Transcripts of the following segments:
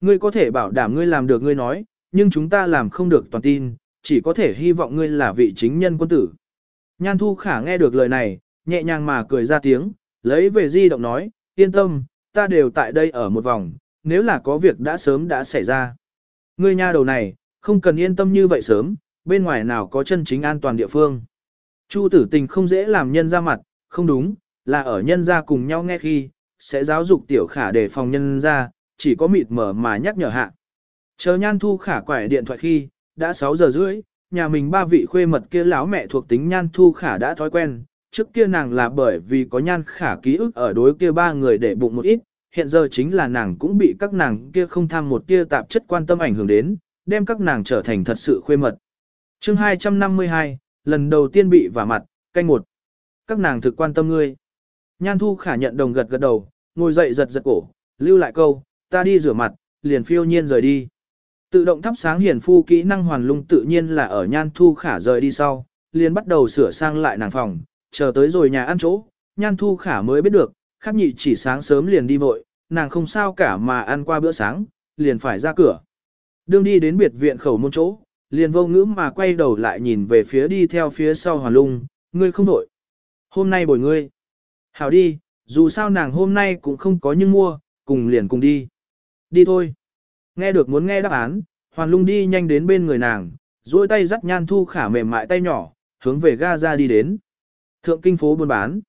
ngươi có thể bảo đảm ngươi làm được ngươi nói, nhưng chúng ta làm không được toàn tin, chỉ có thể hy vọng ngươi là vị chính nhân quân tử. Nhan Thu Khả nghe được lời này, nhẹ nhàng mà cười ra tiếng, lấy về di động nói, yên tâm, ta đều tại đây ở một vòng, nếu là có việc đã sớm đã xảy ra. Ngươi nha đầu này, không cần yên tâm như vậy sớm, bên ngoài nào có chân chính an toàn địa phương. Chu tử tình không dễ làm nhân ra mặt, không đúng, là ở nhân ra cùng nhau nghe khi, sẽ giáo dục tiểu khả để phòng nhân ra, chỉ có mịt mở mà nhắc nhở hạ. Chờ nhan thu khả quải điện thoại khi, đã 6 giờ rưỡi, nhà mình ba vị khuê mật kia lão mẹ thuộc tính nhan thu khả đã thói quen, trước kia nàng là bởi vì có nhan khả ký ức ở đối kia ba người để bụng một ít, hiện giờ chính là nàng cũng bị các nàng kia không tham một tia tạp chất quan tâm ảnh hưởng đến, đem các nàng trở thành thật sự khuê mật. chương 252, lần đầu tiên bị vả mặt, canh một. Các nàng thực quan tâm ngươi. Nhan thu khả nhận đồng gật gật đầu, ngồi dậy giật giật cổ, lưu lại câu, ta đi rửa mặt, liền phiêu nhiên rời đi. Tự động thắp sáng hiển phu kỹ năng hoàn lung tự nhiên là ở nhan thu khả rời đi sau, liền bắt đầu sửa sang lại nàng phòng, chờ tới rồi nhà ăn chỗ, nhan thu khả mới biết được, khắc nhị chỉ sáng sớm liền đi vội, nàng không sao cả mà ăn qua bữa sáng, liền phải ra cửa. Đương đi đến biệt viện khẩu môn chỗ, liền vô ngữ mà quay đầu lại nhìn về phía đi theo phía sau hoàn lung, ngươi không đổi. Hôm nay bồi ngươi. Hảo đi, dù sao nàng hôm nay cũng không có nhưng mua, cùng liền cùng đi. Đi thôi. Nghe được muốn nghe đáp án, hoàn lung đi nhanh đến bên người nàng, duỗi tay dắt nhan thu khả mềm mại tay nhỏ, hướng về ga ra đi đến. Thượng kinh phố buôn bán.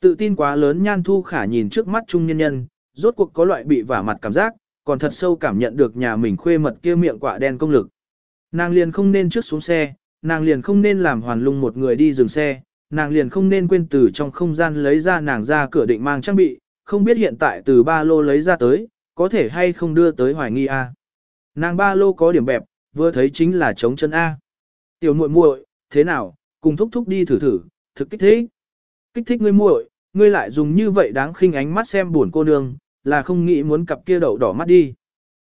Tự tin quá lớn nhan thu khả nhìn trước mắt trung nhân nhân, rốt cuộc có loại bị vả mặt cảm giác, còn thật sâu cảm nhận được nhà mình khuê mật kia miệng quạ đen công lực. Nàng liền không nên trước xuống xe, nàng liền không nên làm hoàn lung một người đi dừng xe, nàng liền không nên quên từ trong không gian lấy ra nàng ra cửa định mang trang bị, không biết hiện tại từ ba lô lấy ra tới, có thể hay không đưa tới hoài nghi A. Nàng ba lô có điểm bẹp, vừa thấy chính là chống chân A. Tiểu muội muội, thế nào, cùng thúc thúc đi thử thử, thực kích thích. Kích thích ngươi muội, ngươi lại dùng như vậy đáng khinh ánh mắt xem buồn cô nương, là không nghĩ muốn cặp kia đậu đỏ mắt đi.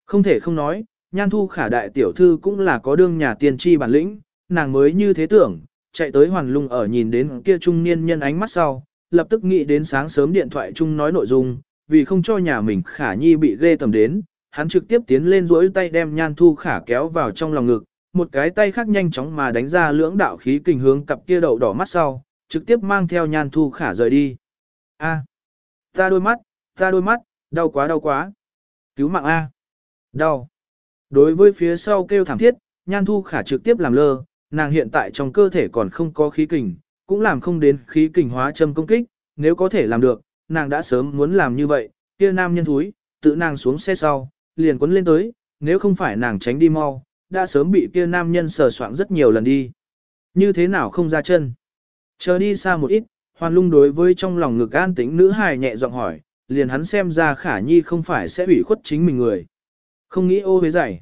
Không thể không nói, nhan thu khả đại tiểu thư cũng là có đương nhà tiên tri bản lĩnh, nàng mới như thế tưởng, chạy tới hoàn lung ở nhìn đến kia trung niên nhân ánh mắt sau, lập tức nghĩ đến sáng sớm điện thoại chung nói nội dung, vì không cho nhà mình khả nhi bị ghê tầm đến, hắn trực tiếp tiến lên duỗi tay đem nhan thu khả kéo vào trong lòng ngực, một cái tay khác nhanh chóng mà đánh ra lưỡng đạo khí kình hướng cặp kia đậu đỏ mắt sau, trực tiếp mang theo nhan thu khả rời đi. A, ta đôi mắt, ta đôi mắt, đau quá đau quá. Cứu mạng A. Đau. Đối với phía sau kêu thảm thiết, nhan thu khả trực tiếp làm lơ, nàng hiện tại trong cơ thể còn không có khí kình, cũng làm không đến khí kình hóa châm công kích, nếu có thể làm được, nàng đã sớm muốn làm như vậy, kia nam nhân thúi, tự nàng xuống xe sau, liền quấn lên tới, nếu không phải nàng tránh đi mau, đã sớm bị kia nam nhân sờ soạng rất nhiều lần đi. Như thế nào không ra chân? Chờ đi xa một ít, hoàn lung đối với trong lòng ngực an tĩnh nữ hài nhẹ giọng hỏi, liền hắn xem ra khả nhi không phải sẽ ủy khuất chính mình người. Không nghĩ ô với giải.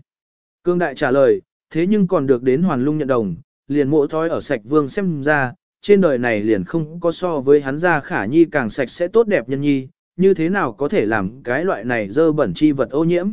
Cương đại trả lời, thế nhưng còn được đến hoàn lung nhận đồng, liền mộ thói ở sạch vương xem ra, trên đời này liền không có so với hắn ra khả nhi càng sạch sẽ tốt đẹp nhân nhi, như thế nào có thể làm cái loại này dơ bẩn chi vật ô nhiễm.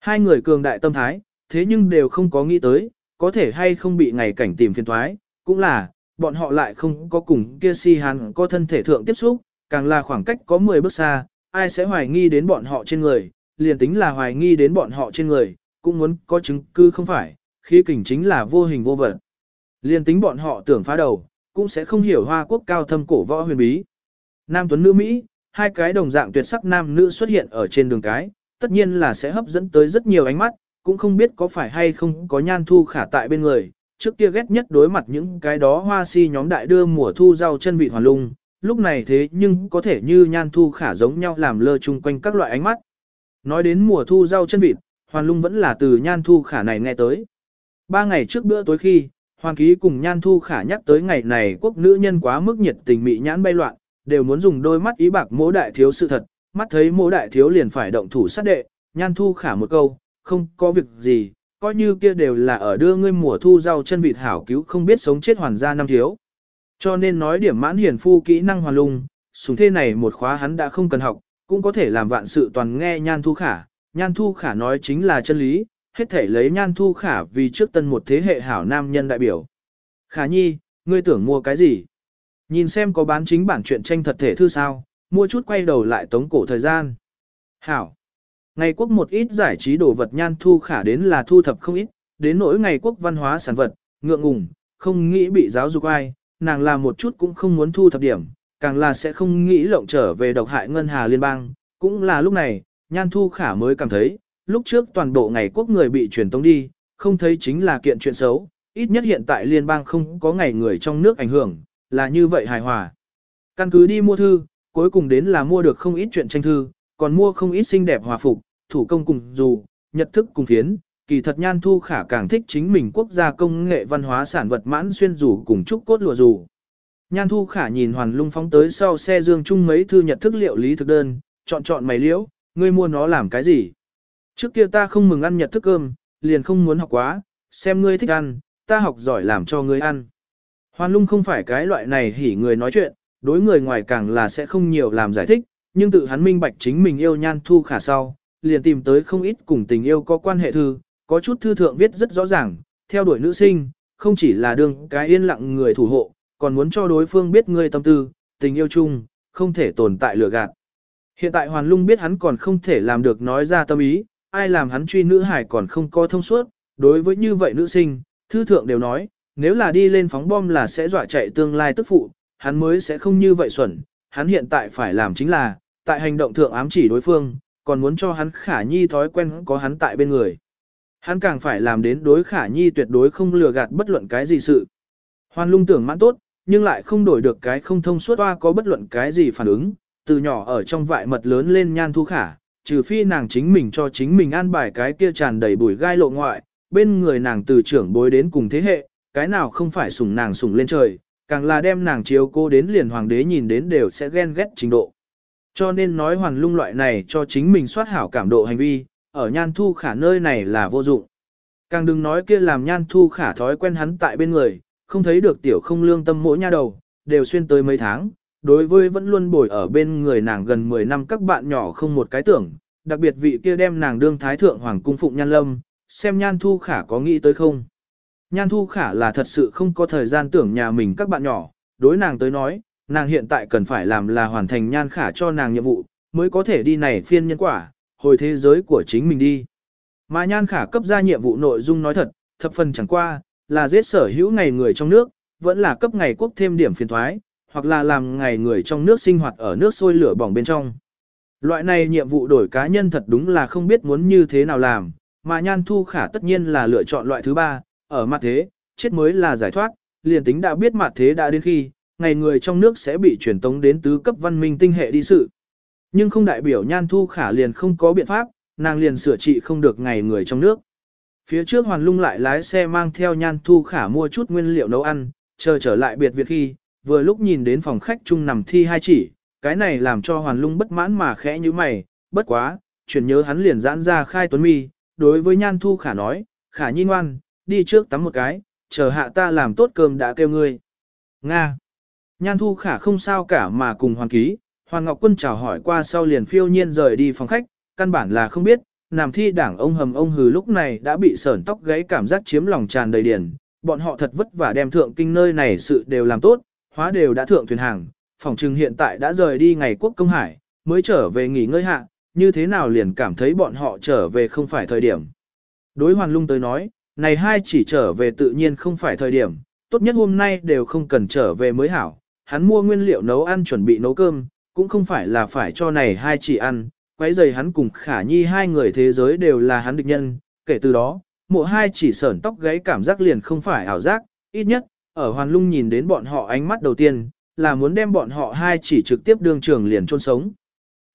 Hai người cường đại tâm thái, thế nhưng đều không có nghĩ tới, có thể hay không bị ngày cảnh tìm phiền thoái, cũng là, bọn họ lại không có cùng kia si hắn có thân thể thượng tiếp xúc, càng là khoảng cách có 10 bước xa, ai sẽ hoài nghi đến bọn họ trên người, liền tính là hoài nghi đến bọn họ trên người, cũng muốn có chứng cứ không phải, khi kình chính là vô hình vô vật. Liền tính bọn họ tưởng phá đầu, cũng sẽ không hiểu hoa quốc cao thâm cổ võ huyền bí. Nam tuấn nữ Mỹ, hai cái đồng dạng tuyệt sắc nam nữ xuất hiện ở trên đường cái, tất nhiên là sẽ hấp dẫn tới rất nhiều ánh mắt, cũng không biết có phải hay không có nhan thu khả tại bên người, trước kia ghét nhất đối mặt những cái đó hoa si nhóm đại đưa mùa thu rau chân vị hoàn lung, lúc này thế nhưng có thể như nhan thu khả giống nhau làm lơ chung quanh các loại ánh mắt. Nói đến mùa thu rau chân vịt, hoàn lung vẫn là từ nhan thu khả này nghe tới. Ba ngày trước bữa tối khi, Hoàng ký cùng nhan thu khả nhắc tới ngày này quốc nữ nhân quá mức nhiệt tình mị nhãn bay loạn, đều muốn dùng đôi mắt ý bạc mỗ đại thiếu sự thật, mắt thấy mỗ đại thiếu liền phải động thủ sát đệ, nhan thu khả một câu, không có việc gì, coi như kia đều là ở đưa ngươi mùa thu rau chân vịt hảo cứu không biết sống chết hoàn gia năm thiếu. Cho nên nói điểm mãn hiền phu kỹ năng hoàn lung, súng thế này một khóa hắn đã không cần học, cũng có thể làm vạn sự toàn nghe nhan thu khả, nhan thu khả nói chính là chân lý, hết thể lấy nhan thu khả vì trước tân một thế hệ hảo nam nhân đại biểu. Khả nhi, ngươi tưởng mua cái gì? Nhìn xem có bán chính bản truyện tranh thật thể thư sao, mua chút quay đầu lại tống cổ thời gian. Hảo. Ngày quốc một ít giải trí đồ vật nhan thu khả đến là thu thập không ít, đến nỗi ngày quốc văn hóa sản vật, ngượng ngùng, không nghĩ bị giáo dục ai, nàng làm một chút cũng không muốn thu thập điểm, càng là sẽ không nghĩ lộng trở về độc hại ngân hà liên bang, cũng là lúc này, nhan thu khả mới cảm thấy, lúc trước toàn bộ ngày quốc người bị truyền tống đi, không thấy chính là kiện chuyện xấu, ít nhất hiện tại liên bang không có ngày người trong nước ảnh hưởng, là như vậy hài hòa. Căn cứ đi mua thư, cuối cùng đến là mua được không ít chuyện tranh thư, còn mua không ít xinh đẹp hòa phục, thủ công cùng dù, nhật thức cùng phiến, kỳ thật nhan thu khả càng thích chính mình quốc gia công nghệ văn hóa sản vật mãn xuyên rủ cùng trúc cốt lụa rủ. Nhan thu khả nhìn hoàn lung phóng tới sau xe dương chung mấy thư nhật thức liệu lý thực đơn, chọn chọn mày liễu, ngươi mua nó làm cái gì? Trước kia ta không mừng ăn nhật thức cơm, liền không muốn học quá, xem ngươi thích ăn, ta học giỏi làm cho ngươi ăn. Hoàn lung không phải cái loại này hỉ người nói chuyện, đối người ngoài càng là sẽ không nhiều làm giải thích, nhưng tự hắn minh bạch chính mình yêu nhan thu khả sau, liền tìm tới không ít cùng tình yêu có quan hệ thư, có chút thư thượng viết rất rõ ràng, theo đuổi nữ sinh, không chỉ là đương cái yên lặng người thủ hộ, còn muốn cho đối phương biết ngươi tâm tư, tình yêu chung, không thể tồn tại lừa gạt. Hiện tại Hoàn Lung biết hắn còn không thể làm được nói ra tâm ý, ai làm hắn truy nữ hải còn không có thông suốt, đối với như vậy nữ sinh, thư thượng đều nói, nếu là đi lên phóng bom là sẽ dọa chạy tương lai tức phụ, hắn mới sẽ không như vậy xuẩn, hắn hiện tại phải làm chính là, tại hành động thượng ám chỉ đối phương, còn muốn cho hắn khả nhi thói quen có hắn tại bên người. Hắn càng phải làm đến đối khả nhi tuyệt đối không lừa gạt bất luận cái gì sự. Hoàn lung tưởng mãn tốt, nhưng lại không đổi được cái không thông suốt hoa có bất luận cái gì phản ứng, từ nhỏ ở trong vại mật lớn lên nhan thu khả, trừ phi nàng chính mình cho chính mình an bài cái kia tràn đầy bùi gai lộ ngoại, bên người nàng từ trưởng bối đến cùng thế hệ, cái nào không phải sủng nàng sủng lên trời, càng là đem nàng chiếu cô đến liền hoàng đế nhìn đến đều sẽ ghen ghét trình độ. Cho nên nói hoàn lung loại này cho chính mình soát hảo cảm độ hành vi, ở nhan thu khả nơi này là vô dụng. Càng đừng nói kia làm nhan thu khả thói quen hắn tại bên người, không thấy được tiểu không lương tâm mỗi nha đầu, đều xuyên tới mấy tháng, đối với vẫn luôn bồi ở bên người nàng gần 10 năm các bạn nhỏ không một cái tưởng, đặc biệt vị kia đem nàng đương thái thượng hoàng cung phụng nhan lâm, xem nhan thu khả có nghĩ tới không. Nhan thu khả là thật sự không có thời gian tưởng nhà mình các bạn nhỏ, đối nàng tới nói, nàng hiện tại cần phải làm là hoàn thành nhan khả cho nàng nhiệm vụ, mới có thể đi này phiên nhân quả, hồi thế giới của chính mình đi. Mà nhan khả cấp ra nhiệm vụ nội dung nói thật, thập phần chẳng qua, là giết sở hữu ngày người trong nước, vẫn là cấp ngày quốc thêm điểm phiền thoái, hoặc là làm ngày người trong nước sinh hoạt ở nước sôi lửa bỏng bên trong. Loại này nhiệm vụ đổi cá nhân thật đúng là không biết muốn như thế nào làm, mà nhan thu khả tất nhiên là lựa chọn loại thứ ba, ở mặt thế, chết mới là giải thoát, liền tính đã biết mặt thế đã đến khi, ngày người trong nước sẽ bị truyền tống đến tứ cấp văn minh tinh hệ đi sự. Nhưng không đại biểu nhan thu khả liền không có biện pháp, nàng liền sửa trị không được ngày người trong nước. Phía trước hoàn lung lại lái xe mang theo nhan thu khả mua chút nguyên liệu nấu ăn, chờ trở lại biệt việc khi, vừa lúc nhìn đến phòng khách chung nằm thi hai chỉ, cái này làm cho hoàn lung bất mãn mà khẽ như mày, bất quá, chuyển nhớ hắn liền giãn ra khai tuấn mi, đối với nhan thu khả nói, khả nhi ngoan, đi trước tắm một cái, chờ hạ ta làm tốt cơm đã kêu ngươi. Nga. Nhan thu khả không sao cả mà cùng hoàn ký, Hoàng Ngọc Quân chào hỏi qua sau liền phiêu nhiên rời đi phòng khách, căn bản là không biết, nằm thi đảng ông hầm ông hừ lúc này đã bị sởn tóc gáy cảm giác chiếm lòng tràn đầy điển, bọn họ thật vất vả đem thượng kinh nơi này sự đều làm tốt, hóa đều đã thượng thuyền hàng, phòng trừng hiện tại đã rời đi ngày quốc công hải, mới trở về nghỉ ngơi hạ, như thế nào liền cảm thấy bọn họ trở về không phải thời điểm. Đối hoàn lung tới nói, này hai chỉ trở về tự nhiên không phải thời điểm, tốt nhất hôm nay đều không cần trở về mới hảo, hắn mua nguyên liệu nấu ăn chuẩn bị nấu cơm, cũng không phải là phải cho này hai chỉ ăn, quấy giày hắn cùng khả nhi hai người thế giới đều là hắn địch nhân, kể từ đó, mộ hai chỉ sởn tóc gáy cảm giác liền không phải ảo giác, ít nhất, ở hoàn lung nhìn đến bọn họ ánh mắt đầu tiên, là muốn đem bọn họ hai chỉ trực tiếp đương trường liền chôn sống.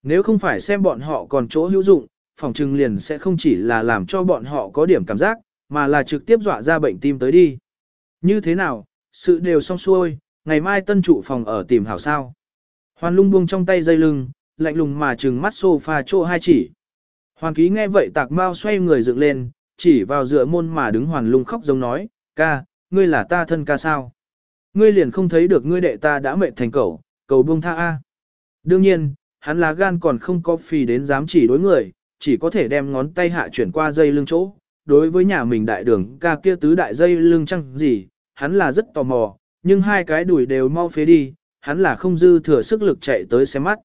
Nếu không phải xem bọn họ còn chỗ hữu dụng, phòng trừng liền sẽ không chỉ là làm cho bọn họ có điểm cảm giác, mà là trực tiếp dọa ra bệnh tim tới đi. Như thế nào, sự đều xong xuôi, ngày mai tân trụ phòng ở tìm hảo sao. Hoàn lung buông trong tay dây lưng, lạnh lùng mà trừng mắt sofa chỗ hai chỉ. Hoàn ký nghe vậy tạc mau xoay người dựng lên, chỉ vào dựa môn mà đứng hoàn lung khóc giống nói, ca, ngươi là ta thân ca sao? Ngươi liền không thấy được ngươi đệ ta đã mệt thành cầu, cầu buông tha A. Đương nhiên, hắn là gan còn không có phì đến dám chỉ đối người, chỉ có thể đem ngón tay hạ chuyển qua dây lưng chỗ. Đối với nhà mình đại đường ca kia tứ đại dây lưng chăng gì, hắn là rất tò mò, nhưng hai cái đùi đều mau phế đi, hắn là không dư thừa sức lực chạy tới xem mắt.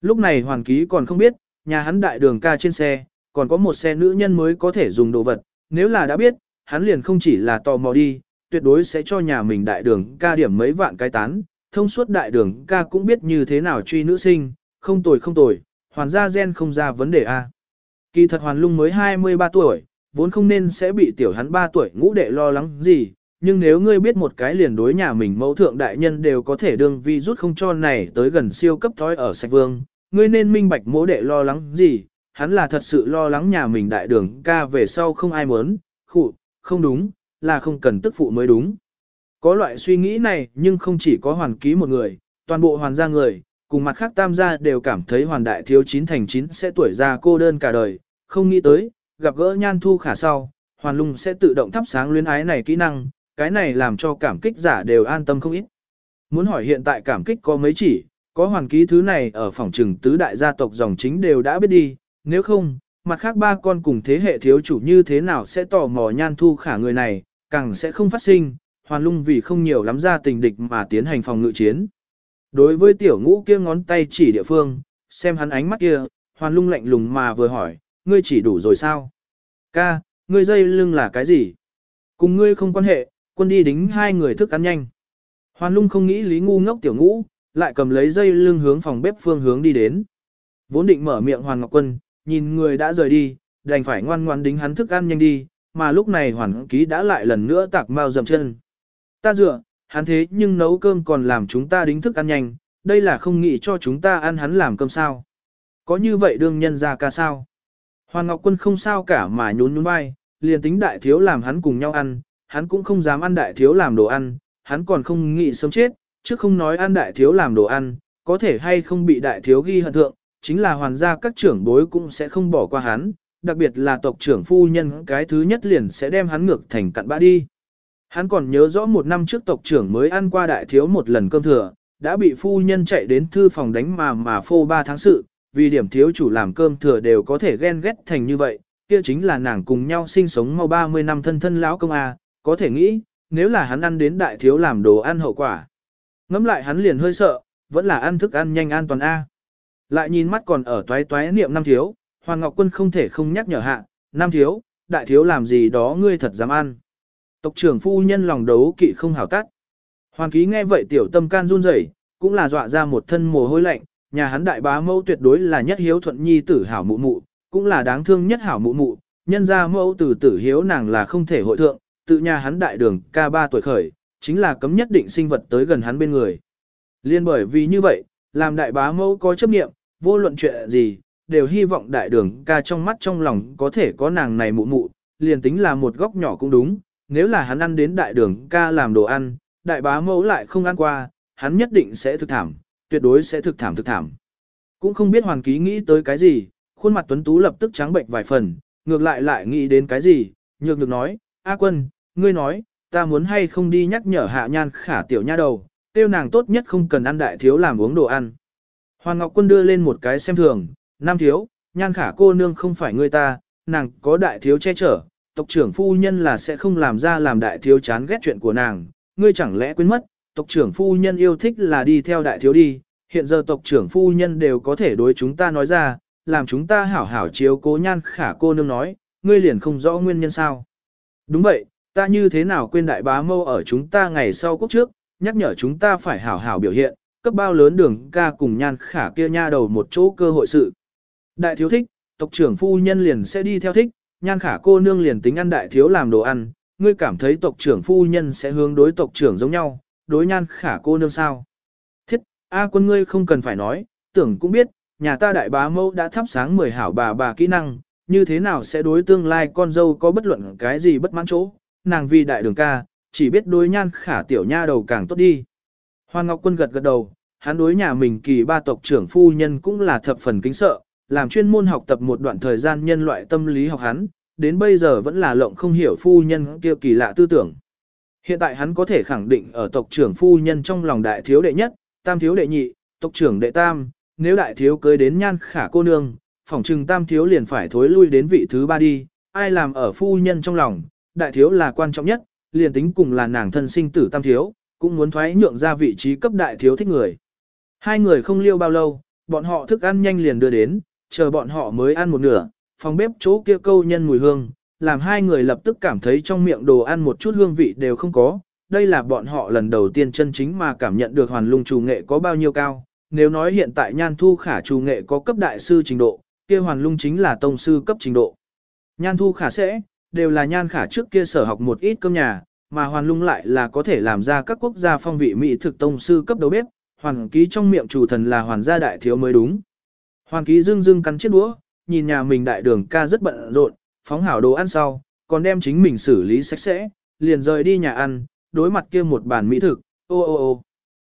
Lúc này hoàn ký còn không biết, nhà hắn đại đường ca trên xe, còn có một xe nữ nhân mới có thể dùng đồ vật, nếu là đã biết, hắn liền không chỉ là tò mò đi, tuyệt đối sẽ cho nhà mình đại đường ca điểm mấy vạn cái tán, thông suốt đại đường ca cũng biết như thế nào truy nữ sinh, không tồi không tồi, hoàn gia gen không ra vấn đề a. Kỳ thật hoàn lung mới 23 tuổi, vốn không nên sẽ bị tiểu hắn 3 tuổi ngũ đệ lo lắng gì, nhưng nếu ngươi biết một cái liền đối nhà mình mẫu thượng đại nhân đều có thể đương vi rút không cho này tới gần siêu cấp thói ở sạch vương, ngươi nên minh bạch mỗ đệ lo lắng gì, hắn là thật sự lo lắng nhà mình đại đường ca về sau không ai muốn, khụ, không đúng, là không cần tức phụ mới đúng. Có loại suy nghĩ này nhưng không chỉ có hoàn ký một người, toàn bộ hoàn gia người, cùng mặt khác tam gia đều cảm thấy hoàn đại thiếu chín thành chín sẽ tuổi già cô đơn cả đời, không nghĩ tới, gặp gỡ nhan thu khả sau, hoàn lung sẽ tự động thắp sáng luyến ái này kỹ năng, cái này làm cho cảm kích giả đều an tâm không ít. Muốn hỏi hiện tại cảm kích có mấy chỉ, có hoàn ký thứ này ở phòng trừng tứ đại gia tộc dòng chính đều đã biết đi, nếu không, mặt khác ba con cùng thế hệ thiếu chủ như thế nào sẽ tò mò nhan thu khả người này, càng sẽ không phát sinh, hoàn lung vì không nhiều lắm ra tình địch mà tiến hành phòng ngự chiến. Đối với tiểu ngũ kia ngón tay chỉ địa phương, xem hắn ánh mắt kia, hoàn lung lạnh lùng mà vừa hỏi, ngươi chỉ đủ rồi sao? Ca, ngươi dây lưng là cái gì? Cùng ngươi không quan hệ, quân đi đính hai người thức ăn nhanh. Hoàn lung không nghĩ lý ngu ngốc tiểu ngũ, lại cầm lấy dây lưng hướng phòng bếp phương hướng đi đến. Vốn định mở miệng Hoàn Ngọc Quân, nhìn người đã rời đi, đành phải ngoan ngoan đính hắn thức ăn nhanh đi, mà lúc này Hoàn Ký đã lại lần nữa tạc mau dầm chân. Ta dựa, hắn thế nhưng nấu cơm còn làm chúng ta đính thức ăn nhanh, đây là không nghĩ cho chúng ta ăn hắn làm cơm sao. Có như vậy đương nhân ra ca sao? hoàng Ngọc Quân không sao cả mà nhún nhún vai, liền tính đại thiếu làm hắn cùng nhau ăn, hắn cũng không dám ăn đại thiếu làm đồ ăn, hắn còn không nghĩ sớm chết, chứ không nói ăn đại thiếu làm đồ ăn, có thể hay không bị đại thiếu ghi hận thượng, chính là hoàn gia các trưởng bối cũng sẽ không bỏ qua hắn, đặc biệt là tộc trưởng phu nhân cái thứ nhất liền sẽ đem hắn ngược thành cặn bã đi. Hắn còn nhớ rõ một năm trước tộc trưởng mới ăn qua đại thiếu một lần cơm thừa, đã bị phu nhân chạy đến thư phòng đánh mà mà phô ba tháng sự, vì điểm thiếu chủ làm cơm thừa đều có thể ghen ghét thành như vậy, kia chính là nàng cùng nhau sinh sống mau 30 năm thân thân lão công a, có thể nghĩ, nếu là hắn ăn đến đại thiếu làm đồ ăn hậu quả. ngẫm lại hắn liền hơi sợ, vẫn là ăn thức ăn nhanh an toàn a. Lại nhìn mắt còn ở toái toái niệm năm thiếu, Hoàng Ngọc Quân không thể không nhắc nhở hạ, Nam thiếu, đại thiếu làm gì đó ngươi thật dám ăn. Tộc trưởng phu nhân lòng đấu kỵ không hảo tắt. Hoàng ký nghe vậy tiểu tâm can run rẩy, cũng là dọa ra một thân mồ hôi lạnh, nhà hắn đại bá mẫu tuyệt đối là nhất hiếu thuận nhi tử hảo mụ mụ, cũng là đáng thương nhất hảo mụ mụ, nhân ra mẫu tử tử hiếu nàng là không thể hội thượng, tự nhà hắn đại đường ca ba tuổi khởi, chính là cấm nhất định sinh vật tới gần hắn bên người. Liên bởi vì như vậy, làm đại bá mẫu có chấp niệm, vô luận chuyện gì, đều hy vọng đại đường ca trong mắt trong lòng có thể có nàng này mụ mụ, liền tính là một góc nhỏ cũng đúng, nếu là hắn ăn đến đại đường ca làm đồ ăn, đại bá mẫu lại không ăn qua, hắn nhất định sẽ thực thảm, tuyệt đối sẽ thực thảm thực thảm. Cũng không biết hoàn ký nghĩ tới cái gì, khuôn mặt tuấn tú lập tức trắng bệnh vài phần, ngược lại lại nghĩ đến cái gì, nhược được nói, A quân, ngươi nói, ta muốn hay không đi nhắc nhở hạ nhan khả tiểu nha đầu, tiêu nàng tốt nhất không cần ăn đại thiếu làm uống đồ ăn. Hoàng Ngọc Quân đưa lên một cái xem thường, nam thiếu, nhan khả cô nương không phải người ta, nàng có đại thiếu che chở, tộc trưởng phu nhân là sẽ không làm ra làm đại thiếu chán ghét chuyện của nàng, ngươi chẳng lẽ quên mất, tộc trưởng phu nhân yêu thích là đi theo đại thiếu đi, hiện giờ tộc trưởng phu nhân đều có thể đối chúng ta nói ra, làm chúng ta hảo hảo chiếu cố nhan khả cô nương nói, ngươi liền không rõ nguyên nhân sao. Đúng vậy, ta như thế nào quên đại bá mâu ở chúng ta ngày sau quốc trước, nhắc nhở chúng ta phải hảo hảo biểu hiện, cấp bao lớn đường ca cùng nhan khả kia nha đầu một chỗ cơ hội sự. Đại thiếu thích, tộc trưởng phu nhân liền sẽ đi theo thích, nhan khả cô nương liền tính ăn đại thiếu làm đồ ăn, ngươi cảm thấy tộc trưởng phu nhân sẽ hướng đối tộc trưởng giống nhau, đối nhan khả cô nương sao. Thiết, A quân ngươi không cần phải nói, tưởng cũng biết, nhà ta đại bá mẫu đã thắp sáng mười hảo bà bà kỹ năng, như thế nào sẽ đối tương lai con dâu có bất luận cái gì bất mãn chỗ, nàng vì đại đường ca, chỉ biết đối nhan khả tiểu nha đầu càng tốt đi. Hoàng Ngọc Quân gật gật đầu, hắn đối nhà mình kỳ ba tộc trưởng phu nhân cũng là thập phần kính sợ, làm chuyên môn học tập một đoạn thời gian nhân loại tâm lý học hắn, đến bây giờ vẫn là lộng không hiểu phu nhân kia kỳ lạ tư tưởng. Hiện tại hắn có thể khẳng định ở tộc trưởng phu nhân trong lòng đại thiếu đệ nhất, tam thiếu đệ nhị, tộc trưởng đệ tam, nếu đại thiếu cưới đến nhan khả cô nương, phỏng trừng tam thiếu liền phải thối lui đến vị thứ ba đi, ai làm ở phu nhân trong lòng, đại thiếu là quan trọng nhất, liền tính cùng là nàng thân sinh tử tam thiếu, cũng muốn thoái nhượng ra vị trí cấp đại thiếu thích người. Hai người không liêu bao lâu, bọn họ thức ăn nhanh liền đưa đến, chờ bọn họ mới ăn một nửa, phòng bếp chỗ kia câu nhân mùi hương, làm hai người lập tức cảm thấy trong miệng đồ ăn một chút hương vị đều không có. Đây là bọn họ lần đầu tiên chân chính mà cảm nhận được hoàn lung chủ nghệ có bao nhiêu cao. Nếu nói hiện tại nhan thu khả chủ nghệ có cấp đại sư trình độ, kia hoàn lung chính là tông sư cấp trình độ. Nhan thu khả sẽ, đều là nhan khả trước kia sở học một ít cơm nhà, mà hoàn lung lại là có thể làm ra các quốc gia phong vị mỹ thực tông sư cấp đầu bếp, hoàn ký trong miệng chủ thần là hoàn gia đại thiếu mới đúng. Hoàng ký dưng dưng cắn chiếc đũa, nhìn nhà mình đại đường ca rất bận rộn, phóng hảo đồ ăn sau, còn đem chính mình xử lý sạch sẽ, liền rời đi nhà ăn, đối mặt kia một bàn mỹ thực, ô ô ô.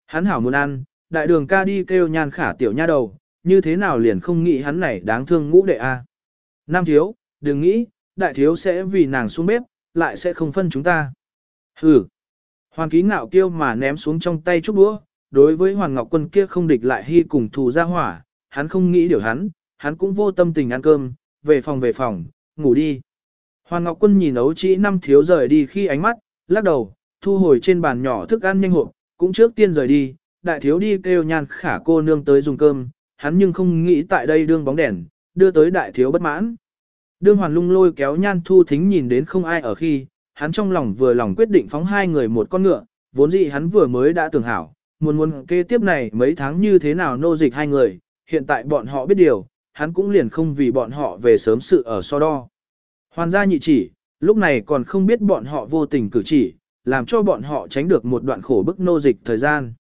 Hắn hảo muốn ăn, đại đường ca đi kêu nhan khả tiểu nha đầu, như thế nào liền không nghĩ hắn này đáng thương ngũ đệ a. Nam thiếu, đừng nghĩ, đại thiếu sẽ vì nàng xuống bếp, lại sẽ không phân chúng ta. Hừ. Hoàng ký ngạo kêu mà ném xuống trong tay chút đũa, đối với Hoàng Ngọc Quân kia không địch lại hy cùng thù ra hỏa, hắn không nghĩ điều hắn, hắn cũng vô tâm tình ăn cơm, về phòng về phòng, ngủ đi. Hoàng Ngọc Quân nhìn ấu chỉ năm thiếu rời đi khi ánh mắt, lắc đầu, thu hồi trên bàn nhỏ thức ăn nhanh hộp, cũng trước tiên rời đi, đại thiếu đi kêu nhan khả cô nương tới dùng cơm, hắn nhưng không nghĩ tại đây đương bóng đèn, đưa tới đại thiếu bất mãn. Đương hoàn lung lôi kéo nhan thu thính nhìn đến không ai ở khi, hắn trong lòng vừa lòng quyết định phóng hai người một con ngựa, vốn dĩ hắn vừa mới đã tưởng hảo, muốn muốn kế tiếp này mấy tháng như thế nào nô dịch hai người, hiện tại bọn họ biết điều, hắn cũng liền không vì bọn họ về sớm sự ở so đo. Hoàn gia nhị chỉ, lúc này còn không biết bọn họ vô tình cử chỉ, làm cho bọn họ tránh được một đoạn khổ bức nô dịch thời gian.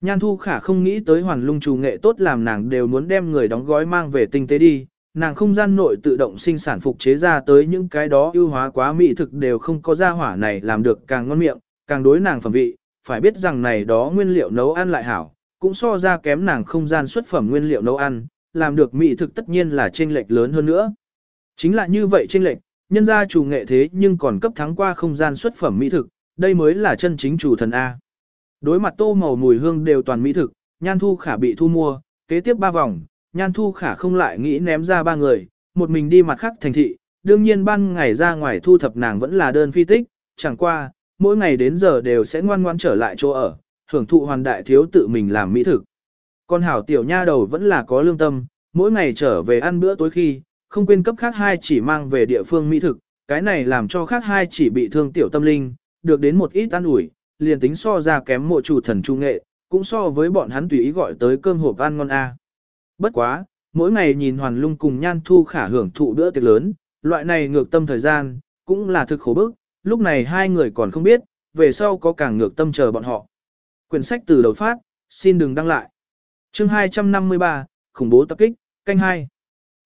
Nhan thu khả không nghĩ tới hoàn lung trù nghệ tốt làm nàng đều muốn đem người đóng gói mang về tinh tế đi, nàng không gian nội tự động sinh sản phục chế ra tới những cái đó ưu hóa quá mỹ thực đều không có gia hỏa này làm được càng ngon miệng, càng đối nàng phẩm vị, phải biết rằng này đó nguyên liệu nấu ăn lại hảo, cũng so ra kém nàng không gian xuất phẩm nguyên liệu nấu ăn, làm được mỹ thực tất nhiên là chênh lệch lớn hơn nữa. Chính là như vậy chênh lệch, nhân gia chủ nghệ thế nhưng còn cấp thắng qua không gian xuất phẩm mỹ thực, đây mới là chân chính chủ thần A. Đối mặt tô màu mùi hương đều toàn mỹ thực, nhan thu khả bị thu mua, kế tiếp ba vòng, nhan thu khả không lại nghĩ ném ra ba người, một mình đi mặt khác thành thị, đương nhiên ban ngày ra ngoài thu thập nàng vẫn là đơn phi tích, chẳng qua, mỗi ngày đến giờ đều sẽ ngoan ngoan trở lại chỗ ở, hưởng thụ hoàn đại thiếu tự mình làm mỹ thực. Con hảo tiểu nha đầu vẫn là có lương tâm, mỗi ngày trở về ăn bữa tối khi, không quên cấp khác hai chỉ mang về địa phương mỹ thực, cái này làm cho khác hai chỉ bị thương tiểu tâm linh, được đến một ít ăn ủi, liền tính so ra kém mộ chủ thần trung nghệ, cũng so với bọn hắn tùy ý gọi tới cơm hộp ăn ngon a. Bất quá, mỗi ngày nhìn hoàn lung cùng nhan thu khả hưởng thụ bữa tiệc lớn, loại này ngược tâm thời gian, cũng là thực khổ bức, lúc này hai người còn không biết, về sau có càng ngược tâm chờ bọn họ. Quyển sách từ đầu phát, xin đừng đăng lại. Chương 253, khủng bố tập kích, canh hai.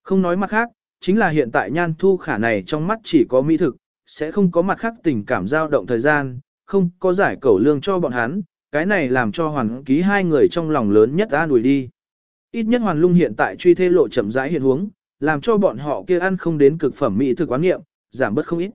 Không nói mặt khác, chính là hiện tại nhan thu khả này trong mắt chỉ có mỹ thực, sẽ không có mặt khác tình cảm dao động thời gian, không có giải cẩu lương cho bọn hắn, cái này làm cho hoàn ký hai người trong lòng lớn nhất an ủi đi. Ít nhất hoàn lung hiện tại truy thê lộ chậm rãi hiện huống, làm cho bọn họ kia ăn không đến cực phẩm mỹ thực quán nghiệm, giảm bớt không ít.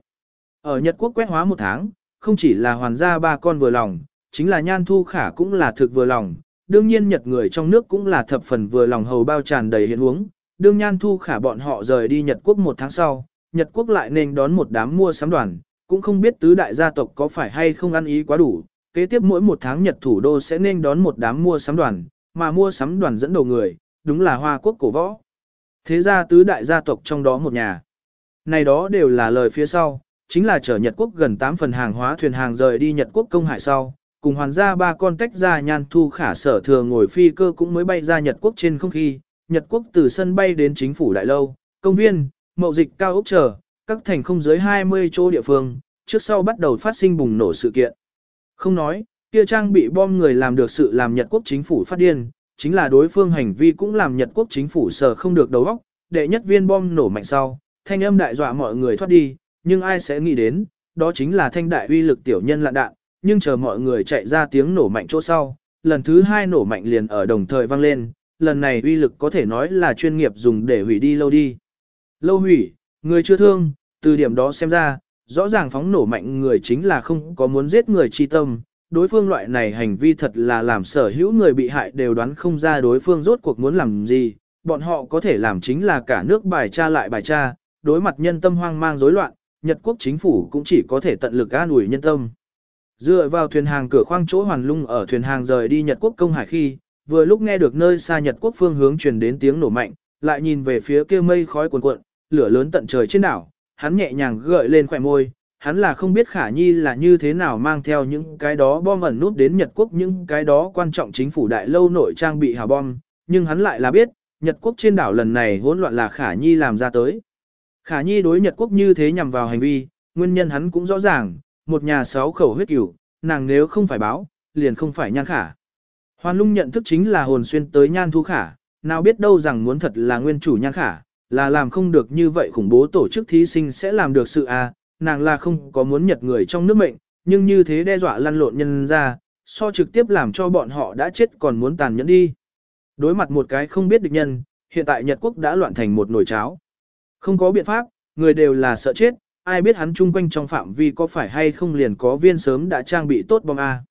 Ở Nhật Quốc quét hóa một tháng, không chỉ là hoàn gia ba con vừa lòng, chính là nhan thu khả cũng là thực vừa lòng, đương nhiên Nhật người trong nước cũng là thập phần vừa lòng hầu bao tràn đầy hiện uống, Đương nhan thu khả bọn họ rời đi Nhật Quốc một tháng sau, Nhật Quốc lại nên đón một đám mua sắm đoàn, cũng không biết tứ đại gia tộc có phải hay không ăn ý quá đủ. Kế tiếp mỗi một tháng Nhật thủ đô sẽ nên đón một đám mua sắm đoàn, mà mua sắm đoàn dẫn đầu người, đúng là Hoa Quốc cổ võ. Thế ra tứ đại gia tộc trong đó một nhà. Này đó đều là lời phía sau, chính là chở Nhật Quốc gần 8 phần hàng hóa thuyền hàng rời đi Nhật Quốc công hải sau, cùng hoàn gia ba con tách ra nhan thu khả sở thừa ngồi phi cơ cũng mới bay ra Nhật Quốc trên không khí, Nhật Quốc từ sân bay đến chính phủ đại lâu, công viên, mậu dịch cao ốc chờ, các thành không dưới 20 chỗ địa phương, trước sau bắt đầu phát sinh bùng nổ sự kiện. Không nói, kia trang bị bom người làm được sự làm Nhật Quốc chính phủ phát điên, chính là đối phương hành vi cũng làm Nhật Quốc chính phủ sở không được đầu óc, đệ nhất viên bom nổ mạnh sau, thanh âm đại dọa mọi người thoát đi, nhưng ai sẽ nghĩ đến, đó chính là thanh đại uy lực tiểu nhân lạn đạn, nhưng chờ mọi người chạy ra tiếng nổ mạnh chỗ sau, lần thứ hai nổ mạnh liền ở đồng thời vang lên, lần này uy lực có thể nói là chuyên nghiệp dùng để hủy đi lâu đi. Lâu hủy, người chưa thương, từ điểm đó xem ra, rõ ràng phóng nổ mạnh người chính là không có muốn giết người chi tâm, đối phương loại này hành vi thật là làm sở hữu người bị hại đều đoán không ra đối phương rốt cuộc muốn làm gì, bọn họ có thể làm chính là cả nước bài tra lại bài tra, đối mặt nhân tâm hoang mang rối loạn, Nhật quốc chính phủ cũng chỉ có thể tận lực an ủi nhân tâm. Dựa vào thuyền hàng cửa khoang chỗ hoàn lung ở thuyền hàng rời đi Nhật quốc công hải khi, vừa lúc nghe được nơi xa Nhật quốc phương hướng truyền đến tiếng nổ mạnh, lại nhìn về phía kia mây khói cuồn cuộn, lửa lớn tận trời trên đảo, hắn nhẹ nhàng gợi lên khỏe môi, hắn là không biết khả nhi là như thế nào mang theo những cái đó bom ẩn nút đến Nhật Quốc những cái đó quan trọng chính phủ đại lâu nội trang bị hào bom, nhưng hắn lại là biết, Nhật Quốc trên đảo lần này hỗn loạn là khả nhi làm ra tới. Khả nhi đối Nhật Quốc như thế nhằm vào hành vi, nguyên nhân hắn cũng rõ ràng, một nhà sáu khẩu huyết cửu, nàng nếu không phải báo, liền không phải nhan khả. Hoàn lung nhận thức chính là hồn xuyên tới nhan thu khả, nào biết đâu rằng muốn thật là nguyên chủ nhan khả, là làm không được như vậy khủng bố tổ chức thí sinh sẽ làm được sự à nàng là không có muốn nhật người trong nước mệnh, nhưng như thế đe dọa lăn lộn nhân ra, so trực tiếp làm cho bọn họ đã chết còn muốn tàn nhẫn đi. Đối mặt một cái không biết địch nhân, hiện tại Nhật Quốc đã loạn thành một nồi cháo. Không có biện pháp, người đều là sợ chết, ai biết hắn chung quanh trong phạm vi có phải hay không liền có viên sớm đã trang bị tốt bom A.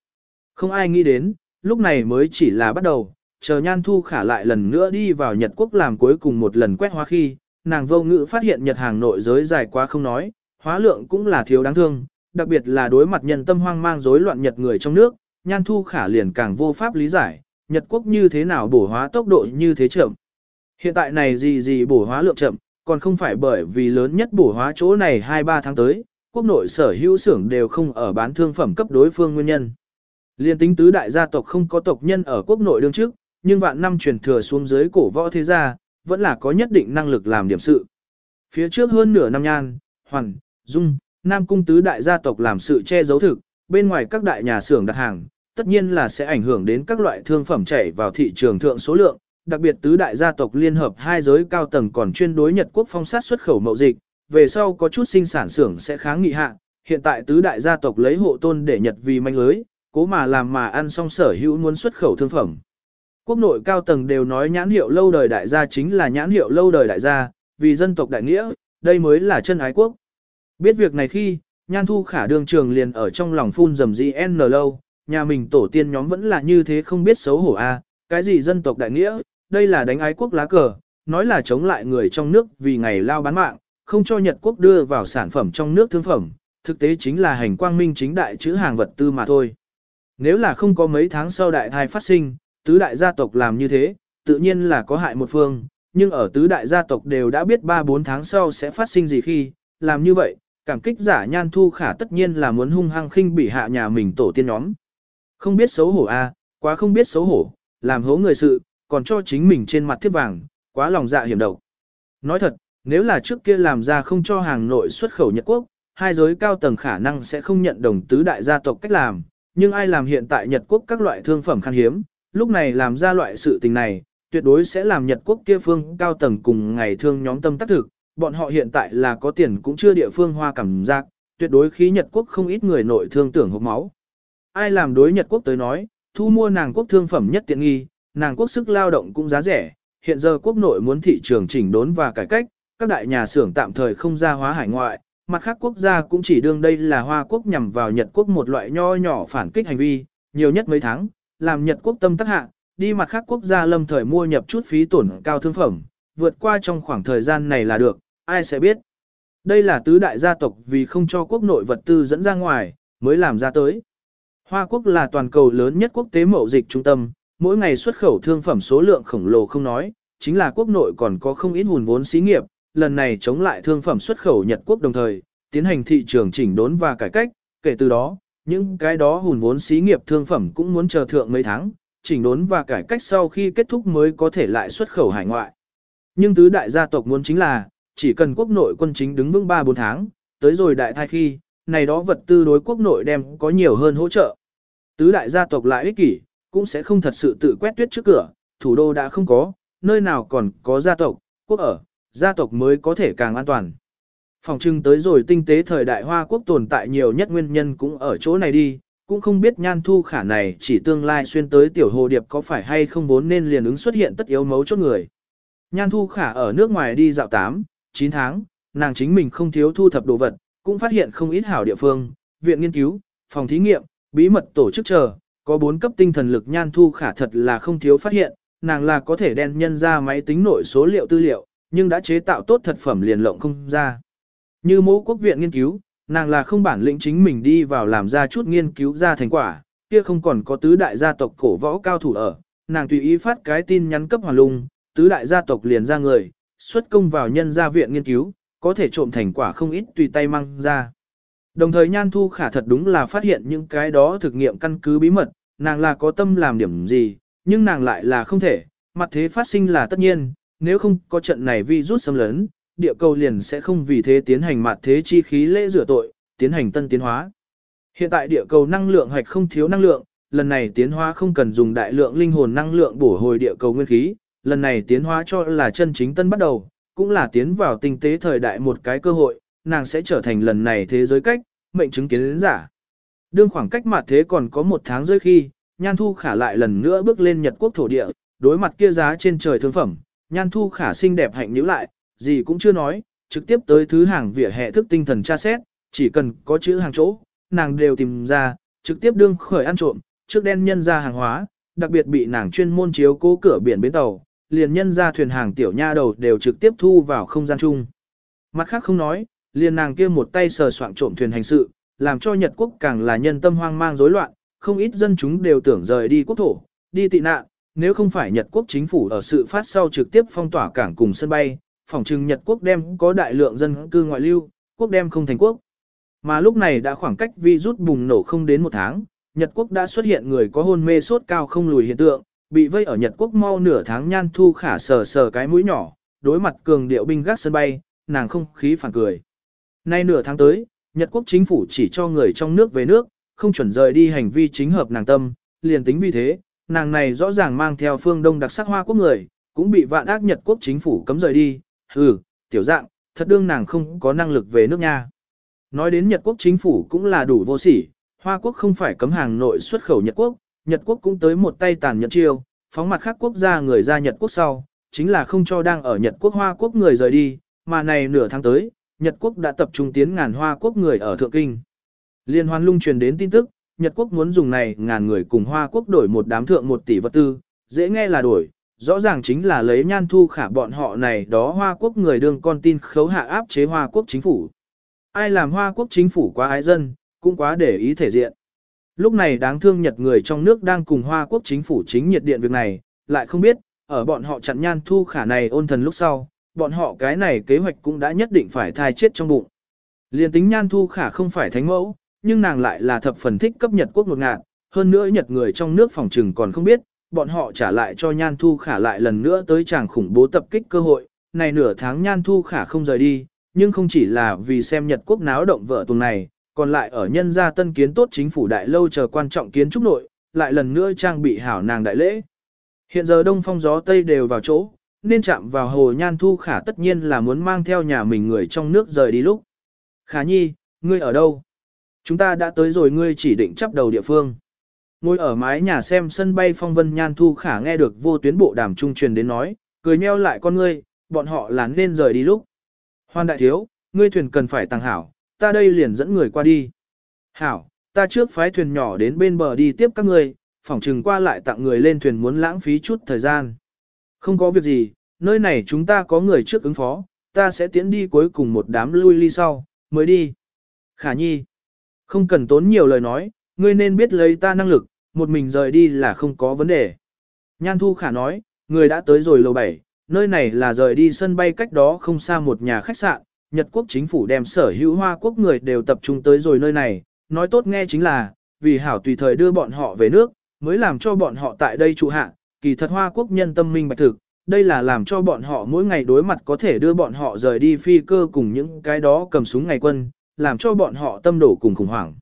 Không ai nghĩ đến, lúc này mới chỉ là bắt đầu, chờ Nhan Thu Khả lại lần nữa đi vào Nhật Quốc làm cuối cùng một lần quét hóa khi, nàng vô ngữ phát hiện Nhật hàng nội giới dài quá không nói, hóa lượng cũng là thiếu đáng thương, đặc biệt là đối mặt nhân tâm hoang mang rối loạn Nhật người trong nước, Nhan Thu Khả liền càng vô pháp lý giải, Nhật Quốc như thế nào bổ hóa tốc độ như thế chậm. Hiện tại này gì gì bổ hóa lượng chậm, còn không phải bởi vì lớn nhất bổ hóa chỗ này 2-3 tháng tới, quốc nội sở hữu xưởng đều không ở bán thương phẩm cấp đối phương nguyên nhân. Liên tính tứ đại gia tộc không có tộc nhân ở quốc nội đương trước, nhưng vạn năm truyền thừa xuống dưới cổ võ thế gia, vẫn là có nhất định năng lực làm điểm sự. Phía trước hơn nửa năm nhan, hoàn, dung, nam cung tứ đại gia tộc làm sự che giấu thực, bên ngoài các đại nhà xưởng đặt hàng, tất nhiên là sẽ ảnh hưởng đến các loại thương phẩm chảy vào thị trường thượng số lượng, đặc biệt tứ đại gia tộc liên hợp hai giới cao tầng còn chuyên đối Nhật quốc phong sát xuất khẩu mậu dịch, về sau có chút sinh sản xưởng sẽ kháng nghị hạ, hiện tại tứ đại gia tộc lấy hộ tôn để Nhật vì manh lưới, cố mà làm mà ăn xong sở hữu muốn xuất khẩu thương phẩm. Quốc nội cao tầng đều nói nhãn hiệu lâu đời đại gia chính là nhãn hiệu lâu đời đại gia, vì dân tộc đại nghĩa, đây mới là chân ái quốc. Biết việc này khi, nhan thu khả đường trường liền ở trong lòng phun dầm dị n lâu, nhà mình tổ tiên nhóm vẫn là như thế không biết xấu hổ a cái gì dân tộc đại nghĩa, đây là đánh ái quốc lá cờ, nói là chống lại người trong nước vì ngày lao bán mạng, không cho Nhật quốc đưa vào sản phẩm trong nước thương phẩm, thực tế chính là hành quang minh chính đại chữ hàng vật tư mà thôi. Nếu là không có mấy tháng sau đại thai phát sinh, tứ đại gia tộc làm như thế, tự nhiên là có hại một phương, nhưng ở tứ đại gia tộc đều đã biết 3-4 tháng sau sẽ phát sinh gì khi, làm như vậy, cảm kích giả nhan thu khả tất nhiên là muốn hung hăng khinh bỉ hạ nhà mình tổ tiên nhóm. Không biết xấu hổ a, à, quá không biết xấu hổ, làm hố người sự, còn cho chính mình trên mặt thiếp vàng, quá lòng dạ hiểm độc. Nói thật, nếu là trước kia làm ra không cho hàng nội xuất khẩu Nhật Quốc, hai giới cao tầng khả năng sẽ không nhận đồng tứ đại gia tộc cách làm, nhưng ai làm hiện tại Nhật Quốc các loại thương phẩm khan hiếm, lúc này làm ra loại sự tình này, tuyệt đối sẽ làm Nhật Quốc kia phương cao tầng cùng ngày thương nhóm tâm tác thực, bọn họ hiện tại là có tiền cũng chưa địa phương hoa cảm giác, tuyệt đối khí Nhật Quốc không ít người nội thương tưởng hộp máu. Ai làm đối Nhật Quốc tới nói, thu mua nàng quốc thương phẩm nhất tiện nghi, nàng quốc sức lao động cũng giá rẻ, hiện giờ quốc nội muốn thị trường chỉnh đốn và cải cách, các đại nhà xưởng tạm thời không ra hóa hải ngoại, mặt khác quốc gia cũng chỉ đương đây là hoa quốc nhằm vào Nhật quốc một loại nho nhỏ phản kích hành vi, nhiều nhất mấy tháng, làm Nhật quốc tâm tác hạ, đi mặt khác quốc gia lâm thời mua nhập chút phí tổn cao thương phẩm, vượt qua trong khoảng thời gian này là được, ai sẽ biết. Đây là tứ đại gia tộc vì không cho quốc nội vật tư dẫn ra ngoài, mới làm ra tới. Hoa quốc là toàn cầu lớn nhất quốc tế mậu dịch trung tâm, mỗi ngày xuất khẩu thương phẩm số lượng khổng lồ không nói, chính là quốc nội còn có không ít hùn vốn xí nghiệp, lần này chống lại thương phẩm xuất khẩu Nhật quốc đồng thời, tiến hành thị trường chỉnh đốn và cải cách, kể từ đó, những cái đó hùn vốn xí nghiệp thương phẩm cũng muốn chờ thượng mấy tháng, chỉnh đốn và cải cách sau khi kết thúc mới có thể lại xuất khẩu hải ngoại. Nhưng tứ đại gia tộc muốn chính là, chỉ cần quốc nội quân chính đứng vững 3-4 tháng, tới rồi đại thai khi, này đó vật tư đối quốc nội đem có nhiều hơn hỗ trợ. Tứ đại gia tộc lại ích kỷ, cũng sẽ không thật sự tự quét tuyết trước cửa, thủ đô đã không có, nơi nào còn có gia tộc, quốc ở, gia tộc mới có thể càng an toàn. Phòng trưng tới rồi tinh tế thời đại Hoa quốc tồn tại nhiều nhất nguyên nhân cũng ở chỗ này đi, cũng không biết nhan thu khả này chỉ tương lai xuyên tới tiểu hồ điệp có phải hay không vốn nên liền ứng xuất hiện tất yếu mấu chốt người. Nhan thu khả ở nước ngoài đi dạo 8, 9 tháng, nàng chính mình không thiếu thu thập đồ vật, cũng phát hiện không ít hảo địa phương, viện nghiên cứu, phòng thí nghiệm, bí mật tổ chức chờ, có bốn cấp tinh thần lực nhan thu khả thật là không thiếu phát hiện, nàng là có thể đen nhân ra máy tính nội số liệu tư liệu, nhưng đã chế tạo tốt thật phẩm liền lộng không ra. Như mẫu quốc viện nghiên cứu, nàng là không bản lĩnh chính mình đi vào làm ra chút nghiên cứu ra thành quả, kia không còn có tứ đại gia tộc cổ võ cao thủ ở, nàng tùy ý phát cái tin nhắn cấp hoàn lung, tứ đại gia tộc liền ra người, xuất công vào nhân gia viện nghiên cứu, có thể trộm thành quả không ít tùy tay mang ra. Đồng thời Nhan Thu Khả thật đúng là phát hiện những cái đó thực nghiệm căn cứ bí mật, nàng là có tâm làm điểm gì, nhưng nàng lại là không thể, mặt thế phát sinh là tất nhiên, nếu không có trận này vi rút xâm lớn địa cầu liền sẽ không vì thế tiến hành mặt thế chi khí lễ rửa tội, tiến hành tân tiến hóa. Hiện tại địa cầu năng lượng hoạch không thiếu năng lượng, lần này tiến hóa không cần dùng đại lượng linh hồn năng lượng bổ hồi địa cầu nguyên khí, lần này tiến hóa cho là chân chính tân bắt đầu, cũng là tiến vào tinh tế thời đại một cái cơ hội, nàng sẽ trở thành lần này thế giới cách, mệnh chứng kiến đến giả. Đương khoảng cách mặt thế còn có một tháng rơi khi, Nhan Thu Khả lại lần nữa bước lên Nhật Quốc thổ địa, đối mặt kia giá trên trời thương phẩm, Nhan Thu Khả xinh đẹp hạnh nhíu lại, gì cũng chưa nói, trực tiếp tới thứ hàng vỉa hè thức tinh thần tra xét, chỉ cần có chữ hàng chỗ, nàng đều tìm ra, trực tiếp đương khởi ăn trộm, trước đen nhân ra hàng hóa, đặc biệt bị nàng chuyên môn chiếu cố cửa biển bến tàu, liền nhân ra thuyền hàng tiểu nha đầu đều trực tiếp thu vào không gian chung. Mặt khác không nói, liền nàng kia một tay sờ soạn trộm thuyền hành sự, làm cho Nhật quốc càng là nhân tâm hoang mang rối loạn, không ít dân chúng đều tưởng rời đi quốc thổ, đi tị nạn, nếu không phải Nhật quốc chính phủ ở sự phát sau trực tiếp phong tỏa cảng cùng sân bay, phòng trừng Nhật quốc đem có đại lượng dân cư ngoại lưu, quốc đem không thành quốc. Mà lúc này đã khoảng cách vi rút bùng nổ không đến một tháng, Nhật quốc đã xuất hiện người có hôn mê sốt cao không lùi hiện tượng, bị vây ở Nhật quốc mau nửa tháng nhan thu khả sờ sờ cái mũi nhỏ, đối mặt cường điệu binh gác sân bay, nàng không khí phản cười. Nay nửa tháng tới, Nhật quốc chính phủ chỉ cho người trong nước về nước, không chuẩn rời đi hành vi chính hợp nàng tâm, liền tính vì thế, nàng này rõ ràng mang theo phương đông đặc sắc hoa quốc người, cũng bị vạn ác Nhật quốc chính phủ cấm rời đi, hừ, tiểu dạng, thật đương nàng không có năng lực về nước nha. Nói đến Nhật quốc chính phủ cũng là đủ vô sỉ, Hoa quốc không phải cấm hàng nội xuất khẩu Nhật quốc, Nhật quốc cũng tới một tay tàn nhẫn chiêu, phóng mặt khác quốc gia người ra Nhật quốc sau, chính là không cho đang ở Nhật quốc Hoa quốc người rời đi, mà này nửa tháng tới, Nhật quốc đã tập trung tiến ngàn Hoa quốc người ở Thượng Kinh. Liên hoan lung truyền đến tin tức, Nhật quốc muốn dùng này ngàn người cùng Hoa quốc đổi một đám thượng một tỷ vật tư, dễ nghe là đổi, rõ ràng chính là lấy nhan thu khả bọn họ này đó Hoa quốc người đương con tin khấu hạ áp chế Hoa quốc chính phủ. Ai làm Hoa quốc chính phủ quá ái dân, cũng quá để ý thể diện. Lúc này đáng thương Nhật người trong nước đang cùng Hoa quốc chính phủ chính nhiệt điện việc này, lại không biết, ở bọn họ chặn nhan thu khả này ôn thần lúc sau, bọn họ cái này kế hoạch cũng đã nhất định phải thai chết trong bụng. Liên tính nhan thu khả không phải thánh mẫu, nhưng nàng lại là thập phần thích cấp Nhật quốc một ngạn, hơn nữa Nhật người trong nước phòng trừng còn không biết, bọn họ trả lại cho nhan thu khả lại lần nữa tới chàng khủng bố tập kích cơ hội, này nửa tháng nhan thu khả không rời đi, nhưng không chỉ là vì xem Nhật quốc náo động vợ tuần này, còn lại ở nhân gia tân kiến tốt chính phủ đại lâu chờ quan trọng kiến trúc nội, lại lần nữa trang bị hảo nàng đại lễ. Hiện giờ đông phong gió tây đều vào chỗ, nên chạm vào hồ nhan thu khả tất nhiên là muốn mang theo nhà mình người trong nước rời đi lúc. Khả nhi, ngươi ở đâu? Chúng ta đã tới rồi ngươi chỉ định chấp đầu địa phương. Ngồi ở mái nhà xem sân bay phong vân nhan thu khả nghe được vô tuyến bộ đàm trung truyền đến nói, cười nheo lại con ngươi, bọn họ là nên rời đi lúc. Hoan đại thiếu, ngươi thuyền cần phải tăng hảo, ta đây liền dẫn người qua đi. Hảo, ta trước phái thuyền nhỏ đến bên bờ đi tiếp các ngươi, phỏng trừng qua lại tặng người lên thuyền muốn lãng phí chút thời gian. Không có việc gì, nơi này chúng ta có người trước ứng phó, ta sẽ tiến đi cuối cùng một đám lui ly sau, mới đi. Khả nhi, không cần tốn nhiều lời nói, ngươi nên biết lấy ta năng lực, một mình rời đi là không có vấn đề. Nhan Thu Khả nói, người đã tới rồi lầu 7, nơi này là rời đi sân bay cách đó không xa một nhà khách sạn, Nhật quốc chính phủ đem sở hữu hoa quốc người đều tập trung tới rồi nơi này, nói tốt nghe chính là, vì hảo tùy thời đưa bọn họ về nước, mới làm cho bọn họ tại đây trụ hạ, kỳ thật hoa quốc nhân tâm minh bạch thực, đây là làm cho bọn họ mỗi ngày đối mặt có thể đưa bọn họ rời đi phi cơ cùng những cái đó cầm súng ngày quân, làm cho bọn họ tâm đổ cùng khủng hoảng.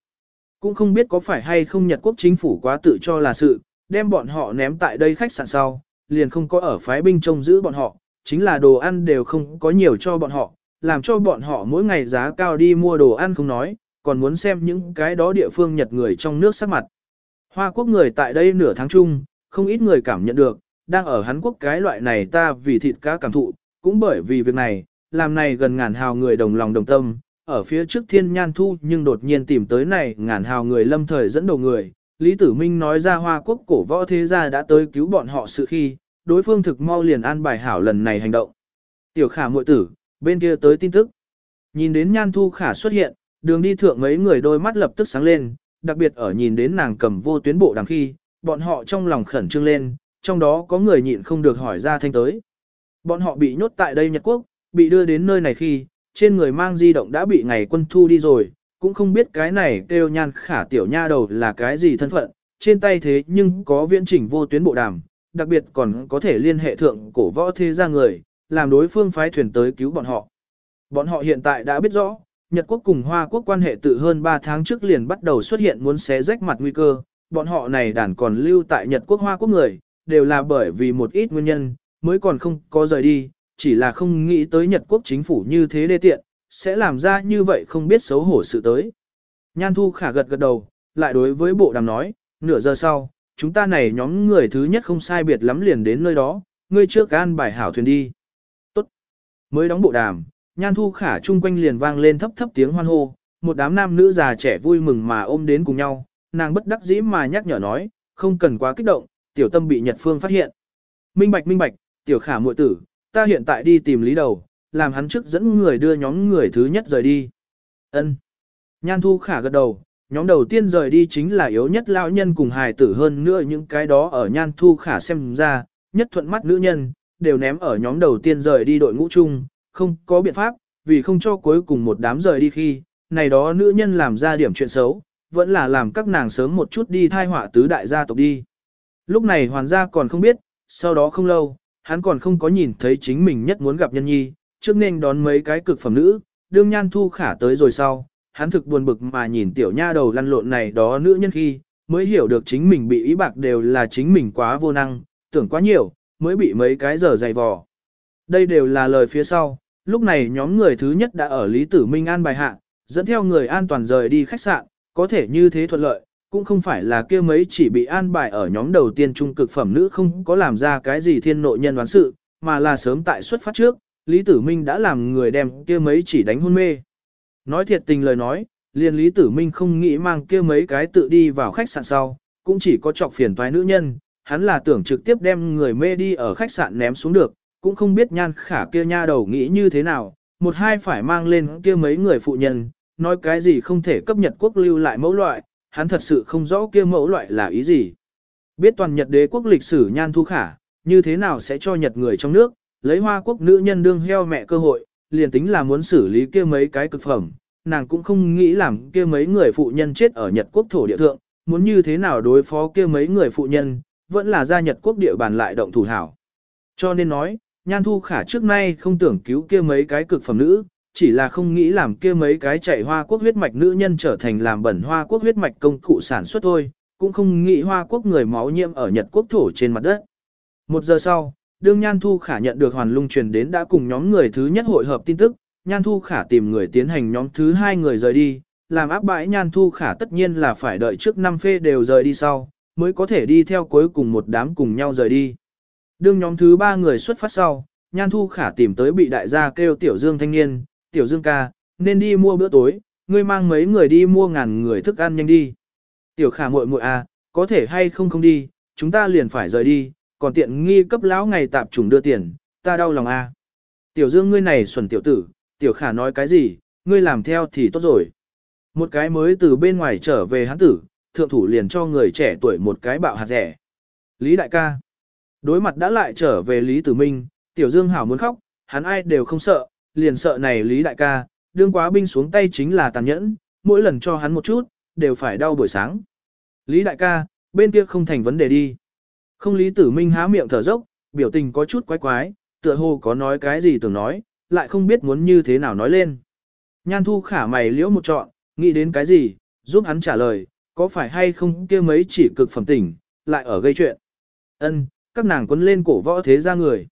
Cũng không biết có phải hay không Nhật quốc chính phủ quá tự cho là sự, đem bọn họ ném tại đây khách sạn sau, liền không có ở phái binh trông giữ bọn họ, chính là đồ ăn đều không có nhiều cho bọn họ, làm cho bọn họ mỗi ngày giá cao đi mua đồ ăn không nói, còn muốn xem những cái đó địa phương Nhật người trong nước sắc mặt. Hoa quốc người tại đây nửa tháng chung, không ít người cảm nhận được, đang ở Hàn Quốc cái loại này ta vì thịt cá cảm thụ, cũng bởi vì việc này, làm này gần ngàn hào người đồng lòng đồng tâm, ở phía trước thiên nhan thu nhưng đột nhiên tìm tới này ngàn hào người lâm thời dẫn đầu người. Lý Tử Minh nói ra Hoa Quốc cổ võ thế gia đã tới cứu bọn họ sự khi, đối phương thực mau liền an bài hảo lần này hành động. Tiểu khả muội tử, Bên kia tới tin tức. Nhìn đến Nhan Thu Khả xuất hiện, đường đi thượng mấy người đôi mắt lập tức sáng lên, đặc biệt ở nhìn đến nàng cầm vô tuyến bộ đằng khi, bọn họ trong lòng khẩn trương lên, trong đó có người nhịn không được hỏi ra thanh tới. Bọn họ bị nhốt tại đây Nhật Quốc, bị đưa đến nơi này khi, trên người mang di động đã bị ngày quân thu đi rồi, cũng không biết cái này kêu nhan khả tiểu nha đầu là cái gì thân phận, trên tay thế nhưng có viễn chỉnh vô tuyến bộ đàm, đặc biệt còn có thể liên hệ thượng cổ võ thế gia người, làm đối phương phái thuyền tới cứu bọn họ. Bọn họ hiện tại đã biết rõ, Nhật quốc cùng Hoa quốc quan hệ tự hơn 3 tháng trước liền bắt đầu xuất hiện muốn xé rách mặt nguy cơ, bọn họ này đàn còn lưu tại Nhật quốc Hoa quốc người, đều là bởi vì một ít nguyên nhân, mới còn không có rời đi, chỉ là không nghĩ tới Nhật quốc chính phủ như thế đê tiện, sẽ làm ra như vậy không biết xấu hổ sự tới. Nhan Thu Khả gật gật đầu, lại đối với bộ đàm nói, nửa giờ sau, chúng ta này nhóm người thứ nhất không sai biệt lắm liền đến nơi đó, ngươi trước an bài hảo thuyền đi. Tốt. Mới đóng bộ đàm, Nhan Thu Khả chung quanh liền vang lên thấp thấp tiếng hoan hô, một đám nam nữ già trẻ vui mừng mà ôm đến cùng nhau, nàng bất đắc dĩ mà nhắc nhở nói, không cần quá kích động, tiểu tâm bị Nhật Phương phát hiện. Minh bạch minh bạch, tiểu khả muội tử, ta hiện tại đi tìm lý đầu, làm hắn trước dẫn người đưa nhóm người thứ nhất rời đi. Ân. Nhan Thu Khả gật đầu, nhóm đầu tiên rời đi chính là yếu nhất lão nhân cùng hài tử hơn nữa những cái đó ở Nhan Thu Khả xem ra, nhất thuận mắt nữ nhân, đều ném ở nhóm đầu tiên rời đi đội ngũ chung, không có biện pháp, vì không cho cuối cùng một đám rời đi khi, này đó nữ nhân làm ra điểm chuyện xấu, vẫn là làm các nàng sớm một chút đi thai họa tứ đại gia tộc đi. Lúc này hoàn gia còn không biết, sau đó không lâu, hắn còn không có nhìn thấy chính mình nhất muốn gặp nhân nhi, trước nên đón mấy cái cực phẩm nữ, đương nhan thu khả tới rồi sau, hắn thực buồn bực mà nhìn tiểu nha đầu lăn lộn này đó nữ nhân khi, mới hiểu được chính mình bị ý bạc đều là chính mình quá vô năng, tưởng quá nhiều, mới bị mấy cái giờ dày vò. Đây đều là lời phía sau, lúc này nhóm người thứ nhất đã ở Lý Tử Minh an bài hạ, dẫn theo người an toàn rời đi khách sạn, có thể như thế thuận lợi, cũng không phải là kia mấy chỉ bị an bài ở nhóm đầu tiên trung cực phẩm nữ không có làm ra cái gì thiên nội nhân đoán sự, mà là sớm tại xuất phát trước, Lý Tử Minh đã làm người đem kia mấy chỉ đánh hôn mê. Nói thiệt tình lời nói, liền Lý Tử Minh không nghĩ mang kia mấy cái tự đi vào khách sạn sau, cũng chỉ có chọc phiền toái nữ nhân, hắn là tưởng trực tiếp đem người mê đi ở khách sạn ném xuống được, cũng không biết nhan khả kia nha đầu nghĩ như thế nào, một hai phải mang lên kia mấy người phụ nhân, nói cái gì không thể cấp Nhật quốc lưu lại mẫu loại, hắn thật sự không rõ kia mẫu loại là ý gì. Biết toàn Nhật đế quốc lịch sử nhan thu khả, như thế nào sẽ cho Nhật người trong nước, lấy hoa quốc nữ nhân đương heo mẹ cơ hội, liền tính là muốn xử lý kia mấy cái cực phẩm, nàng cũng không nghĩ làm kia mấy người phụ nhân chết ở Nhật quốc thổ địa thượng, muốn như thế nào đối phó kia mấy người phụ nhân, vẫn là ra Nhật quốc địa bàn lại động thủ hảo. Cho nên nói, Nhan Thu Khả trước nay không tưởng cứu kia mấy cái cực phẩm nữ, chỉ là không nghĩ làm kia mấy cái chạy hoa quốc huyết mạch nữ nhân trở thành làm bẩn hoa quốc huyết mạch công cụ sản xuất thôi, cũng không nghĩ hoa quốc người máu nhiễm ở Nhật quốc thổ trên mặt đất. Một giờ sau, đương Nhan Thu Khả nhận được hoàn lung truyền đến đã cùng nhóm người thứ nhất hội hợp tin tức, Nhan Thu Khả tìm người tiến hành nhóm thứ hai người rời đi, làm áp bãi Nhan Thu Khả tất nhiên là phải đợi trước năm phê đều rời đi sau, mới có thể đi theo cuối cùng một đám cùng nhau rời đi. Đương nhóm thứ ba người xuất phát sau, Nhan Thu Khả tìm tới bị đại gia kêu Tiểu Dương thanh niên, Tiểu Dương ca, nên đi mua bữa tối, ngươi mang mấy người đi mua ngàn người thức ăn nhanh đi. Tiểu Khả muội muội à, có thể hay không không đi, chúng ta liền phải rời đi, còn tiện nghi cấp lão ngày tạp trùng đưa tiền, ta đau lòng à. Tiểu Dương ngươi này xuẩn tiểu tử, Tiểu Khả nói cái gì, ngươi làm theo thì tốt rồi. Một cái mới từ bên ngoài trở về hắn tử, thượng thủ liền cho người trẻ tuổi một cái bạo hạt rẻ. Lý đại ca. Đối mặt đã lại trở về Lý Tử Minh, Tiểu Dương Hảo muốn khóc, hắn ai đều không sợ, liền sợ này Lý Đại ca, đương quá binh xuống tay chính là tàn nhẫn, mỗi lần cho hắn một chút, đều phải đau buổi sáng. Lý Đại ca, bên kia không thành vấn đề đi. Không Lý Tử Minh há miệng thở dốc, biểu tình có chút quái quái, tựa hồ có nói cái gì tưởng nói, lại không biết muốn như thế nào nói lên. Nhan thu khả mày liễu một trọn, nghĩ đến cái gì, giúp hắn trả lời, có phải hay không kia mấy chỉ cực phẩm tỉnh, lại ở gây chuyện. Ân, các nàng quấn lên cổ võ thế ra người.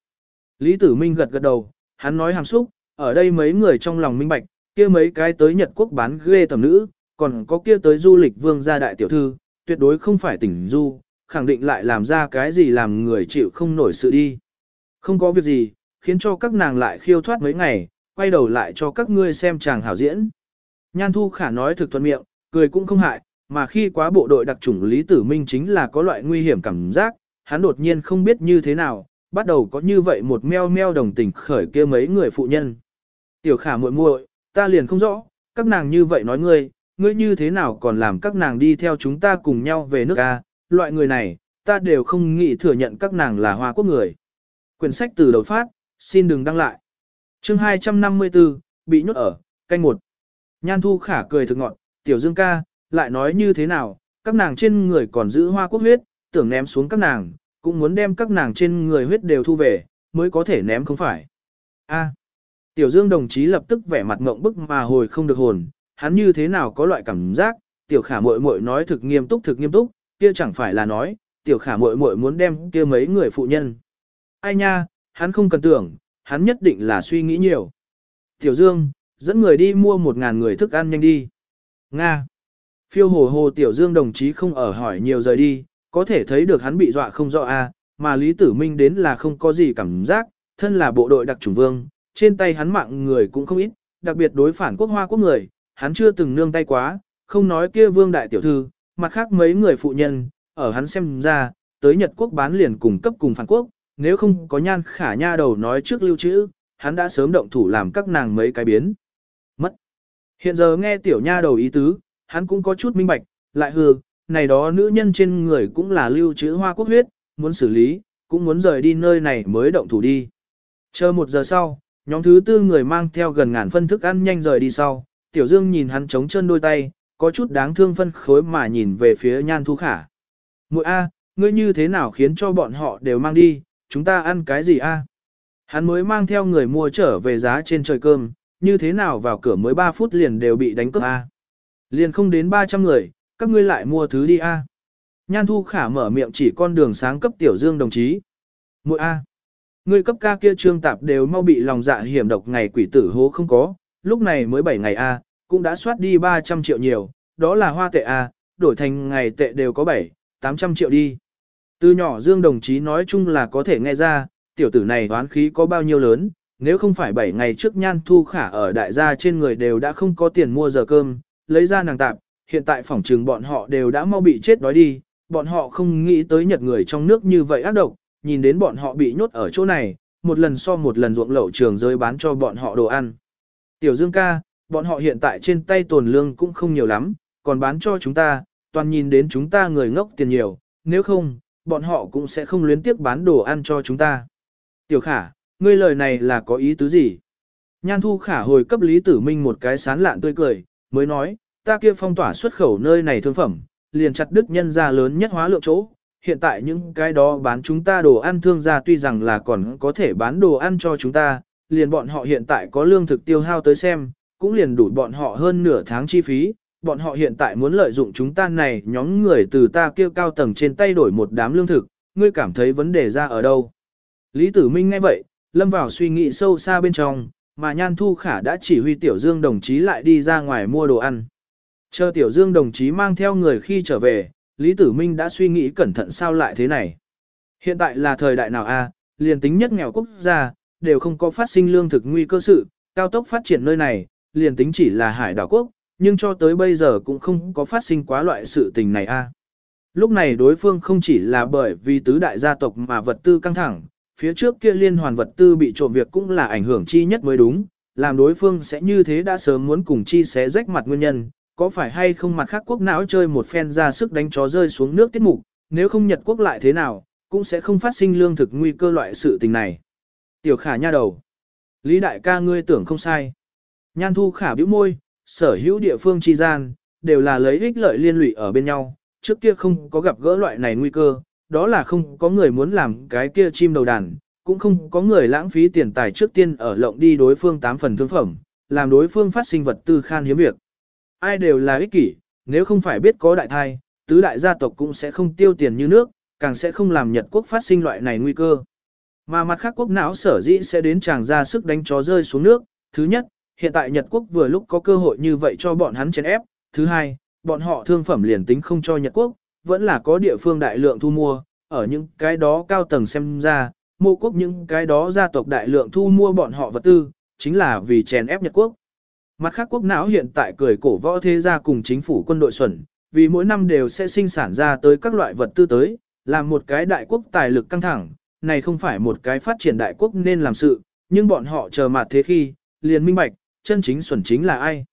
Lý Tử Minh gật gật đầu, hắn nói hàm xúc, ở đây mấy người trong lòng minh bạch, kia mấy cái tới Nhật Quốc bán ghê tầm nữ, còn có kia tới du lịch vương gia đại tiểu thư, tuyệt đối không phải tỉnh du, khẳng định lại làm ra cái gì làm người chịu không nổi sự đi. Không có việc gì, khiến cho các nàng lại khiêu thoát mấy ngày, quay đầu lại cho các ngươi xem chàng hảo diễn. Nhan Thu Khả nói thực thuận miệng, cười cũng không hại, mà khi quá bộ đội đặc chủng Lý Tử Minh chính là có loại nguy hiểm cảm giác, hắn đột nhiên không biết như thế nào, bắt đầu có như vậy một meo meo đồng tình khởi kia mấy người phụ nhân. Tiểu khả muội muội, ta liền không rõ, các nàng như vậy nói ngươi, ngươi như thế nào còn làm các nàng đi theo chúng ta cùng nhau về nước Ca? loại người này, ta đều không nghĩ thừa nhận các nàng là hoa quốc người. Quyển sách từ đầu phát, xin đừng đăng lại. chương 254, bị nhốt ở, canh một. Nhan Thu Khả cười thực ngọn, tiểu dương ca, lại nói như thế nào, các nàng trên người còn giữ hoa quốc huyết, tưởng ném xuống các nàng, cũng muốn đem các nàng trên người huyết đều thu về, mới có thể ném không phải. A tiểu dương đồng chí lập tức vẻ mặt ngộng bức mà hồi không được hồn, hắn như thế nào có loại cảm giác, tiểu khả muội muội nói thực nghiêm túc thực nghiêm túc, kia chẳng phải là nói, tiểu khả muội muội muốn đem kia mấy người phụ nhân. Ai nha, hắn không cần tưởng, hắn nhất định là suy nghĩ nhiều. Tiểu Dương, dẫn người đi mua một ngàn người thức ăn nhanh đi. Nga. Phiêu hồ hồ Tiểu Dương đồng chí không ở hỏi nhiều rời đi, có thể thấy được hắn bị dọa không rõ a, mà Lý Tử Minh đến là không có gì cảm giác, thân là bộ đội đặc chủng vương, trên tay hắn mạng người cũng không ít, đặc biệt đối phản quốc hoa quốc người, hắn chưa từng nương tay quá, không nói kia vương đại tiểu thư, mặt khác mấy người phụ nhân, ở hắn xem ra, tới Nhật quốc bán liền cùng cấp cùng phản quốc, nếu không có nhan khả nha đầu nói trước lưu trữ, hắn đã sớm động thủ làm các nàng mấy cái biến. Mất. Hiện giờ nghe tiểu nha đầu ý tứ, hắn cũng có chút minh bạch, lại hừ, này đó nữ nhân trên người cũng là lưu trữ hoa quốc huyết, muốn xử lý, cũng muốn rời đi nơi này mới động thủ đi. Chờ một giờ sau, nhóm thứ tư người mang theo gần ngàn phân thức ăn nhanh rời đi sau, tiểu dương nhìn hắn chống chân đôi tay, có chút đáng thương phân khối mà nhìn về phía nhan thu khả. Muội A, ngươi như thế nào khiến cho bọn họ đều mang đi, chúng ta ăn cái gì A? Hắn mới mang theo người mua trở về giá trên trời cơm, như thế nào vào cửa mới 3 phút liền đều bị đánh cướp A. Liền không đến 300 người, các ngươi lại mua thứ đi A. Nhan thu khả mở miệng chỉ con đường sáng cấp tiểu dương đồng chí. Muội A. Ngươi cấp ca kia trương tạp đều mau bị lòng dạ hiểm độc ngày quỷ tử hố không có, lúc này mới 7 ngày A, cũng đã soát đi 300 triệu nhiều, đó là hoa tệ A, đổi thành ngày tệ đều có 7, 800 triệu đi. Từ nhỏ Dương đồng chí nói chung là có thể nghe ra, tiểu tử này đoán khí có bao nhiêu lớn, nếu không phải 7 ngày trước nhan thu khả ở đại gia trên người đều đã không có tiền mua giờ cơm, lấy ra nàng tạp, hiện tại phỏng trường bọn họ đều đã mau bị chết đói đi, bọn họ không nghĩ tới nhật người trong nước như vậy ác độc, nhìn đến bọn họ bị nhốt ở chỗ này, một lần so một lần ruộng lậu trường rơi bán cho bọn họ đồ ăn. Tiểu Dương ca, bọn họ hiện tại trên tay tồn lương cũng không nhiều lắm, còn bán cho chúng ta, toàn nhìn đến chúng ta người ngốc tiền nhiều, nếu không, bọn họ cũng sẽ không luyến tiếc bán đồ ăn cho chúng ta. Tiểu khả, ngươi lời này là có ý tứ gì? Nhan thu khả hồi cấp Lý Tử Minh một cái sán lạn tươi cười, mới nói, ta kia phong tỏa xuất khẩu nơi này thương phẩm, liền chặt đứt nhân ra lớn nhất hóa lượng chỗ. Hiện tại những cái đó bán chúng ta đồ ăn thương gia tuy rằng là còn có thể bán đồ ăn cho chúng ta, liền bọn họ hiện tại có lương thực tiêu hao tới xem, cũng liền đủ bọn họ hơn nửa tháng chi phí, bọn họ hiện tại muốn lợi dụng chúng ta này nhóm người từ ta kêu cao tầng trên tay đổi một đám lương thực, ngươi cảm thấy vấn đề ra ở đâu. Lý Tử Minh nghe vậy, lâm vào suy nghĩ sâu xa bên trong, mà Nhan Thu Khả đã chỉ huy Tiểu Dương đồng chí lại đi ra ngoài mua đồ ăn. Chờ Tiểu Dương đồng chí mang theo người khi trở về, Lý Tử Minh đã suy nghĩ cẩn thận sao lại thế này. Hiện tại là thời đại nào a? liền tính nhất nghèo quốc gia, đều không có phát sinh lương thực nguy cơ sự, cao tốc phát triển nơi này, liền tính chỉ là hải đảo quốc, nhưng cho tới bây giờ cũng không có phát sinh quá loại sự tình này a. Lúc này đối phương không chỉ là bởi vì tứ đại gia tộc mà vật tư căng thẳng, phía trước kia liên hoàn vật tư bị trộm việc cũng là ảnh hưởng chi nhất mới đúng, làm đối phương sẽ như thế đã sớm muốn cùng chi xé rách mặt nguyên nhân, có phải hay không mặt khác quốc não chơi một phen ra sức đánh chó rơi xuống nước tiết mục, nếu không Nhật quốc lại thế nào, cũng sẽ không phát sinh lương thực nguy cơ loại sự tình này. Tiểu khả nha đầu. Lý đại ca ngươi tưởng không sai. Nhan thu khả bĩu môi, sở hữu địa phương chi gian, đều là lấy ích lợi liên lụy ở bên nhau, trước kia không có gặp gỡ loại này nguy cơ, đó là không có người muốn làm cái kia chim đầu đàn, cũng không có người lãng phí tiền tài trước tiên ở lộng đi đối phương tám phần thương phẩm, làm đối phương phát sinh vật tư khan hiếm việc. Ai đều là ích kỷ, nếu không phải biết có đại thai, tứ đại gia tộc cũng sẽ không tiêu tiền như nước, càng sẽ không làm Nhật quốc phát sinh loại này nguy cơ. Mà mặt khác quốc não sở dĩ sẽ đến chàng ra sức đánh chó rơi xuống nước, thứ nhất, hiện tại Nhật Quốc vừa lúc có cơ hội như vậy cho bọn hắn chèn ép. Thứ hai, bọn họ thương phẩm liền tính không cho Nhật Quốc, vẫn là có địa phương đại lượng thu mua, ở những cái đó cao tầng xem ra, mô quốc những cái đó gia tộc đại lượng thu mua bọn họ vật tư, chính là vì chèn ép Nhật Quốc. Mặt khác quốc não hiện tại cười cổ võ thế gia cùng chính phủ quân đội xuẩn, vì mỗi năm đều sẽ sinh sản ra tới các loại vật tư tới, làm một cái đại quốc tài lực căng thẳng, này không phải một cái phát triển đại quốc nên làm sự, nhưng bọn họ chờ mặt thế khi, liền minh bạch, chân chính xuẩn chính là ai.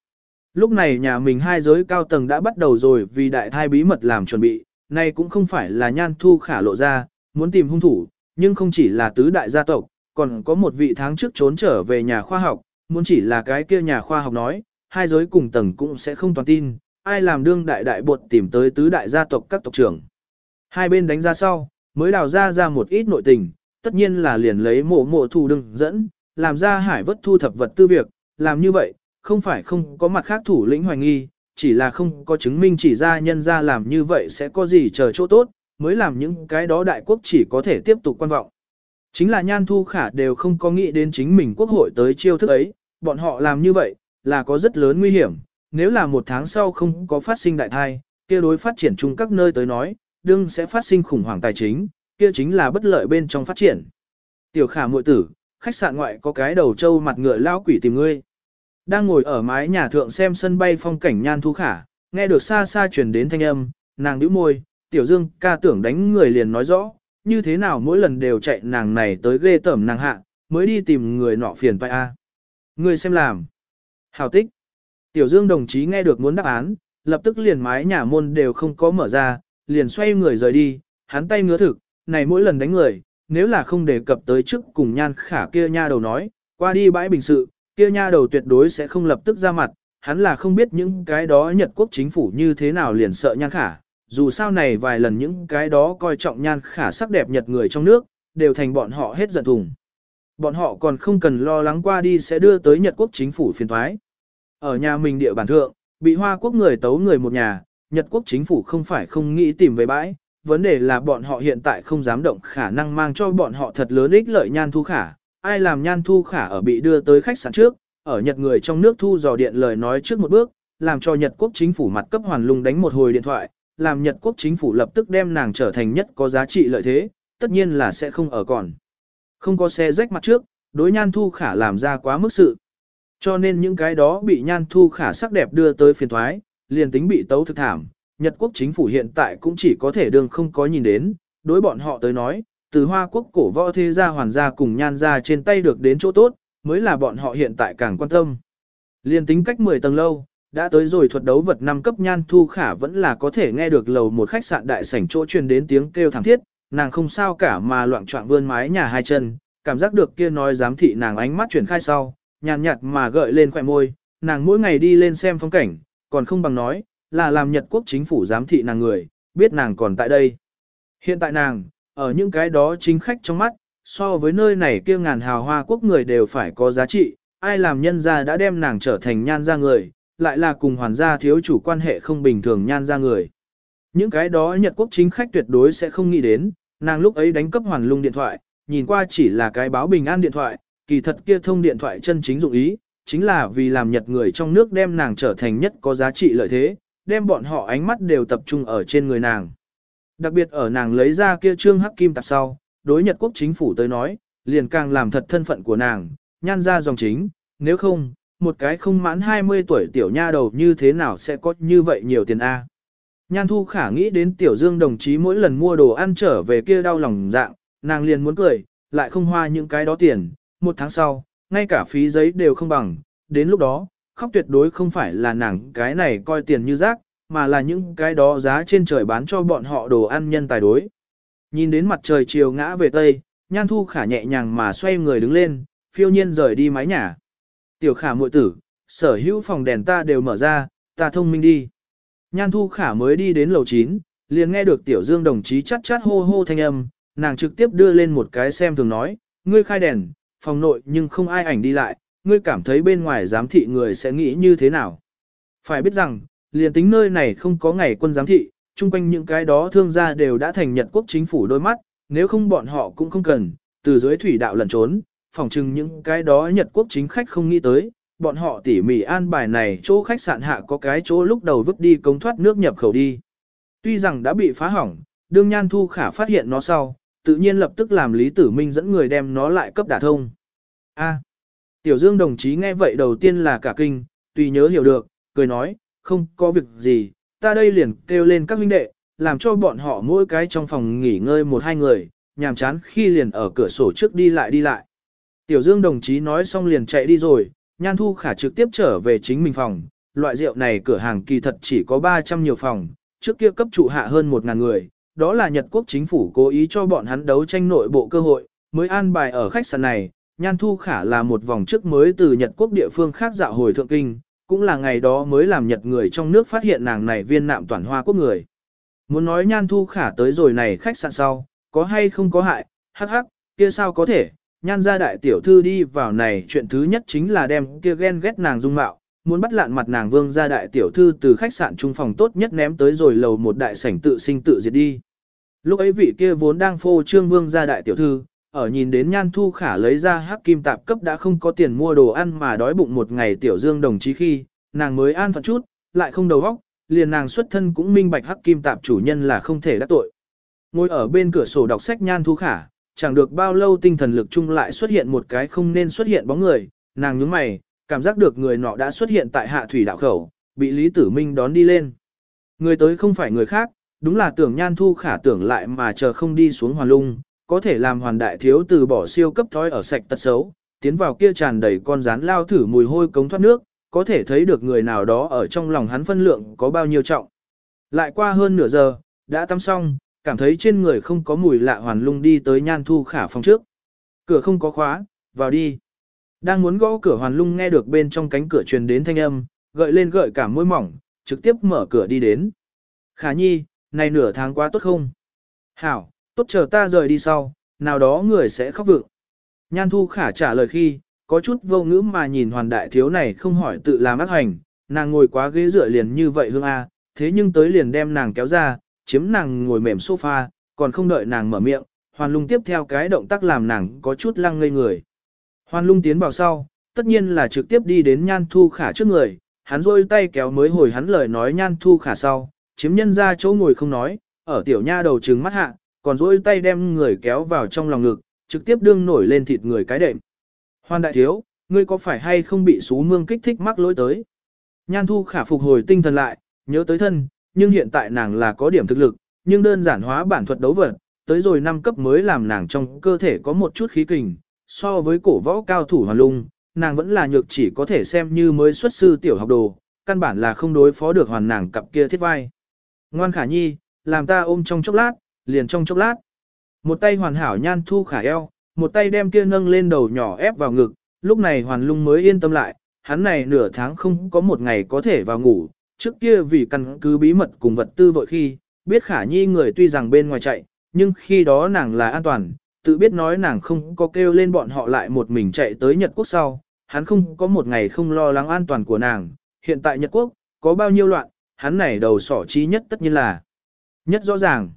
Lúc này nhà mình hai giới cao tầng đã bắt đầu rồi vì đại thai bí mật làm chuẩn bị, này cũng không phải là nhan thu khả lộ ra, muốn tìm hung thủ, nhưng không chỉ là tứ đại gia tộc, còn có một vị tháng trước trốn trở về nhà khoa học, muốn chỉ là cái kia nhà khoa học nói, hai giới cùng tầng cũng sẽ không toàn tin, ai làm đương đại đại bột tìm tới tứ đại gia tộc các tộc trưởng. Hai bên đánh ra sau, mới đào ra ra một ít nội tình, tất nhiên là liền lấy mộ mộ thủ đừng dẫn, làm ra hải vất thu thập vật tư việc, làm như vậy, không phải không có mặt khác thủ lĩnh hoài nghi, chỉ là không có chứng minh chỉ ra nhân ra làm như vậy sẽ có gì chờ chỗ tốt, mới làm những cái đó đại quốc chỉ có thể tiếp tục quan vọng. Chính là nhan thu khả đều không có nghĩ đến chính mình quốc hội tới chiêu thức ấy, bọn họ làm như vậy, là có rất lớn nguy hiểm, nếu là một tháng sau không có phát sinh đại thai, kia đối phát triển chung các nơi tới nói, đương sẽ phát sinh khủng hoảng tài chính, kia chính là bất lợi bên trong phát triển. Tiểu khả muội tử, khách sạn ngoại có cái đầu trâu mặt ngựa lao quỷ tìm ngươi. Đang ngồi ở mái nhà thượng xem sân bay phong cảnh nhan thu khả, nghe được xa xa truyền đến thanh âm, nàng nhíu môi, tiểu dương ca tưởng đánh người liền nói rõ, như thế nào mỗi lần đều chạy nàng này tới ghê tẩm nàng hạ, mới đi tìm người nọ phiền phải a. Ngươi xem làm. Hào tích. Tiểu dương đồng chí nghe được muốn đáp án, lập tức liền mái nhà môn đều không có mở ra, liền xoay người rời đi, hắn tay ngứa thực, này mỗi lần đánh người, nếu là không đề cập tới trước cùng nhan khả kia nha đầu nói, qua đi bãi bình sự, kia nha đầu tuyệt đối sẽ không lập tức ra mặt, hắn là không biết những cái đó Nhật quốc chính phủ như thế nào liền sợ nhan khả, dù sao này vài lần những cái đó coi trọng nhan khả sắc đẹp Nhật người trong nước, đều thành bọn họ hết giận thùng. Bọn họ còn không cần lo lắng qua đi sẽ đưa tới Nhật quốc chính phủ phiền thoái. Ở nhà mình địa bản thượng, bị Hoa quốc người tấu người một nhà, Nhật quốc chính phủ không phải không nghĩ tìm về bãi, vấn đề là bọn họ hiện tại không dám động khả năng mang cho bọn họ thật lớn ích lợi nhan thu khả. Ai làm nhan thu khả ở bị đưa tới khách sạn trước, ở Nhật người trong nước thu dò điện lời nói trước một bước, làm cho Nhật quốc chính phủ mặt cấp hoàn lung đánh một hồi điện thoại, làm Nhật quốc chính phủ lập tức đem nàng trở thành nhất có giá trị lợi thế, tất nhiên là sẽ không ở còn. Không có xe rách mặt trước, đối nhan thu khả làm ra quá mức sự. Cho nên những cái đó bị nhan thu khả sắc đẹp đưa tới phiền thoái, liền tính bị tấu thực thảm, Nhật quốc chính phủ hiện tại cũng chỉ có thể đương không có nhìn đến, đối bọn họ tới nói, từ hoa quốc cổ võ thế gia hoàn gia cùng nhan gia trên tay được đến chỗ tốt, mới là bọn họ hiện tại càng quan tâm. Liên tính cách 10 tầng lâu, đã tới rồi thuật đấu vật năm cấp nhan thu khả vẫn là có thể nghe được lầu một khách sạn đại sảnh chỗ truyền đến tiếng kêu thảm thiết, nàng không sao cả mà loạn trọng vươn mái nhà hai chân, cảm giác được kia nói giám thị nàng ánh mắt chuyển khai sau, nhàn nhạt mà gợi lên khỏe môi, nàng mỗi ngày đi lên xem phong cảnh, còn không bằng nói, là làm Nhật quốc chính phủ giám thị nàng người, biết nàng còn tại đây. Hiện tại nàng, ở những cái đó chính khách trong mắt, so với nơi này kia ngàn hào hoa quốc người đều phải có giá trị, ai làm nhân gia đã đem nàng trở thành nhan gia người, lại là cùng hoàn gia thiếu chủ quan hệ không bình thường nhan gia người. Những cái đó Nhật quốc chính khách tuyệt đối sẽ không nghĩ đến, nàng lúc ấy đánh cấp hoàn lung điện thoại, nhìn qua chỉ là cái báo bình an điện thoại, kỳ thật kia thông điện thoại chân chính dụng ý, chính là vì làm Nhật người trong nước đem nàng trở thành nhất có giá trị lợi thế, đem bọn họ ánh mắt đều tập trung ở trên người nàng. Đặc biệt ở nàng lấy ra kia trương hắc kim tạp sau, đối Nhật quốc chính phủ tới nói, liền càng làm thật thân phận của nàng, nhan ra dòng chính, nếu không, một cái không mãn 20 tuổi tiểu nha đầu như thế nào sẽ có như vậy nhiều tiền A. Nhan thu khả nghĩ đến tiểu dương đồng chí mỗi lần mua đồ ăn trở về kia đau lòng dạng, nàng liền muốn cười, lại không hoa những cái đó tiền, một tháng sau, ngay cả phí giấy đều không bằng, đến lúc đó, khóc tuyệt đối không phải là nàng cái này coi tiền như rác, mà là những cái đó giá trên trời bán cho bọn họ đồ ăn nhân tài đối. Nhìn đến mặt trời chiều ngã về tây, nhan thu khả nhẹ nhàng mà xoay người đứng lên, phiêu nhiên rời đi mái nhà. Tiểu khả muội tử, sở hữu phòng đèn ta đều mở ra, ta thông minh đi. Nhan thu khả mới đi đến lầu 9, liền nghe được tiểu dương đồng chí chát chát hô hô thanh âm, nàng trực tiếp đưa lên một cái xem thường nói, ngươi khai đèn, phòng nội nhưng không ai ảnh đi lại, ngươi cảm thấy bên ngoài giám thị người sẽ nghĩ như thế nào. Phải biết rằng, liền tính nơi này không có ngày quân giám thị, chung quanh những cái đó thương gia đều đã thành Nhật quốc chính phủ đôi mắt, nếu không bọn họ cũng không cần, từ dưới thủy đạo lẩn trốn, phòng chừng những cái đó Nhật quốc chính khách không nghĩ tới, bọn họ tỉ mỉ an bài này chỗ khách sạn hạ có cái chỗ lúc đầu vứt đi công thoát nước nhập khẩu đi. Tuy rằng đã bị phá hỏng, đương nhan thu khả phát hiện nó sau, tự nhiên lập tức làm Lý Tử Minh dẫn người đem nó lại cấp đả thông. A. Tiểu Dương đồng chí nghe vậy đầu tiên là cả kinh, tùy nhớ hiểu được, cười nói, không có việc gì, ta đây liền kêu lên các huynh đệ, làm cho bọn họ mỗi cái trong phòng nghỉ ngơi một hai người, nhàm chán khi liền ở cửa sổ trước đi lại đi lại. Tiểu Dương đồng chí nói xong liền chạy đi rồi, Nhan Thu Khả trực tiếp trở về chính mình phòng, loại rượu này cửa hàng kỳ thật chỉ có 300 nhiều phòng, trước kia cấp trụ hạ hơn 1.000 người, đó là Nhật quốc chính phủ cố ý cho bọn hắn đấu tranh nội bộ cơ hội, mới an bài ở khách sạn này, Nhan Thu Khả là một vòng trước mới từ Nhật quốc địa phương khác dạo hồi thượng kinh, cũng là ngày đó mới làm Nhật người trong nước phát hiện nàng này viên nạm toàn hoa quốc người. Muốn nói Nhan Thu Khả tới rồi này khách sạn sau, có hay không có hại, hắc hắc, kia sao có thể, Nhan gia đại tiểu thư đi vào này chuyện thứ nhất chính là đem kia ghen ghét nàng dung mạo, muốn bắt lạn mặt nàng vương gia đại tiểu thư từ khách sạn trung phòng tốt nhất ném tới rồi lầu một đại sảnh tự sinh tự diệt đi. Lúc ấy vị kia vốn đang phô trương vương gia đại tiểu thư, ở nhìn đến nhan thu khả lấy ra hắc kim tạp cấp đã không có tiền mua đồ ăn mà đói bụng một ngày tiểu dương đồng chí khi, nàng mới an phận chút, lại không đầu óc, liền nàng xuất thân cũng minh bạch hắc kim tạp chủ nhân là không thể đắc tội. Ngồi ở bên cửa sổ đọc sách nhan thu khả, chẳng được bao lâu tinh thần lực chung lại xuất hiện một cái không nên xuất hiện bóng người, nàng nhướng mày, cảm giác được người nọ đã xuất hiện tại hạ thủy đạo khẩu, bị Lý Tử Minh đón đi lên. Người tới không phải người khác, đúng là tưởng nhan thu khả tưởng lại mà chờ không đi xuống hoàn lung, có thể làm hoàn đại thiếu từ bỏ siêu cấp thói ở sạch tật xấu, tiến vào kia tràn đầy con rán lao thử mùi hôi cống thoát nước, có thể thấy được người nào đó ở trong lòng hắn phân lượng có bao nhiêu trọng. Lại qua hơn nửa giờ, đã tắm xong, cảm thấy trên người không có mùi lạ hoàn lung đi tới nhan thu khả phòng trước. Cửa không có khóa, vào đi. Đang muốn gõ cửa hoàn lung nghe được bên trong cánh cửa truyền đến thanh âm, gợi lên gợi cả môi mỏng, trực tiếp mở cửa đi đến. Khả nhi, này nửa tháng quá tốt không? Hảo, tốt chờ ta rời đi sau, nào đó người sẽ khóc vượng. Nhan thu khả trả lời khi, có chút vô ngữ mà nhìn hoàn đại thiếu này không hỏi tự làm ác hành, nàng ngồi quá ghế dựa liền như vậy hương a, thế nhưng tới liền đem nàng kéo ra, chiếm nàng ngồi mềm sofa, còn không đợi nàng mở miệng, hoàn lung tiếp theo cái động tác làm nàng có chút lăng ngây người. Hoàn lung tiến vào sau, tất nhiên là trực tiếp đi đến nhan thu khả trước người, hắn rôi tay kéo mới hồi hắn lời nói nhan thu khả sau, chiếm nhân ra chỗ ngồi không nói, ở tiểu nha đầu trừng mắt hạ, còn rôi tay đem người kéo vào trong lòng ngực, trực tiếp đương nổi lên thịt người cái đệm. Hoan đại thiếu, ngươi có phải hay không bị xú mương kích thích mắc lỗi tới? Nhan thu khả phục hồi tinh thần lại, nhớ tới thân, nhưng hiện tại nàng là có điểm thực lực, nhưng đơn giản hóa bản thuật đấu vật, tới rồi năm cấp mới làm nàng trong cơ thể có một chút khí kình, so với cổ võ cao thủ hoàn lung, nàng vẫn là nhược chỉ có thể xem như mới xuất sư tiểu học đồ, căn bản là không đối phó được hoàn nàng cặp kia thiết vai. Ngoan khả nhi, làm ta ôm trong chốc lát, liền trong chốc lát. Một tay hoàn hảo nhan thu khả eo, một tay đem kia nâng lên đầu nhỏ ép vào ngực, lúc này hoàn lung mới yên tâm lại, hắn này nửa tháng không có một ngày có thể vào ngủ, trước kia vì căn cứ bí mật cùng vật tư vội khi, biết khả nhi người tuy rằng bên ngoài chạy, nhưng khi đó nàng là an toàn, tự biết nói nàng không có kêu lên bọn họ lại một mình chạy tới Nhật Quốc sau, hắn không có một ngày không lo lắng an toàn của nàng, hiện tại Nhật Quốc, có bao nhiêu loạn, hắn này đầu sỏ trí nhất tất nhiên là nhất rõ ràng.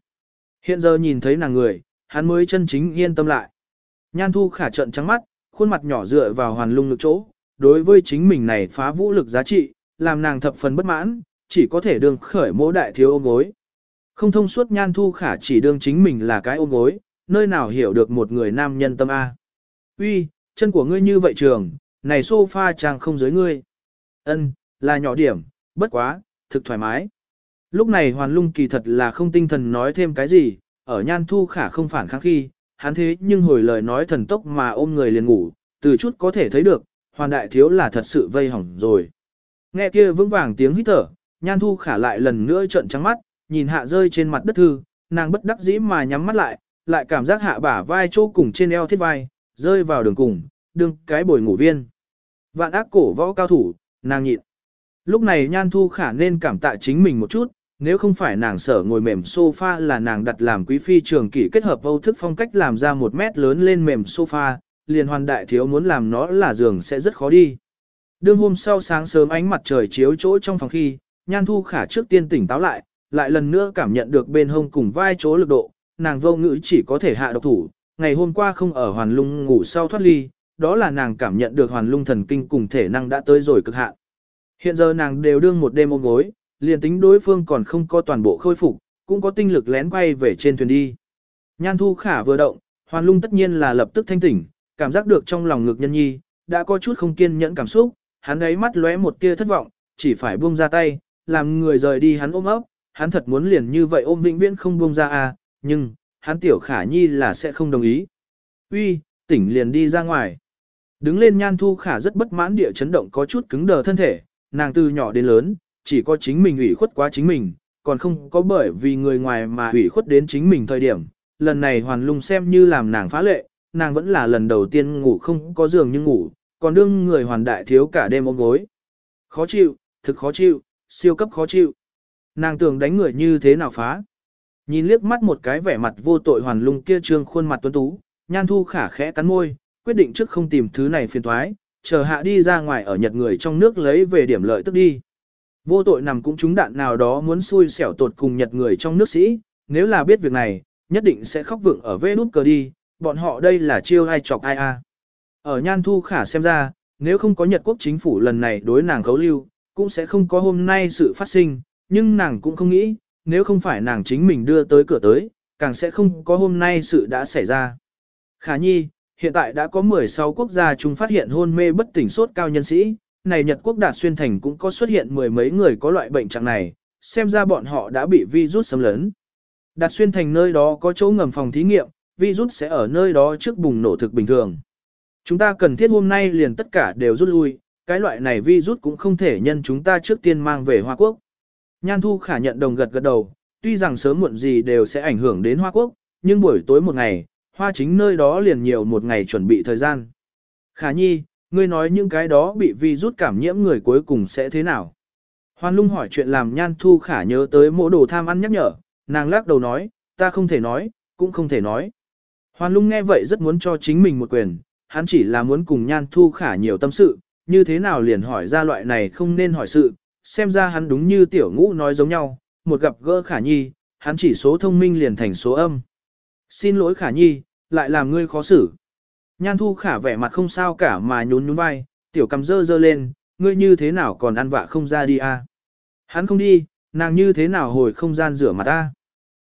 Hiện giờ nhìn thấy nàng người, hắn mới chân chính yên tâm lại. Nhan thu khả trận trắng mắt, khuôn mặt nhỏ dựa vào hoàn lung lực chỗ, đối với chính mình này phá vũ lực giá trị, làm nàng thập phần bất mãn, chỉ có thể đương khởi mỗ đại thiếu ôm gối. Không thông suốt nhan thu khả chỉ đương chính mình là cái ôm gối, nơi nào hiểu được một người nam nhân tâm A. Uy, chân của ngươi như vậy trường, này sofa trang không giới ngươi. Ân, là nhỏ điểm, bất quá, thực thoải mái. Lúc này hoàn lung kỳ thật là không tinh thần nói thêm cái gì, ở nhan thu khả không phản kháng khi, hắn thế nhưng hồi lời nói thần tốc mà ôm người liền ngủ, từ chút có thể thấy được, hoàn đại thiếu là thật sự vây hỏng rồi. Nghe kia vững vàng tiếng hít thở, nhan thu khả lại lần nữa trợn trắng mắt, nhìn hạ rơi trên mặt đất thư, nàng bất đắc dĩ mà nhắm mắt lại, lại cảm giác hạ bả vai chỗ cùng trên eo thiết vai, rơi vào đường cùng, đương cái bồi ngủ viên. Vạn ác cổ võ cao thủ, nàng nhịn. Lúc này nhan thu khả nên cảm tạ chính mình một chút, nếu không phải nàng sở ngồi mềm sofa là nàng đặt làm quý phi trường kỷ kết hợp âu thức phong cách làm ra một mét lớn lên mềm sofa, liền hoàn đại thiếu muốn làm nó là giường sẽ rất khó đi. Đương hôm sau sáng sớm ánh mặt trời chiếu chỗ trong phòng khi, nhan thu khả trước tiên tỉnh táo lại, lại lần nữa cảm nhận được bên hông cùng vai chỗ lực độ, nàng vô ngữ chỉ có thể hạ độc thủ, ngày hôm qua không ở hoàn lung ngủ sau thoát ly, đó là nàng cảm nhận được hoàn lung thần kinh cùng thể năng đã tới rồi cực hạn. Hiện giờ nàng đều đương một đêm ôm gối, liền tính đối phương còn không có toàn bộ khôi phục, cũng có tinh lực lén quay về trên thuyền đi. Nhan thu khả vừa động, hoàn lung tất nhiên là lập tức thanh tỉnh, cảm giác được trong lòng ngực nhân nhi, đã có chút không kiên nhẫn cảm xúc, hắn ấy mắt lóe một tia thất vọng, chỉ phải buông ra tay, làm người rời đi hắn ôm ấp, hắn thật muốn liền như vậy ôm vĩnh viễn không buông ra à, nhưng, hắn tiểu khả nhi là sẽ không đồng ý. Uy, tỉnh liền đi ra ngoài. Đứng lên nhan thu khả rất bất mãn địa chấn động có chút cứng đờ thân thể, nàng từ nhỏ đến lớn, chỉ có chính mình ủy khuất quá chính mình, còn không có bởi vì người ngoài mà ủy khuất đến chính mình thời điểm. Lần này hoàn lung xem như làm nàng phá lệ, nàng vẫn là lần đầu tiên ngủ không có giường nhưng ngủ, còn đương người hoàn đại thiếu cả đêm ôm gối. Khó chịu, thực khó chịu, siêu cấp khó chịu. Nàng tưởng đánh người như thế nào phá. Nhìn liếc mắt một cái vẻ mặt vô tội hoàn lung kia trương khuôn mặt tuấn tú, nhan thu khả khẽ cắn môi, quyết định trước không tìm thứ này phiền thoái, chờ hạ đi ra ngoài ở nhật người trong nước lấy về điểm lợi tức đi. Vô tội nằm cũng trúng đạn nào đó muốn xui xẻo tột cùng nhật người trong nước sĩ, nếu là biết việc này, nhất định sẽ khóc vượng ở vê nút cờ đi, bọn họ đây là chiêu ai chọc ai a. Ở Nhan Thu Khả xem ra, nếu không có Nhật Quốc chính phủ lần này đối nàng khấu lưu, cũng sẽ không có hôm nay sự phát sinh, nhưng nàng cũng không nghĩ, nếu không phải nàng chính mình đưa tới cửa tới, càng sẽ không có hôm nay sự đã xảy ra. Khả nhi, hiện tại đã có 16 quốc gia chúng phát hiện hôn mê bất tỉnh sốt cao nhân sĩ, này Nhật Quốc đạt xuyên thành cũng có xuất hiện mười mấy người có loại bệnh trạng này, xem ra bọn họ đã bị virus xâm lấn. Đạt xuyên thành nơi đó có chỗ ngầm phòng thí nghiệm, virus sẽ ở nơi đó trước bùng nổ thực bình thường. Chúng ta cần thiết hôm nay liền tất cả đều rút lui, cái loại này Vi rút cũng không thể nhân chúng ta trước tiên mang về Hoa Quốc. Nhan Thu khả nhận đồng gật gật đầu, tuy rằng sớm muộn gì đều sẽ ảnh hưởng đến Hoa Quốc, nhưng buổi tối một ngày, Hoa chính nơi đó liền nhiều một ngày chuẩn bị thời gian. Khả nhi, ngươi nói những cái đó bị Vi rút cảm nhiễm người cuối cùng sẽ thế nào? Hoan lung hỏi chuyện làm Nhan Thu khả nhớ tới mỗi đồ tham ăn nhắc nhở, nàng lắc đầu nói, ta không thể nói, cũng không thể nói. Hoan lung nghe vậy rất muốn cho chính mình một quyền, hắn chỉ là muốn cùng nhan thu khả nhiều tâm sự, như thế nào liền hỏi ra loại này không nên hỏi sự, xem ra hắn đúng như tiểu ngũ nói giống nhau, một gặp gỡ khả nhi, hắn chỉ số thông minh liền thành số âm. Xin lỗi khả nhi, lại làm ngươi khó xử. Nhan thu khả vẻ mặt không sao cả mà nhún nhún vai, tiểu cầm dơ dơ lên, ngươi như thế nào còn ăn vạ không ra đi à. Hắn không đi, nàng như thế nào hồi không gian rửa mặt ta.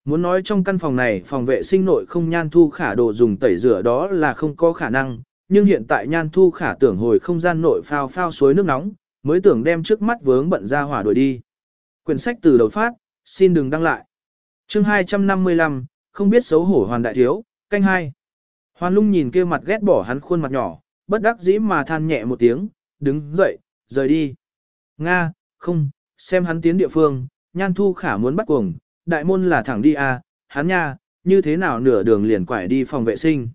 Muốn nói trong căn phòng này phòng vệ sinh nội không nhan thu khả đồ dùng tẩy rửa đó là không có khả năng, nhưng hiện tại nhan thu khả tưởng hồi không gian nội phao phao suối nước nóng, mới tưởng đem trước mắt vướng bận ra hỏa đuổi đi. Quyển sách từ đầu phát, xin đừng đăng lại. chương 255, không biết xấu hổ hoàn đại thiếu, canh hai. Hoàn lung nhìn kia mặt ghét bỏ hắn khuôn mặt nhỏ, bất đắc dĩ mà than nhẹ một tiếng, đứng dậy, rời đi. Nga, không, xem hắn tiến địa phương, nhan thu khả muốn bắt cuồng, đại môn là thẳng đi à, hắn nha, như thế nào nửa đường liền quải đi phòng vệ sinh.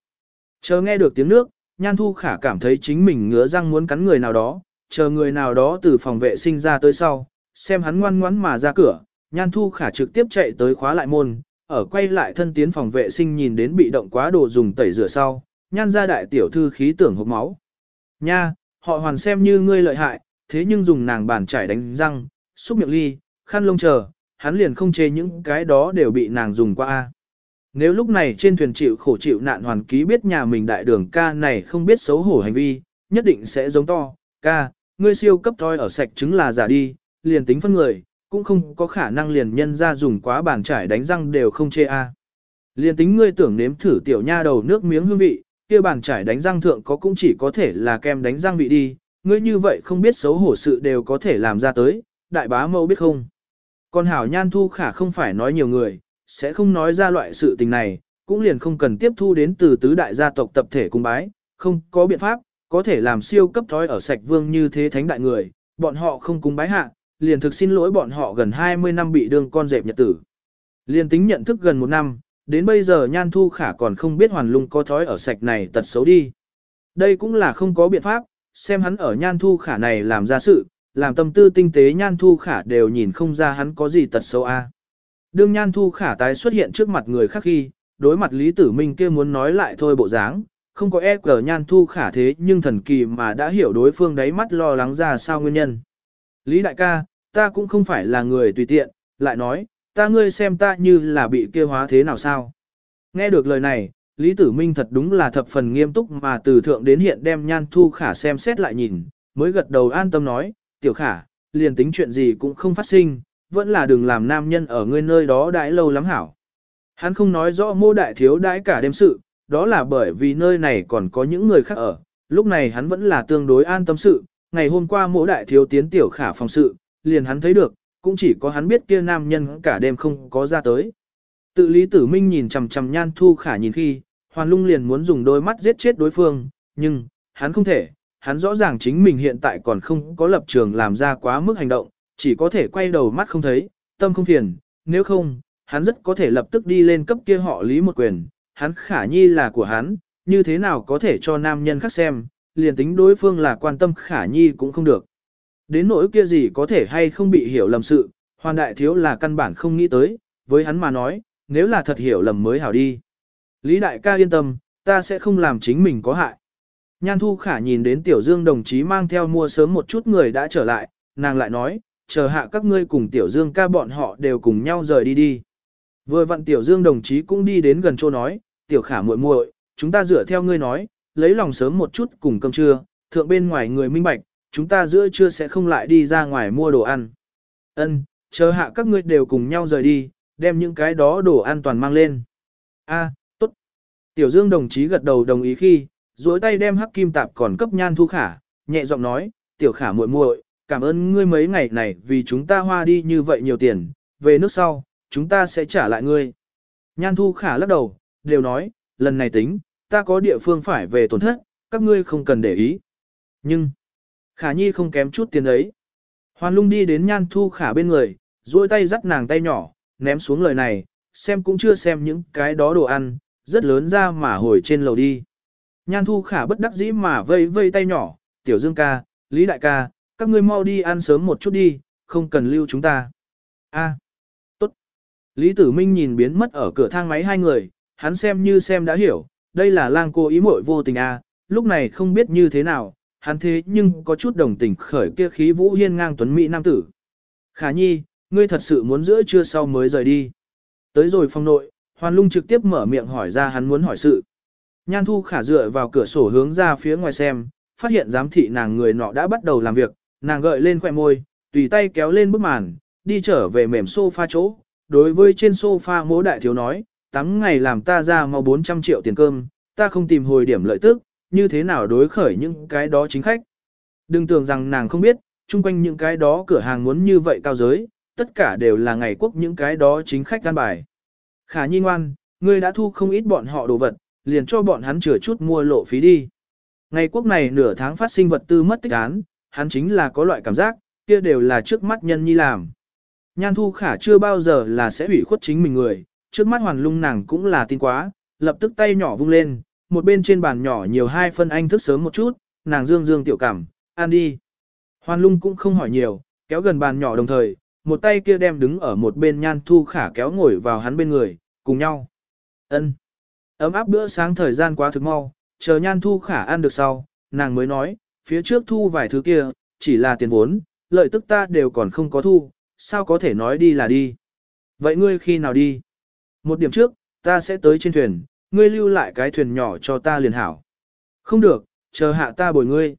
Chờ nghe được tiếng nước, nhan thu khả cảm thấy chính mình ngứa răng muốn cắn người nào đó, chờ người nào đó từ phòng vệ sinh ra tới sau, xem hắn ngoan ngoãn mà ra cửa, nhan thu khả trực tiếp chạy tới khóa lại môn, ở quay lại thân tiến phòng vệ sinh nhìn đến bị động quá đồ dùng tẩy rửa sau, nhan ra đại tiểu thư khí tưởng hộp máu. Nha, họ hoàn xem như ngươi lợi hại, thế nhưng dùng nàng bàn chải đánh răng, xúc miệng ly, khăn lông chờ, hắn liền không chê những cái đó đều bị nàng dùng qua. Nếu lúc này trên thuyền chịu khổ chịu nạn hoàn ký biết nhà mình đại đường ca này không biết xấu hổ hành vi, nhất định sẽ giống to, ca, ngươi siêu cấp thoi ở sạch chứng là giả đi, liền tính phân người, cũng không có khả năng liền nhân ra dùng quá bàn trải đánh răng đều không chê a. Liền tính ngươi tưởng nếm thử tiểu nha đầu nước miếng hương vị, kia bàn trải đánh răng thượng có cũng chỉ có thể là kem đánh răng vị đi, ngươi như vậy không biết xấu hổ sự đều có thể làm ra tới, đại bá mâu biết không. Còn hảo nhan thu khả không phải nói nhiều người, sẽ không nói ra loại sự tình này, cũng liền không cần tiếp thu đến từ tứ đại gia tộc tập thể cung bái, không có biện pháp, có thể làm siêu cấp thói ở sạch vương như thế thánh đại người, bọn họ không cung bái hạ, liền thực xin lỗi bọn họ gần 20 năm bị đương con dẹp nhật tử. Liền tính nhận thức gần một năm, đến bây giờ nhan thu khả còn không biết hoàn lung có thói ở sạch này tật xấu đi. Đây cũng là không có biện pháp, xem hắn ở nhan thu khả này làm ra sự, làm tâm tư tinh tế nhan thu khả đều nhìn không ra hắn có gì tật xấu a. Đương nhan thu khả tái xuất hiện trước mặt người khác khi, đối mặt Lý Tử Minh kia muốn nói lại thôi bộ dáng, không có e cờ nhan thu khả thế nhưng thần kỳ mà đã hiểu đối phương đáy mắt lo lắng ra sao nguyên nhân. Lý đại ca, ta cũng không phải là người tùy tiện, lại nói, ta ngươi xem ta như là bị kia hóa thế nào sao. Nghe được lời này, Lý Tử Minh thật đúng là thập phần nghiêm túc mà từ thượng đến hiện đem nhan thu khả xem xét lại nhìn, mới gật đầu an tâm nói, tiểu khả, liền tính chuyện gì cũng không phát sinh, vẫn là đừng làm nam nhân ở ngươi nơi đó đãi lâu lắm hảo. Hắn không nói rõ mô đại thiếu đãi cả đêm sự, đó là bởi vì nơi này còn có những người khác ở, lúc này hắn vẫn là tương đối an tâm sự, ngày hôm qua mô đại thiếu tiến tiểu khả phòng sự, liền hắn thấy được, cũng chỉ có hắn biết kia nam nhân cả đêm không có ra tới. Tự lý tử minh nhìn chằm chằm nhan thu khả nhìn khi, hoàn lung liền muốn dùng đôi mắt giết chết đối phương, nhưng, hắn không thể, hắn rõ ràng chính mình hiện tại còn không có lập trường làm ra quá mức hành động, chỉ có thể quay đầu mắt không thấy, tâm không phiền, nếu không, hắn rất có thể lập tức đi lên cấp kia họ lý một quyền, hắn khả nhi là của hắn, như thế nào có thể cho nam nhân khác xem, liền tính đối phương là quan tâm khả nhi cũng không được. Đến nỗi kia gì có thể hay không bị hiểu lầm sự, hoàn đại thiếu là căn bản không nghĩ tới, với hắn mà nói, nếu là thật hiểu lầm mới hảo đi. Lý đại ca yên tâm, ta sẽ không làm chính mình có hại. Nhan thu khả nhìn đến tiểu dương đồng chí mang theo mua sớm một chút người đã trở lại, nàng lại nói, chờ hạ các ngươi cùng tiểu dương ca bọn họ đều cùng nhau rời đi đi. Vừa vặn tiểu dương đồng chí cũng đi đến gần chỗ nói, tiểu khả muội muội, chúng ta dựa theo ngươi nói, lấy lòng sớm một chút cùng cơm trưa, thượng bên ngoài người minh bạch, chúng ta giữa trưa sẽ không lại đi ra ngoài mua đồ ăn. Ân, chờ hạ các ngươi đều cùng nhau rời đi, đem những cái đó đồ ăn toàn mang lên. A, tốt. Tiểu Dương đồng chí gật đầu đồng ý khi, duỗi tay đem hắc kim tạp còn cấp nhan thu khả, nhẹ giọng nói, tiểu khả muội muội, cảm ơn ngươi mấy ngày này vì chúng ta hoa đi như vậy nhiều tiền, về nước sau, chúng ta sẽ trả lại ngươi. Nhan thu khả lắc đầu, đều nói, lần này tính, ta có địa phương phải về tổn thất, các ngươi không cần để ý. Nhưng, khả nhi không kém chút tiền ấy. Hoàn lung đi đến nhan thu khả bên người, duỗi tay dắt nàng tay nhỏ, ném xuống lời này, xem cũng chưa xem những cái đó đồ ăn, rất lớn ra mà hồi trên lầu đi. Nhan thu khả bất đắc dĩ mà vây vây tay nhỏ, tiểu dương ca, lý đại ca, các ngươi mau đi ăn sớm một chút đi, không cần lưu chúng ta. A, tốt. Lý tử minh nhìn biến mất ở cửa thang máy hai người, hắn xem như xem đã hiểu, đây là lang cô ý muội vô tình a, lúc này không biết như thế nào, hắn thế nhưng có chút đồng tình khởi kia khí vũ hiên ngang tuấn mỹ nam tử. Khả nhi, ngươi thật sự muốn giữa trưa sau mới rời đi. Tới rồi phòng nội, Hoàn Lung trực tiếp mở miệng hỏi ra hắn muốn hỏi sự. Nhan Thu khả dựa vào cửa sổ hướng ra phía ngoài xem, phát hiện giám thị nàng người nọ đã bắt đầu làm việc, nàng gợi lên khỏe môi, tùy tay kéo lên bức màn, đi trở về mềm sofa chỗ. Đối với trên sofa mỗ đại thiếu nói, tắm ngày làm ta ra mau 400 triệu tiền cơm, ta không tìm hồi điểm lợi tức, như thế nào đối khởi những cái đó chính khách. Đừng tưởng rằng nàng không biết, chung quanh những cái đó cửa hàng muốn như vậy cao giới, tất cả đều là ngày quốc những cái đó chính khách can bài. Khả nhi ngoan, ngươi đã thu không ít bọn họ đồ vật, liền cho bọn hắn chừa chút mua lộ phí đi. Ngày quốc này nửa tháng phát sinh vật tư mất tích án, hắn chính là có loại cảm giác, kia đều là trước mắt nhân nhi làm. Nhan thu khả chưa bao giờ là sẽ hủy khuất chính mình người, trước mắt hoàn lung nàng cũng là tin quá, lập tức tay nhỏ vung lên, một bên trên bàn nhỏ nhiều hai phân anh thức sớm một chút, nàng dương dương tiểu cảm, ăn đi. Hoàn lung cũng không hỏi nhiều, kéo gần bàn nhỏ đồng thời, một tay kia đem đứng ở một bên nhan thu khả kéo ngồi vào hắn bên người, cùng nhau. ân Ấm áp bữa sáng thời gian quá thực mau, chờ nhan thu khả ăn được sau, nàng mới nói, phía trước thu vài thứ kia, chỉ là tiền vốn, lợi tức ta đều còn không có thu, sao có thể nói đi là đi. Vậy ngươi khi nào đi? Một điểm trước, ta sẽ tới trên thuyền, ngươi lưu lại cái thuyền nhỏ cho ta liền hảo. Không được, chờ hạ ta bồi ngươi.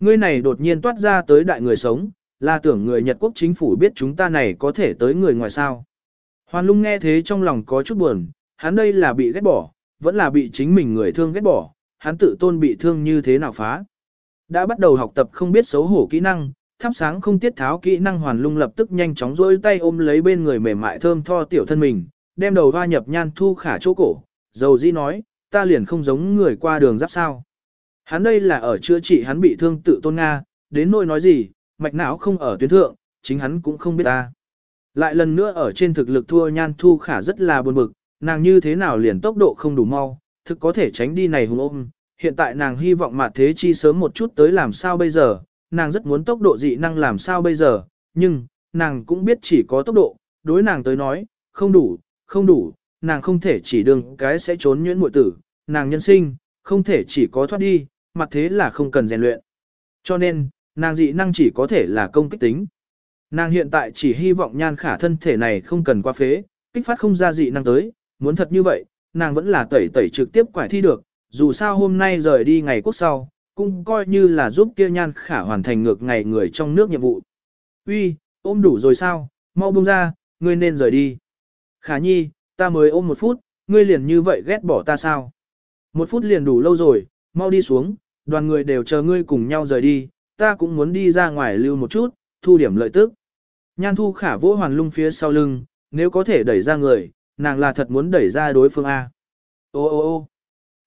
Ngươi này đột nhiên toát ra tới đại người sống, là tưởng người Nhật quốc chính phủ biết chúng ta này có thể tới người ngoài sao. Hoàn lung nghe thế trong lòng có chút buồn, hắn đây là bị ghét bỏ, vẫn là bị chính mình người thương ghét bỏ, hắn tự tôn bị thương như thế nào phá. Đã bắt đầu học tập không biết xấu hổ kỹ năng, thắp sáng không tiết tháo kỹ năng hoàn lung lập tức nhanh chóng rôi tay ôm lấy bên người mềm mại thơm tho tiểu thân mình, đem đầu va nhập nhan thu khả chỗ cổ, dầu dĩ nói, ta liền không giống người qua đường giáp sao. Hắn đây là ở chữa trị hắn bị thương tự tôn Nga, đến nỗi nói gì, mạch não không ở tuyến thượng, chính hắn cũng không biết ta. Lại lần nữa ở trên thực lực thua nhan thu khả rất là buồn bực, nàng như thế nào liền tốc độ không đủ mau, thực có thể tránh đi này hùng ôm. Hiện tại nàng hy vọng mà thế chi sớm một chút tới làm sao bây giờ, nàng rất muốn tốc độ dị năng làm sao bây giờ, nhưng, nàng cũng biết chỉ có tốc độ, đối nàng tới nói, không đủ, không đủ, nàng không thể chỉ đường cái sẽ trốn nhuyễn muội tử, nàng nhân sinh, không thể chỉ có thoát đi, mặt thế là không cần rèn luyện. Cho nên, nàng dị năng chỉ có thể là công kích tính. Nàng hiện tại chỉ hy vọng nhan khả thân thể này không cần qua phế, kích phát không ra dị năng tới, muốn thật như vậy, nàng vẫn là tẩy tẩy trực tiếp quải thi được, dù sao hôm nay rời đi ngày quốc sau, cũng coi như là giúp kia nhan khả hoàn thành ngược ngày người trong nước nhiệm vụ. Uy, ôm đủ rồi sao, mau buông ra, ngươi nên rời đi. Khả nhi, ta mới ôm một phút, ngươi liền như vậy ghét bỏ ta sao? Một phút liền đủ lâu rồi, mau đi xuống, đoàn người đều chờ ngươi cùng nhau rời đi, ta cũng muốn đi ra ngoài lưu một chút, thu điểm lợi tức. Nhan thu khả vỗ hoàn lung phía sau lưng, nếu có thể đẩy ra người, nàng là thật muốn đẩy ra đối phương A. Ô ô ô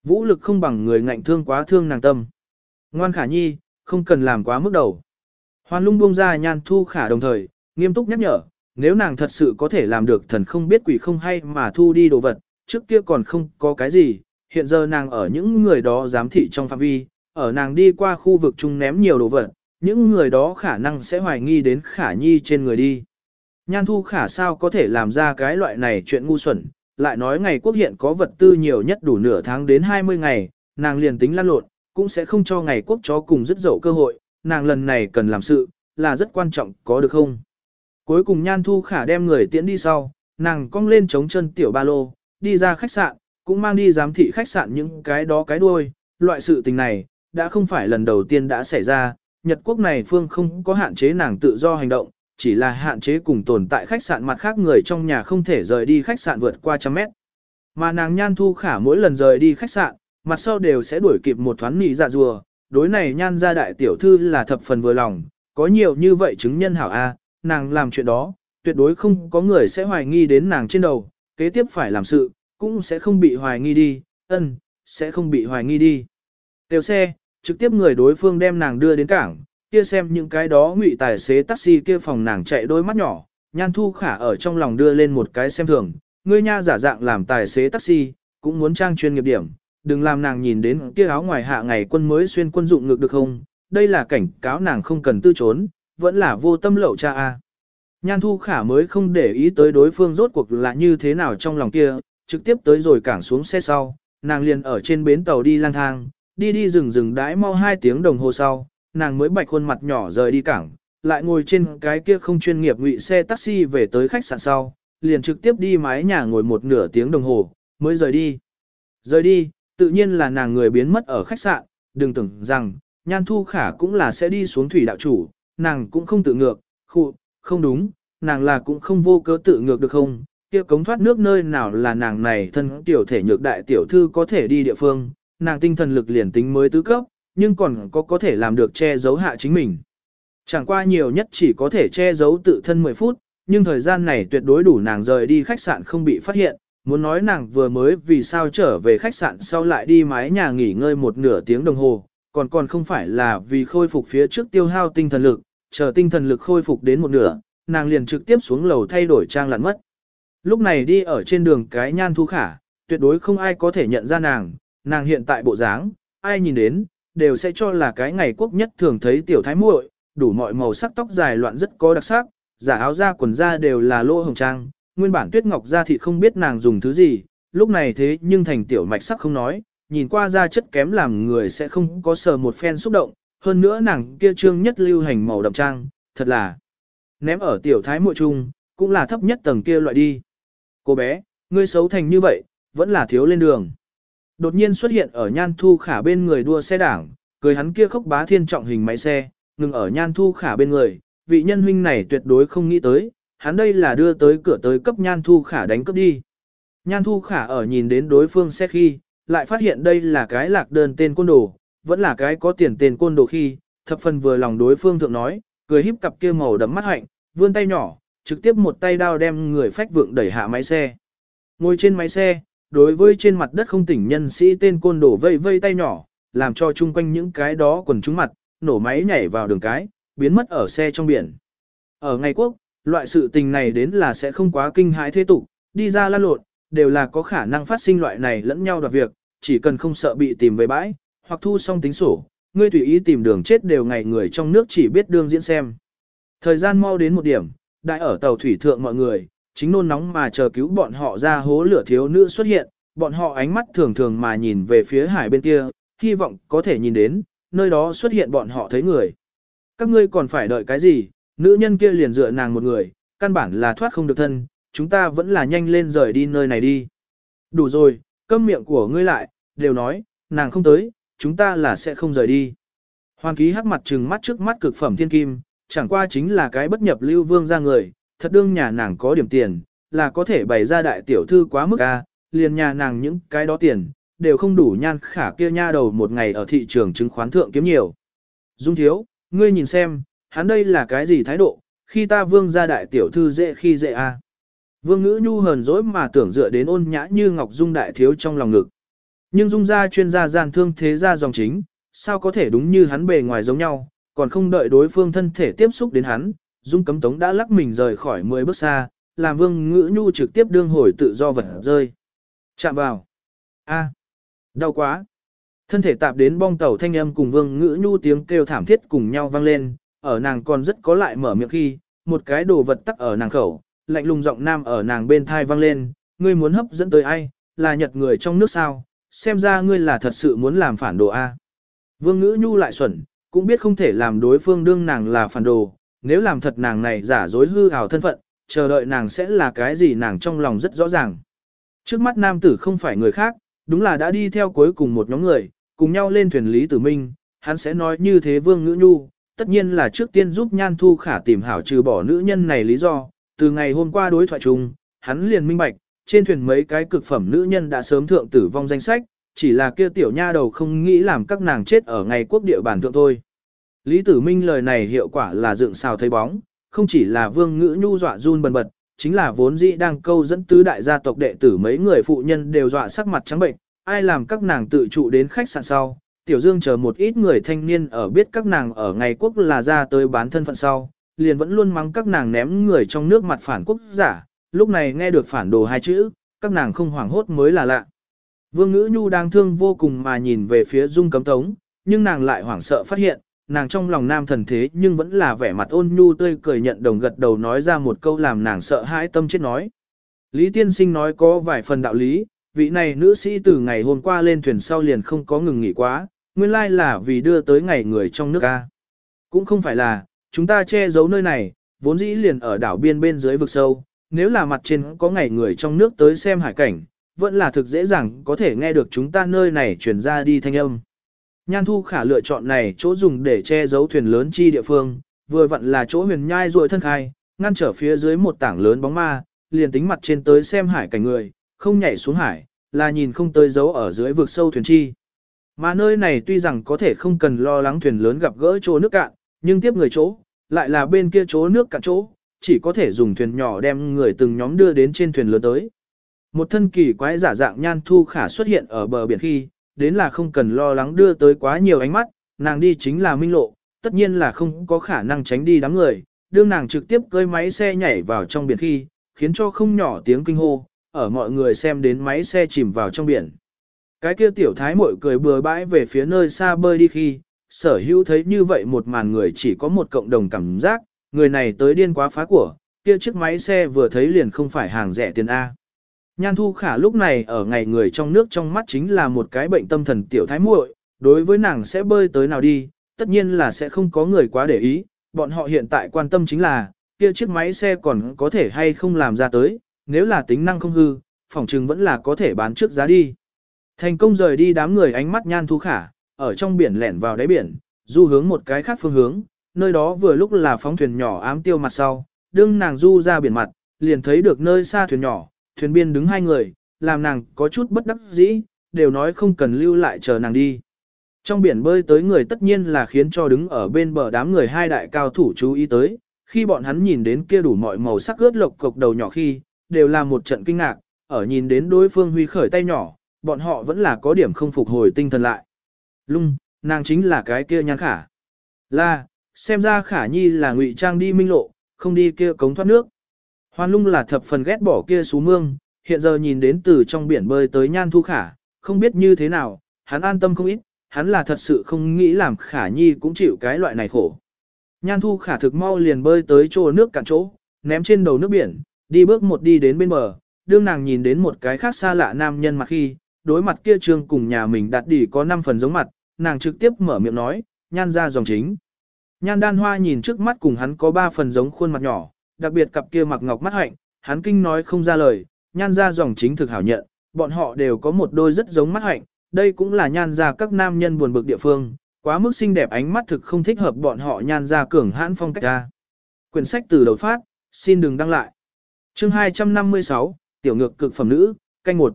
vũ lực không bằng người ngạnh thương quá thương nàng tâm. Ngoan khả nhi, không cần làm quá mức đầu. Hoàn lung buông ra nhan thu khả đồng thời, nghiêm túc nhắc nhở, nếu nàng thật sự có thể làm được thần không biết quỷ không hay mà thu đi đồ vật, trước kia còn không có cái gì, hiện giờ nàng ở những người đó giám thị trong phạm vi, ở nàng đi qua khu vực chung ném nhiều đồ vật, những người đó khả năng sẽ hoài nghi đến khả nhi trên người đi. Nhan thu khả sao có thể làm ra cái loại này chuyện ngu xuẩn, lại nói ngày quốc hiện có vật tư nhiều nhất đủ nửa tháng đến 20 ngày, nàng liền tính lăn lộn, cũng sẽ không cho ngày quốc chó cùng dứt dậu cơ hội, nàng lần này cần làm sự, là rất quan trọng, có được không? Cuối cùng Nhan Thu Khả đem người tiễn đi sau, nàng cong lên chống chân tiểu ba lô, đi ra khách sạn, cũng mang đi giám thị khách sạn những cái đó cái đuôi, loại sự tình này, đã không phải lần đầu tiên đã xảy ra, Nhật quốc này phương không có hạn chế nàng tự do hành động, chỉ là hạn chế cùng tồn tại khách sạn mặt khác người trong nhà không thể rời đi khách sạn vượt qua trăm mét. Mà nàng nhan thu khả mỗi lần rời đi khách sạn, mặt sau đều sẽ đuổi kịp một thoáng nỉ dạ rùa, đối này nhan gia đại tiểu thư là thập phần vừa lòng, có nhiều như vậy chứng nhân hảo A, nàng làm chuyện đó, tuyệt đối không có người sẽ hoài nghi đến nàng trên đầu, kế tiếp phải làm sự, cũng sẽ không bị hoài nghi đi, ân, sẽ không bị hoài nghi đi. Tiểu xe, trực tiếp người đối phương đem nàng đưa đến cảng, kia xem những cái đó ngụy tài xế taxi kia phòng nàng chạy đôi mắt nhỏ, nhan thu khả ở trong lòng đưa lên một cái xem thường, ngươi nha giả dạng làm tài xế taxi, cũng muốn trang chuyên nghiệp điểm, đừng làm nàng nhìn đến kia áo ngoài hạ ngày quân mới xuyên quân dụng ngược được không, đây là cảnh cáo nàng không cần tư trốn, vẫn là vô tâm lậu cha a. Nhan thu khả mới không để ý tới đối phương rốt cuộc là như thế nào trong lòng kia, trực tiếp tới rồi cảng xuống xe sau, nàng liền ở trên bến tàu đi lang thang, đi đi rừng rừng đãi mau hai tiếng đồng hồ sau, nàng mới bạch khuôn mặt nhỏ rời đi cảng, lại ngồi trên cái kia không chuyên nghiệp ngụy xe taxi về tới khách sạn sau, liền trực tiếp đi mái nhà ngồi một nửa tiếng đồng hồ, mới rời đi. Rời đi, tự nhiên là nàng người biến mất ở khách sạn, đừng tưởng rằng, nhan thu khả cũng là sẽ đi xuống thủy đạo chủ, nàng cũng không tự ngược, khụ, không đúng, nàng là cũng không vô cớ tự ngược được không, kia cống thoát nước nơi nào là nàng này thân tiểu thể nhược đại tiểu thư có thể đi địa phương, nàng tinh thần lực liền tính mới tứ cấp, nhưng còn có có thể làm được che giấu hạ chính mình. Chẳng qua nhiều nhất chỉ có thể che giấu tự thân 10 phút, nhưng thời gian này tuyệt đối đủ nàng rời đi khách sạn không bị phát hiện. Muốn nói nàng vừa mới vì sao trở về khách sạn sau lại đi mái nhà nghỉ ngơi một nửa tiếng đồng hồ, còn còn không phải là vì khôi phục phía trước tiêu hao tinh thần lực, chờ tinh thần lực khôi phục đến một nửa, nàng liền trực tiếp xuống lầu thay đổi trang lặn mất. Lúc này đi ở trên đường cái nhan thu khả, tuyệt đối không ai có thể nhận ra nàng, nàng hiện tại bộ dáng, ai nhìn đến, đều sẽ cho là cái ngày quốc nhất thường thấy tiểu thái muội, đủ mọi màu sắc tóc dài loạn rất có đặc sắc, giả áo da quần da đều là lô hồng trang, nguyên bản tuyết ngọc da thịt không biết nàng dùng thứ gì, lúc này thế nhưng thành tiểu mạch sắc không nói, nhìn qua da chất kém làm người sẽ không có sờ một phen xúc động, hơn nữa nàng kia trương nhất lưu hành màu đậm trang, thật là ném ở tiểu thái muội trung, cũng là thấp nhất tầng kia loại đi. Cô bé, ngươi xấu thành như vậy, vẫn là thiếu lên đường. Đột nhiên xuất hiện ở Nhan Thu Khả bên người đua xe đảng, cười hắn kia khốc bá thiên trọng hình máy xe, ngừng ở Nhan Thu Khả bên người, vị nhân huynh này tuyệt đối không nghĩ tới, hắn đây là đưa tới cửa tới cấp Nhan Thu Khả đánh cấp đi. Nhan Thu Khả ở nhìn đến đối phương xe khi, lại phát hiện đây là cái lạc đơn tên côn đồ, vẫn là cái có tiền tên côn đồ khi, thập phần vừa lòng đối phương thượng nói, cười híp cặp kia màu đấm mắt hạnh, vươn tay nhỏ, trực tiếp một tay đao đem người phách vượng đẩy hạ máy xe. Ngồi trên máy xe, đối với trên mặt đất không tỉnh nhân sĩ tên côn đổ vây vây tay nhỏ, làm cho chung quanh những cái đó quần chúng mặt, nổ máy nhảy vào đường cái, biến mất ở xe trong biển. Ở ngày quốc, loại sự tình này đến là sẽ không quá kinh hãi thế tục, đi ra lan lộn, đều là có khả năng phát sinh loại này lẫn nhau đoạt việc, chỉ cần không sợ bị tìm về bãi, hoặc thu xong tính sổ, ngươi tùy ý tìm đường chết đều ngày người trong nước chỉ biết đương diễn xem. Thời gian mau đến một điểm, đại ở tàu thủy thượng mọi người, chính nôn nóng mà chờ cứu bọn họ ra hố lửa thiếu nữ xuất hiện, bọn họ ánh mắt thường thường mà nhìn về phía hải bên kia, hy vọng có thể nhìn đến, nơi đó xuất hiện bọn họ thấy người. Các ngươi còn phải đợi cái gì, nữ nhân kia liền dựa nàng một người, căn bản là thoát không được thân, chúng ta vẫn là nhanh lên rời đi nơi này đi. Đủ rồi, câm miệng của ngươi lại, đều nói, nàng không tới, chúng ta là sẽ không rời đi. Hoàn ký hắc mặt trừng mắt trước mắt cực phẩm thiên kim, chẳng qua chính là cái bất nhập lưu vương ra người, thật đương nhà nàng có điểm tiền, là có thể bày ra đại tiểu thư quá mức a, liền nhà nàng những cái đó tiền, đều không đủ nhan khả kia nha đầu một ngày ở thị trường chứng khoán thượng kiếm nhiều. Dung thiếu, ngươi nhìn xem, hắn đây là cái gì thái độ, khi ta vương ra đại tiểu thư dễ khi dễ a. Vương ngữ nhu hờn dỗi mà tưởng dựa đến ôn nhã như ngọc dung đại thiếu trong lòng ngực. Nhưng dung gia chuyên gia gian thương thế gia dòng chính, sao có thể đúng như hắn bề ngoài giống nhau, còn không đợi đối phương thân thể tiếp xúc đến hắn, Dung cấm tống đã lắc mình rời khỏi 10 bước xa, làm vương ngữ nhu trực tiếp đương hồi tự do vật rơi. Chạm vào. A. Đau quá. Thân thể tạp đến bong tàu thanh âm cùng vương ngữ nhu tiếng kêu thảm thiết cùng nhau vang lên, ở nàng còn rất có lại mở miệng khi, một cái đồ vật tắc ở nàng khẩu, lạnh lùng giọng nam ở nàng bên thai vang lên, ngươi muốn hấp dẫn tới ai, là nhật người trong nước sao, xem ra ngươi là thật sự muốn làm phản đồ A. Vương ngữ nhu lại xuẩn, cũng biết không thể làm đối phương đương nàng là phản đồ, nếu làm thật nàng này giả dối hư ảo thân phận, chờ đợi nàng sẽ là cái gì nàng trong lòng rất rõ ràng. Trước mắt nam tử không phải người khác, đúng là đã đi theo cuối cùng một nhóm người, cùng nhau lên thuyền Lý Tử Minh, hắn sẽ nói như thế Vương Ngữ Nhu, tất nhiên là trước tiên giúp Nhan Thu Khả tìm hảo trừ bỏ nữ nhân này lý do, từ ngày hôm qua đối thoại chung, hắn liền minh bạch, trên thuyền mấy cái cực phẩm nữ nhân đã sớm thượng tử vong danh sách, chỉ là kia tiểu nha đầu không nghĩ làm các nàng chết ở ngày quốc địa bản thượng thôi. Lý Tử Minh lời này hiệu quả là dựng xào thấy bóng, không chỉ là Vương Ngữ Nhu dọa run bần bật, chính là vốn dĩ đang câu dẫn tứ đại gia tộc đệ tử mấy người phụ nhân đều dọa sắc mặt trắng bệnh, ai làm các nàng tự trụ đến khách sạn sau. Tiểu Dương chờ một ít người thanh niên ở biết các nàng ở ngày quốc là ra tới bán thân phận sau, liền vẫn luôn mắng các nàng ném người trong nước mặt phản quốc giả, lúc này nghe được phản đồ hai chữ, các nàng không hoảng hốt mới là lạ. Vương Ngữ Nhu đang thương vô cùng mà nhìn về phía Dung Cấm Tống, nhưng nàng lại hoảng sợ phát hiện, nàng trong lòng nam thần thế nhưng vẫn là vẻ mặt ôn nhu tươi cười nhận đồng gật đầu nói ra một câu làm nàng sợ hãi tâm chết nói. Lý Tiên Sinh nói có vài phần đạo lý, vị này nữ sĩ từ ngày hôm qua lên thuyền sau liền không có ngừng nghỉ quá, nguyên lai là vì đưa tới ngày người trong nước ca. Cũng không phải là, chúng ta che giấu nơi này, vốn dĩ liền ở đảo biên bên dưới vực sâu, nếu là mặt trên có ngày người trong nước tới xem hải cảnh, vẫn là thực dễ dàng có thể nghe được chúng ta nơi này truyền ra đi thanh âm. Nhan Thu Khả lựa chọn này chỗ dùng để che giấu thuyền lớn chi địa phương, vừa vặn là chỗ huyền nhai ruồi thân khai, ngăn trở phía dưới một tảng lớn bóng ma, liền tính mặt trên tới xem hải cảnh người, không nhảy xuống hải, là nhìn không tới dấu ở dưới vực sâu thuyền chi. Mà nơi này tuy rằng có thể không cần lo lắng thuyền lớn gặp gỡ chỗ nước cạn, nhưng tiếp người chỗ, lại là bên kia chỗ nước cạn chỗ, chỉ có thể dùng thuyền nhỏ đem người từng nhóm đưa đến trên thuyền lớn tới. Một thân kỳ quái giả dạng nhan thu khả xuất hiện ở bờ biển khi, đến là không cần lo lắng đưa tới quá nhiều ánh mắt, nàng đi chính là minh lộ, tất nhiên là không có khả năng tránh đi đám người, đương nàng trực tiếp cơi máy xe nhảy vào trong biển khi, khiến cho không nhỏ tiếng kinh hô, ở mọi người xem đến máy xe chìm vào trong biển. Cái kia tiểu thái mội cười bừa bãi về phía nơi xa bơi đi khi, sở hữu thấy như vậy một màn người chỉ có một cộng đồng cảm giác, người này tới điên quá phá của, kia chiếc máy xe vừa thấy liền không phải hàng rẻ tiền A. Nhan Thu Khả lúc này ở ngày người trong nước trong mắt chính là một cái bệnh tâm thần tiểu thái muội, đối với nàng sẽ bơi tới nào đi, tất nhiên là sẽ không có người quá để ý, bọn họ hiện tại quan tâm chính là, kia chiếc máy xe còn có thể hay không làm ra tới, nếu là tính năng không hư, phòng trừng vẫn là có thể bán trước giá đi. Thành công rời đi đám người ánh mắt Nhan Thu Khả, ở trong biển lẻn vào đáy biển, du hướng một cái khác phương hướng, nơi đó vừa lúc là phóng thuyền nhỏ ám tiêu mặt sau, đương nàng du ra biển mặt, liền thấy được nơi xa thuyền nhỏ, thuyền biên đứng hai người, làm nàng có chút bất đắc dĩ, đều nói không cần lưu lại chờ nàng đi. Trong biển bơi tới người tất nhiên là khiến cho đứng ở bên bờ đám người hai đại cao thủ chú ý tới, khi bọn hắn nhìn đến kia đủ mọi màu sắc ướt lộc cục đầu nhỏ khi, đều là một trận kinh ngạc, ở nhìn đến đối phương huy khởi tay nhỏ, bọn họ vẫn là có điểm không phục hồi tinh thần lại. Lung, nàng chính là cái kia nhan khả. Là, xem ra khả nhi là ngụy trang đi minh lộ, không đi kia cống thoát nước. Hoan lung là thập phần ghét bỏ kia xú mương, hiện giờ nhìn đến từ trong biển bơi tới nhan thu khả, không biết như thế nào, hắn an tâm không ít, hắn là thật sự không nghĩ làm khả nhi cũng chịu cái loại này khổ. Nhan thu khả thực mau liền bơi tới chỗ nước cạn chỗ, ném trên đầu nước biển, đi bước một đi đến bên bờ, đương nàng nhìn đến một cái khác xa lạ nam nhân mặt khi, đối mặt kia trương cùng nhà mình đặt đỉ có 5 phần giống mặt, nàng trực tiếp mở miệng nói, nhan ra dòng chính. Nhan đan hoa nhìn trước mắt cùng hắn có 3 phần giống khuôn mặt nhỏ, đặc biệt cặp kia mặc ngọc mắt hạnh, hắn kinh nói không ra lời, nhan ra dòng chính thực hảo nhận, bọn họ đều có một đôi rất giống mắt hạnh, đây cũng là nhan ra các nam nhân buồn bực địa phương, quá mức xinh đẹp ánh mắt thực không thích hợp bọn họ nhan ra cường hãn phong cách ra. Quyển sách từ đầu phát, xin đừng đăng lại. Chương 256, Tiểu ngược cực phẩm nữ, canh một.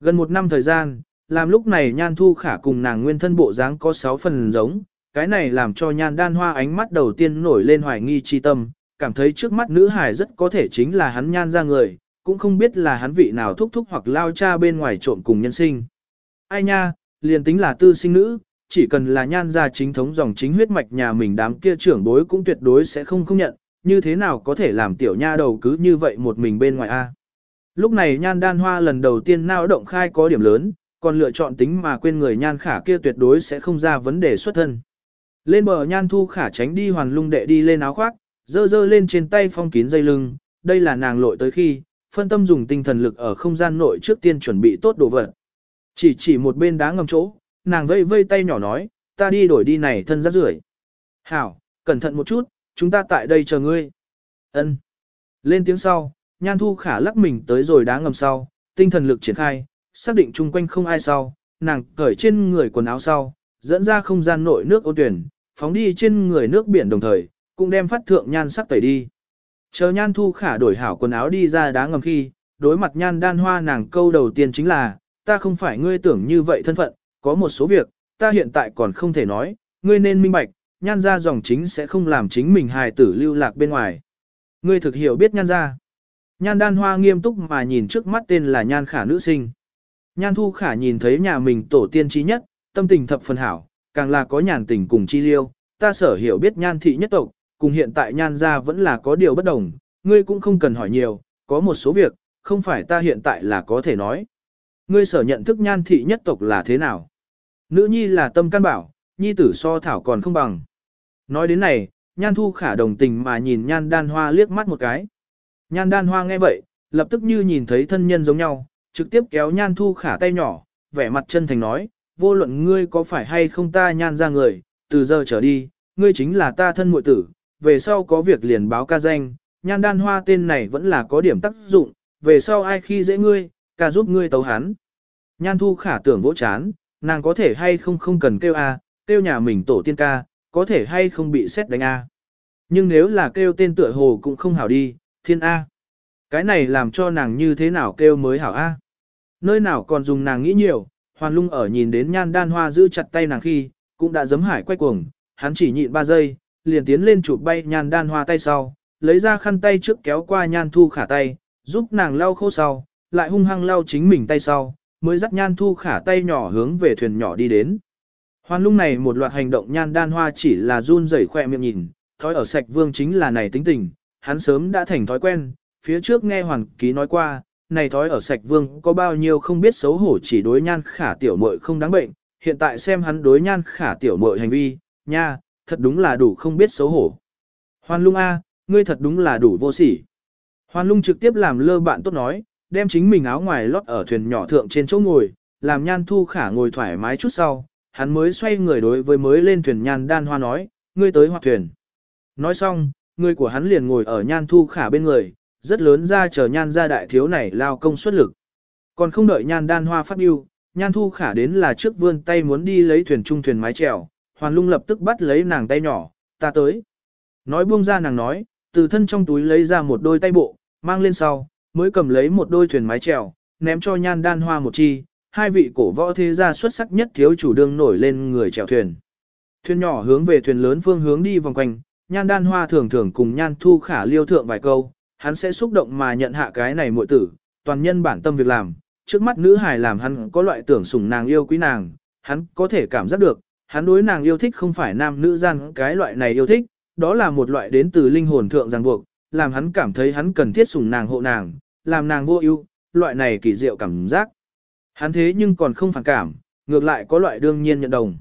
Gần một năm thời gian, làm lúc này nhan thu khả cùng nàng nguyên thân bộ dáng có 6 phần giống, cái này làm cho nhan đan hoa ánh mắt đầu tiên nổi lên hoài nghi chi tâm, cảm thấy trước mắt nữ hài rất có thể chính là hắn nhan ra người, cũng không biết là hắn vị nào thúc thúc hoặc lao cha bên ngoài trộm cùng nhân sinh. Ai nha, liền tính là tư sinh nữ, chỉ cần là nhan ra chính thống dòng chính huyết mạch nhà mình đám kia trưởng bối cũng tuyệt đối sẽ không không nhận, như thế nào có thể làm tiểu nha đầu cứ như vậy một mình bên ngoài a. Lúc này nhan đan hoa lần đầu tiên nao động khai có điểm lớn, còn lựa chọn tính mà quên người nhan khả kia tuyệt đối sẽ không ra vấn đề xuất thân. Lên bờ nhan thu khả tránh đi hoàn lung đệ đi lên áo khoác, dơ dơ lên trên tay phong kín dây lưng, đây là nàng lội tới khi, phân tâm dùng tinh thần lực ở không gian nội trước tiên chuẩn bị tốt đồ vật. Chỉ chỉ một bên đá ngầm chỗ, nàng vây vây tay nhỏ nói, ta đi đổi đi này thân rác rưởi. Hảo, cẩn thận một chút, chúng ta tại đây chờ ngươi. Ân. Lên tiếng sau, nhan thu khả lắc mình tới rồi đá ngầm sau, tinh thần lực triển khai, xác định chung quanh không ai sau, nàng cởi trên người quần áo sau, dẫn ra không gian nội nước ô tuyển, phóng đi trên người nước biển đồng thời, cũng đem phát thượng nhan sắc tẩy đi. Chờ nhan thu khả đổi hảo quần áo đi ra đá ngầm khi, đối mặt nhan đan hoa nàng câu đầu tiên chính là, ta không phải ngươi tưởng như vậy thân phận, có một số việc, ta hiện tại còn không thể nói, ngươi nên minh bạch, nhan ra dòng chính sẽ không làm chính mình hài tử lưu lạc bên ngoài. Ngươi thực hiểu biết nhan ra. Nhan đan hoa nghiêm túc mà nhìn trước mắt tên là nhan khả nữ sinh. Nhan thu khả nhìn thấy nhà mình tổ tiên trí nhất, tâm tình thập phần hảo, càng là có nhàn tình cùng chi liêu, ta sở hiểu biết nhan thị nhất tộc, cùng hiện tại nhan ra vẫn là có điều bất đồng, ngươi cũng không cần hỏi nhiều, có một số việc, không phải ta hiện tại là có thể nói. Ngươi sở nhận thức nhan thị nhất tộc là thế nào? Nữ nhi là tâm căn bảo, nhi tử so thảo còn không bằng. Nói đến này, nhan thu khả đồng tình mà nhìn nhan đan hoa liếc mắt một cái. Nhan đan hoa nghe vậy, lập tức như nhìn thấy thân nhân giống nhau, trực tiếp kéo nhan thu khả tay nhỏ, vẻ mặt chân thành nói, vô luận ngươi có phải hay không ta nhan ra người, từ giờ trở đi, ngươi chính là ta thân muội tử, về sau có việc liền báo ca danh, nhan đan hoa tên này vẫn là có điểm tác dụng, về sau ai khi dễ ngươi, ca giúp ngươi tấu hắn. Nhan thu khả tưởng vỗ chán, nàng có thể hay không không cần kêu a, kêu nhà mình tổ tiên ca, có thể hay không bị xét đánh a. Nhưng nếu là kêu tên tựa hồ cũng không hảo đi, thiên a. Cái này làm cho nàng như thế nào kêu mới hảo a. Nơi nào còn dùng nàng nghĩ nhiều, hoàn lung ở nhìn đến nhan đan hoa giữ chặt tay nàng khi, cũng đã giấm hải quay cuồng, hắn chỉ nhịn 3 giây, liền tiến lên chụp bay nhan đan hoa tay sau, lấy ra khăn tay trước kéo qua nhan thu khả tay, giúp nàng lau khô sau, lại hung hăng lau chính mình tay sau, mới dắt nhan thu khả tay nhỏ hướng về thuyền nhỏ đi đến. Hoàn lung này một loạt hành động nhan đan hoa chỉ là run rẩy khoe miệng nhìn, thói ở sạch vương chính là này tính tình, hắn sớm đã thành thói quen, phía trước nghe hoàn ký nói qua, này thói ở sạch vương có bao nhiêu không biết xấu hổ chỉ đối nhan khả tiểu muội không đáng bệnh, hiện tại xem hắn đối nhan khả tiểu muội hành vi, nha, thật đúng là đủ không biết xấu hổ. Hoan lung A, ngươi thật đúng là đủ vô sỉ. Hoan lung trực tiếp làm lơ bạn tốt nói, đem chính mình áo ngoài lót ở thuyền nhỏ thượng trên chỗ ngồi, làm nhan thu khả ngồi thoải mái chút sau, hắn mới xoay người đối với mới lên thuyền nhan đan hoa nói, ngươi tới hoạt thuyền. Nói xong, người của hắn liền ngồi ở nhan thu khả bên người, rất lớn ra chờ nhan ra đại thiếu này lao công suất lực. Còn không đợi nhan đan hoa phát biêu, nhan thu khả đến là trước vươn tay muốn đi lấy thuyền trung thuyền mái chèo, hoàn lung lập tức bắt lấy nàng tay nhỏ, ta tới. Nói buông ra nàng nói, từ thân trong túi lấy ra một đôi tay bộ, mang lên sau, mới cầm lấy một đôi thuyền mái chèo, ném cho nhan đan hoa một chi, hai vị cổ võ thế gia xuất sắc nhất thiếu chủ đương nổi lên người chèo thuyền. Thuyền nhỏ hướng về thuyền lớn phương hướng đi vòng quanh, nhan đan hoa thường thường cùng nhan thu khả liêu thượng vài câu, hắn sẽ xúc động mà nhận hạ cái này muội tử, toàn nhân bản tâm việc làm, trước mắt nữ hài làm hắn có loại tưởng sủng nàng yêu quý nàng, hắn có thể cảm giác được, hắn đối nàng yêu thích không phải nam nữ gian cái loại này yêu thích, đó là một loại đến từ linh hồn thượng ràng buộc, làm hắn cảm thấy hắn cần thiết sủng nàng hộ nàng, làm nàng vô ưu, loại này kỳ diệu cảm giác. Hắn thế nhưng còn không phản cảm, ngược lại có loại đương nhiên nhận đồng.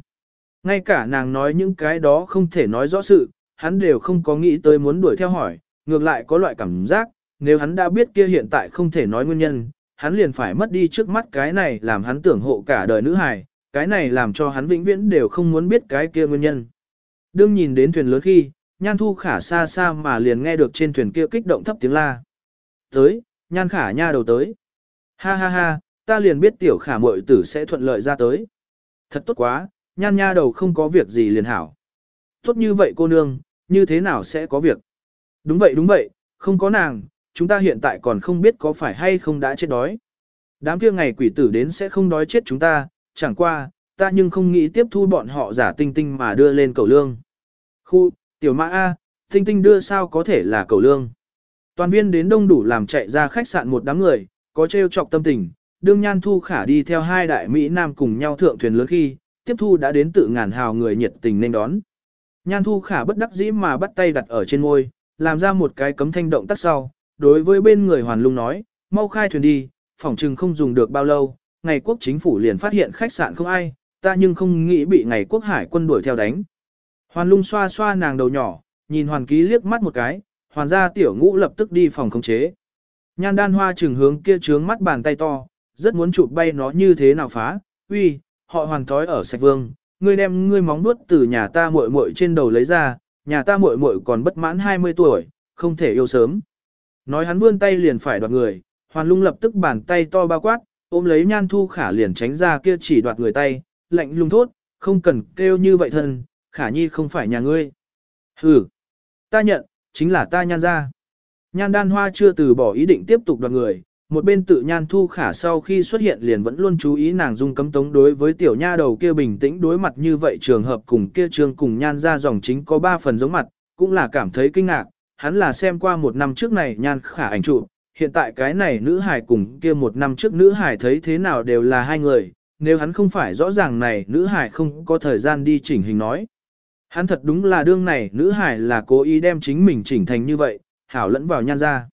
Ngay cả nàng nói những cái đó không thể nói rõ sự, hắn đều không có nghĩ tới muốn đuổi theo hỏi, ngược lại có loại cảm giác, nếu hắn đã biết kia hiện tại không thể nói nguyên nhân, hắn liền phải mất đi trước mắt cái này làm hắn tưởng hộ cả đời nữ hài, cái này làm cho hắn vĩnh viễn đều không muốn biết cái kia nguyên nhân. Đương nhìn đến thuyền lớn khi, nhan thu khả xa xa mà liền nghe được trên thuyền kia kích động thấp tiếng la. Tới, nhan khả nha đầu tới. Ha ha ha, ta liền biết tiểu khả mội tử sẽ thuận lợi ra tới. Thật tốt quá, nhan nha đầu không có việc gì liền hảo. Tốt như vậy cô nương, như thế nào sẽ có việc? Đúng vậy đúng vậy, không có nàng, chúng ta hiện tại còn không biết có phải hay không đã chết đói. Đám kia ngày quỷ tử đến sẽ không đói chết chúng ta, chẳng qua, ta nhưng không nghĩ tiếp thu bọn họ giả tinh tinh mà đưa lên cầu lương. Khu, tiểu mã A, tinh tinh đưa sao có thể là cầu lương. Toàn viên đến đông đủ làm chạy ra khách sạn một đám người, có trêu chọc tâm tình, đương nhan thu khả đi theo hai đại Mỹ Nam cùng nhau thượng thuyền lớn khi, tiếp thu đã đến tự ngàn hào người nhiệt tình nên đón. Nhan thu khả bất đắc dĩ mà bắt tay đặt ở trên ngôi, làm ra một cái cấm thanh động tác sau, đối với bên người hoàn lung nói, mau khai thuyền đi, phỏng chừng không dùng được bao lâu, ngày quốc chính phủ liền phát hiện khách sạn không ai, ta nhưng không nghĩ bị ngày quốc hải quân đuổi theo đánh. Hoàn lung xoa xoa nàng đầu nhỏ, nhìn hoàn ký liếc mắt một cái, hoàn gia tiểu ngũ lập tức đi phòng khống chế. Nhan đan hoa trừng hướng kia trướng mắt bàn tay to, rất muốn chụp bay nó như thế nào phá, uy, họ hoàn thói ở sạch vương, ngươi đem ngươi móng nuốt từ nhà ta muội muội trên đầu lấy ra, nhà ta muội muội còn bất mãn 20 tuổi, không thể yêu sớm. Nói hắn vươn tay liền phải đoạt người, hoàn lung lập tức bàn tay to bao quát, ôm lấy nhan thu khả liền tránh ra kia chỉ đoạt người tay, lạnh lùng thốt, không cần kêu như vậy thân, khả nhi không phải nhà ngươi. Hừ, ta nhận, chính là ta nhan ra. Nhan đan hoa chưa từ bỏ ý định tiếp tục đoạt người, một bên tự nhan thu khả sau khi xuất hiện liền vẫn luôn chú ý nàng dung cấm tống đối với tiểu nha đầu kia bình tĩnh đối mặt như vậy trường hợp cùng kia trường cùng nhan ra dòng chính có ba phần giống mặt, cũng là cảm thấy kinh ngạc, hắn là xem qua một năm trước này nhan khả ảnh trụ, hiện tại cái này nữ hải cùng kia một năm trước nữ hải thấy thế nào đều là hai người, nếu hắn không phải rõ ràng này nữ hải không có thời gian đi chỉnh hình nói. Hắn thật đúng là đương này nữ hải là cố ý đem chính mình chỉnh thành như vậy, hảo lẫn vào nhan ra.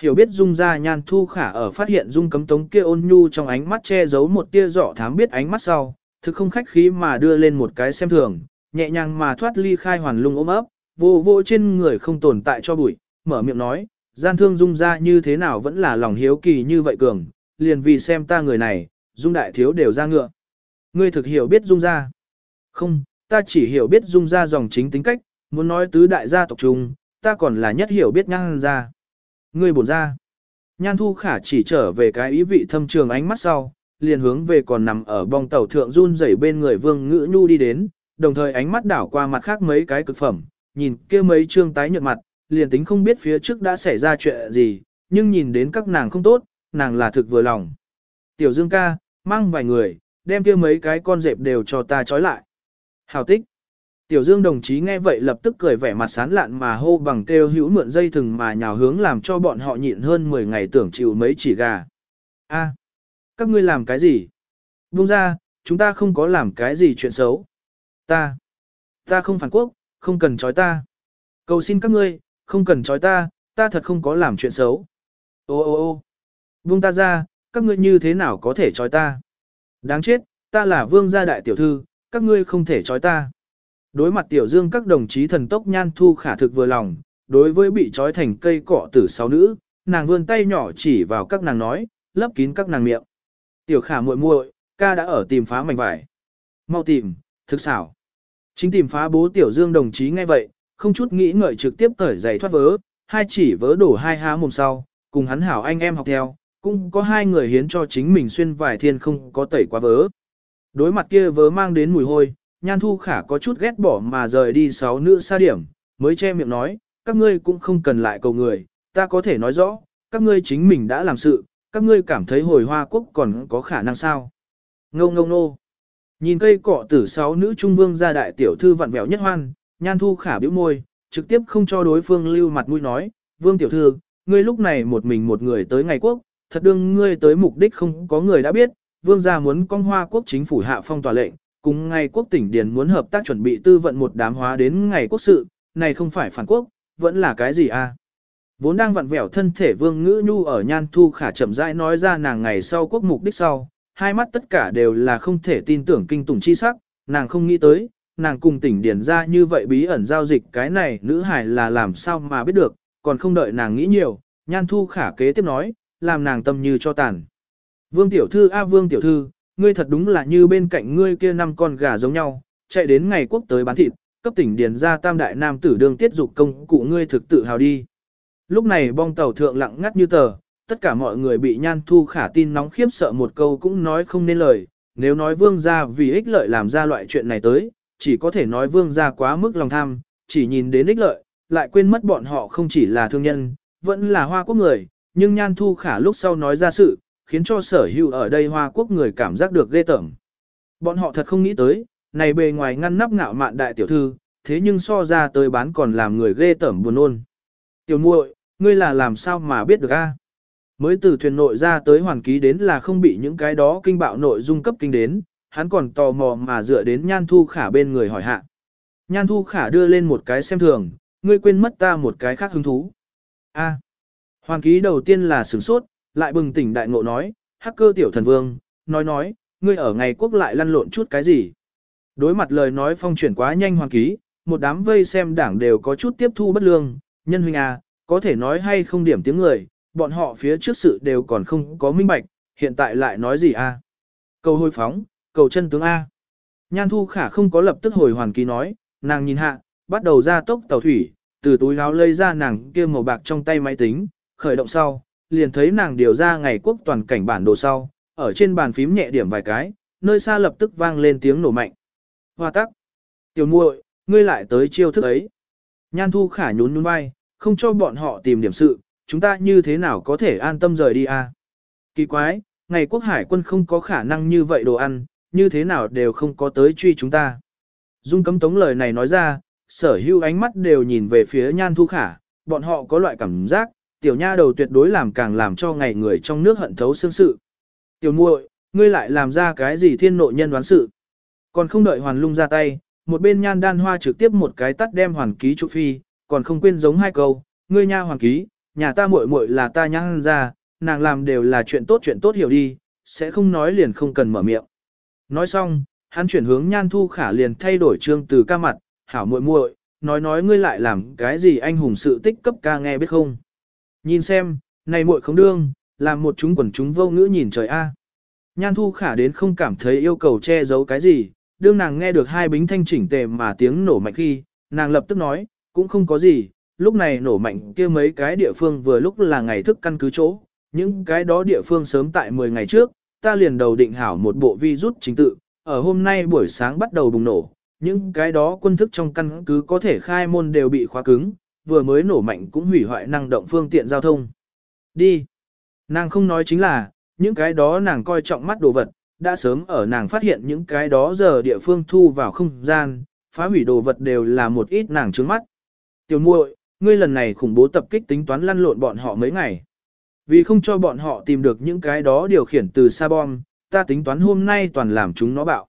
Hiểu biết dung ra nhan thu khả ở phát hiện dung cấm tống kia ôn nhu trong ánh mắt che giấu một tia rõ thám biết ánh mắt sau, thực không khách khí mà đưa lên một cái xem thường, nhẹ nhàng mà thoát ly khai hoàn lung ôm ấp, vô vô trên người không tồn tại cho bụi, mở miệng nói, gian thương dung ra như thế nào vẫn là lòng hiếu kỳ như vậy cường, liền vì xem ta người này, dung đại thiếu đều ra ngựa. Ngươi thực hiểu biết dung ra. Không, ta chỉ hiểu biết dung ra dòng chính tính cách, muốn nói tứ đại gia tộc trung, ta còn là nhất hiểu biết nhan ra. Ngươi bổn ra. Nhan thu khả chỉ trở về cái ý vị thâm trường ánh mắt sau, liền hướng về còn nằm ở bong tàu thượng run rẩy bên người vương ngữ nhu đi đến, đồng thời ánh mắt đảo qua mặt khác mấy cái cực phẩm, nhìn kia mấy trương tái nhợt mặt, liền tính không biết phía trước đã xảy ra chuyện gì, nhưng nhìn đến các nàng không tốt, nàng là thực vừa lòng. Tiểu Dương ca, mang vài người, đem kia mấy cái con dẹp đều cho ta trói lại. Hào tích. Tiểu Dương đồng chí nghe vậy lập tức cười vẻ mặt sán lạn mà hô bằng kêu hữu mượn dây thừng mà nhào hướng làm cho bọn họ nhịn hơn 10 ngày tưởng chịu mấy chỉ gà. A, các ngươi làm cái gì? Buông ra, chúng ta không có làm cái gì chuyện xấu. Ta, ta không phản quốc, không cần trói ta. Cầu xin các ngươi, không cần trói ta, ta thật không có làm chuyện xấu. Ô ô ô buông ta ra, các ngươi như thế nào có thể trói ta? Đáng chết, ta là vương gia đại tiểu thư, các ngươi không thể trói ta. Đối mặt tiểu dương các đồng chí thần tốc nhan thu khả thực vừa lòng, đối với bị trói thành cây cọ tử sáu nữ, nàng vươn tay nhỏ chỉ vào các nàng nói, lấp kín các nàng miệng. Tiểu khả muội muội, ca đã ở tìm phá mảnh vải. Mau tìm, thực xảo. Chính tìm phá bố tiểu dương đồng chí ngay vậy, không chút nghĩ ngợi trực tiếp cởi giày thoát vớ, hai chỉ vớ đổ hai há mồm sau, cùng hắn hảo anh em học theo, cũng có hai người hiến cho chính mình xuyên vải thiên không có tẩy quá vớ. Đối mặt kia vớ mang đến mùi hôi, nhan thu khả có chút ghét bỏ mà rời đi sáu nữ xa điểm, mới che miệng nói, các ngươi cũng không cần lại cầu người, ta có thể nói rõ, các ngươi chính mình đã làm sự, các ngươi cảm thấy hồi hoa quốc còn có khả năng sao. Ngô ngô nô. Nhìn cây cọ tử sáu nữ trung vương gia đại tiểu thư vặn vẹo nhất hoan, nhan thu khả bĩu môi, trực tiếp không cho đối phương lưu mặt mũi nói, vương tiểu thư, ngươi lúc này một mình một người tới ngày quốc, thật đương ngươi tới mục đích không có người đã biết, vương gia muốn con hoa quốc chính phủ hạ phong tòa lệnh, cùng ngày quốc tỉnh Điền muốn hợp tác chuẩn bị tư vận một đám hóa đến ngày quốc sự, này không phải phản quốc, vẫn là cái gì à? Vốn đang vặn vẹo thân thể vương ngữ nhu ở nhan thu khả chậm rãi nói ra nàng ngày sau quốc mục đích sau, hai mắt tất cả đều là không thể tin tưởng kinh tủng chi sắc, nàng không nghĩ tới, nàng cùng tỉnh điển ra như vậy bí ẩn giao dịch cái này nữ hải là làm sao mà biết được, còn không đợi nàng nghĩ nhiều, nhan thu khả kế tiếp nói, làm nàng tâm như cho tàn. Vương tiểu thư a vương tiểu thư, ngươi thật đúng là như bên cạnh ngươi kia năm con gà giống nhau, chạy đến ngày quốc tới bán thịt, cấp tỉnh điền ra tam đại nam tử đương tiết dục công cụ ngươi thực tự hào đi. Lúc này bong tàu thượng lặng ngắt như tờ, tất cả mọi người bị nhan thu khả tin nóng khiếp sợ một câu cũng nói không nên lời, nếu nói vương gia vì ích lợi làm ra loại chuyện này tới, chỉ có thể nói vương gia quá mức lòng tham, chỉ nhìn đến ích lợi, lại quên mất bọn họ không chỉ là thương nhân, vẫn là hoa quốc người, nhưng nhan thu khả lúc sau nói ra sự, khiến cho sở hữu ở đây Hoa Quốc người cảm giác được ghê tởm. Bọn họ thật không nghĩ tới, này bề ngoài ngăn nắp ngạo mạn đại tiểu thư, thế nhưng so ra tới bán còn làm người ghê tởm buồn ôn. Tiểu muội, ngươi là làm sao mà biết được a? Mới từ thuyền nội ra tới hoàn ký đến là không bị những cái đó kinh bạo nội dung cấp kinh đến, hắn còn tò mò mà dựa đến Nhan Thu Khả bên người hỏi hạ. Nhan Thu Khả đưa lên một cái xem thường, ngươi quên mất ta một cái khác hứng thú. A. Hoàng ký đầu tiên là sửng sốt, lại bừng tỉnh đại ngộ nói, hacker tiểu thần vương, nói nói, ngươi ở ngày quốc lại lăn lộn chút cái gì. Đối mặt lời nói phong chuyển quá nhanh hoàng ký, một đám vây xem đảng đều có chút tiếp thu bất lương, nhân huynh à, có thể nói hay không điểm tiếng người, bọn họ phía trước sự đều còn không có minh bạch, hiện tại lại nói gì a? À? hôi phóng, cầu chân tướng A. Nhan thu khả không có lập tức hồi hoàn ký nói, nàng nhìn hạ, bắt đầu ra tốc tàu thủy, từ túi áo lấy ra nàng kia màu bạc trong tay máy tính, khởi động sau, liền thấy nàng điều ra ngày quốc toàn cảnh bản đồ sau, ở trên bàn phím nhẹ điểm vài cái, nơi xa lập tức vang lên tiếng nổ mạnh. Hoa tắc. Tiểu muội, ngươi lại tới chiêu thức ấy. Nhan thu khả nhún nhún vai, không cho bọn họ tìm điểm sự, chúng ta như thế nào có thể an tâm rời đi à? Kỳ quái, ngày quốc hải quân không có khả năng như vậy đồ ăn, như thế nào đều không có tới truy chúng ta. Dung cấm tống lời này nói ra, sở hữu ánh mắt đều nhìn về phía nhan thu khả, bọn họ có loại cảm giác, tiểu nha đầu tuyệt đối làm càng làm cho ngày người trong nước hận thấu xương sự. Tiểu muội, ngươi lại làm ra cái gì thiên nội nhân đoán sự. Còn không đợi hoàn lung ra tay, một bên nhan đan hoa trực tiếp một cái tắt đem hoàn ký trụ phi, còn không quên giống hai câu, ngươi nha hoàn ký, nhà ta muội muội là ta nhan ra, nàng làm đều là chuyện tốt chuyện tốt hiểu đi, sẽ không nói liền không cần mở miệng. Nói xong, hắn chuyển hướng nhan thu khả liền thay đổi trương từ ca mặt, hảo muội muội, nói nói ngươi lại làm cái gì anh hùng sự tích cấp ca nghe biết không. Nhìn xem, này muội không đương, làm một chúng quần chúng vô ngữ nhìn trời a. Nhan thu khả đến không cảm thấy yêu cầu che giấu cái gì, đương nàng nghe được hai bính thanh chỉnh tề mà tiếng nổ mạnh khi, nàng lập tức nói, cũng không có gì, lúc này nổ mạnh kia mấy cái địa phương vừa lúc là ngày thức căn cứ chỗ, những cái đó địa phương sớm tại 10 ngày trước, ta liền đầu định hảo một bộ vi rút chính tự, ở hôm nay buổi sáng bắt đầu bùng nổ, những cái đó quân thức trong căn cứ có thể khai môn đều bị khóa cứng, vừa mới nổ mạnh cũng hủy hoại năng động phương tiện giao thông. Đi. Nàng không nói chính là, những cái đó nàng coi trọng mắt đồ vật, đã sớm ở nàng phát hiện những cái đó giờ địa phương thu vào không gian, phá hủy đồ vật đều là một ít nàng trướng mắt. Tiểu muội, ngươi lần này khủng bố tập kích tính toán lăn lộn bọn họ mấy ngày. Vì không cho bọn họ tìm được những cái đó điều khiển từ xa bom, ta tính toán hôm nay toàn làm chúng nó bạo.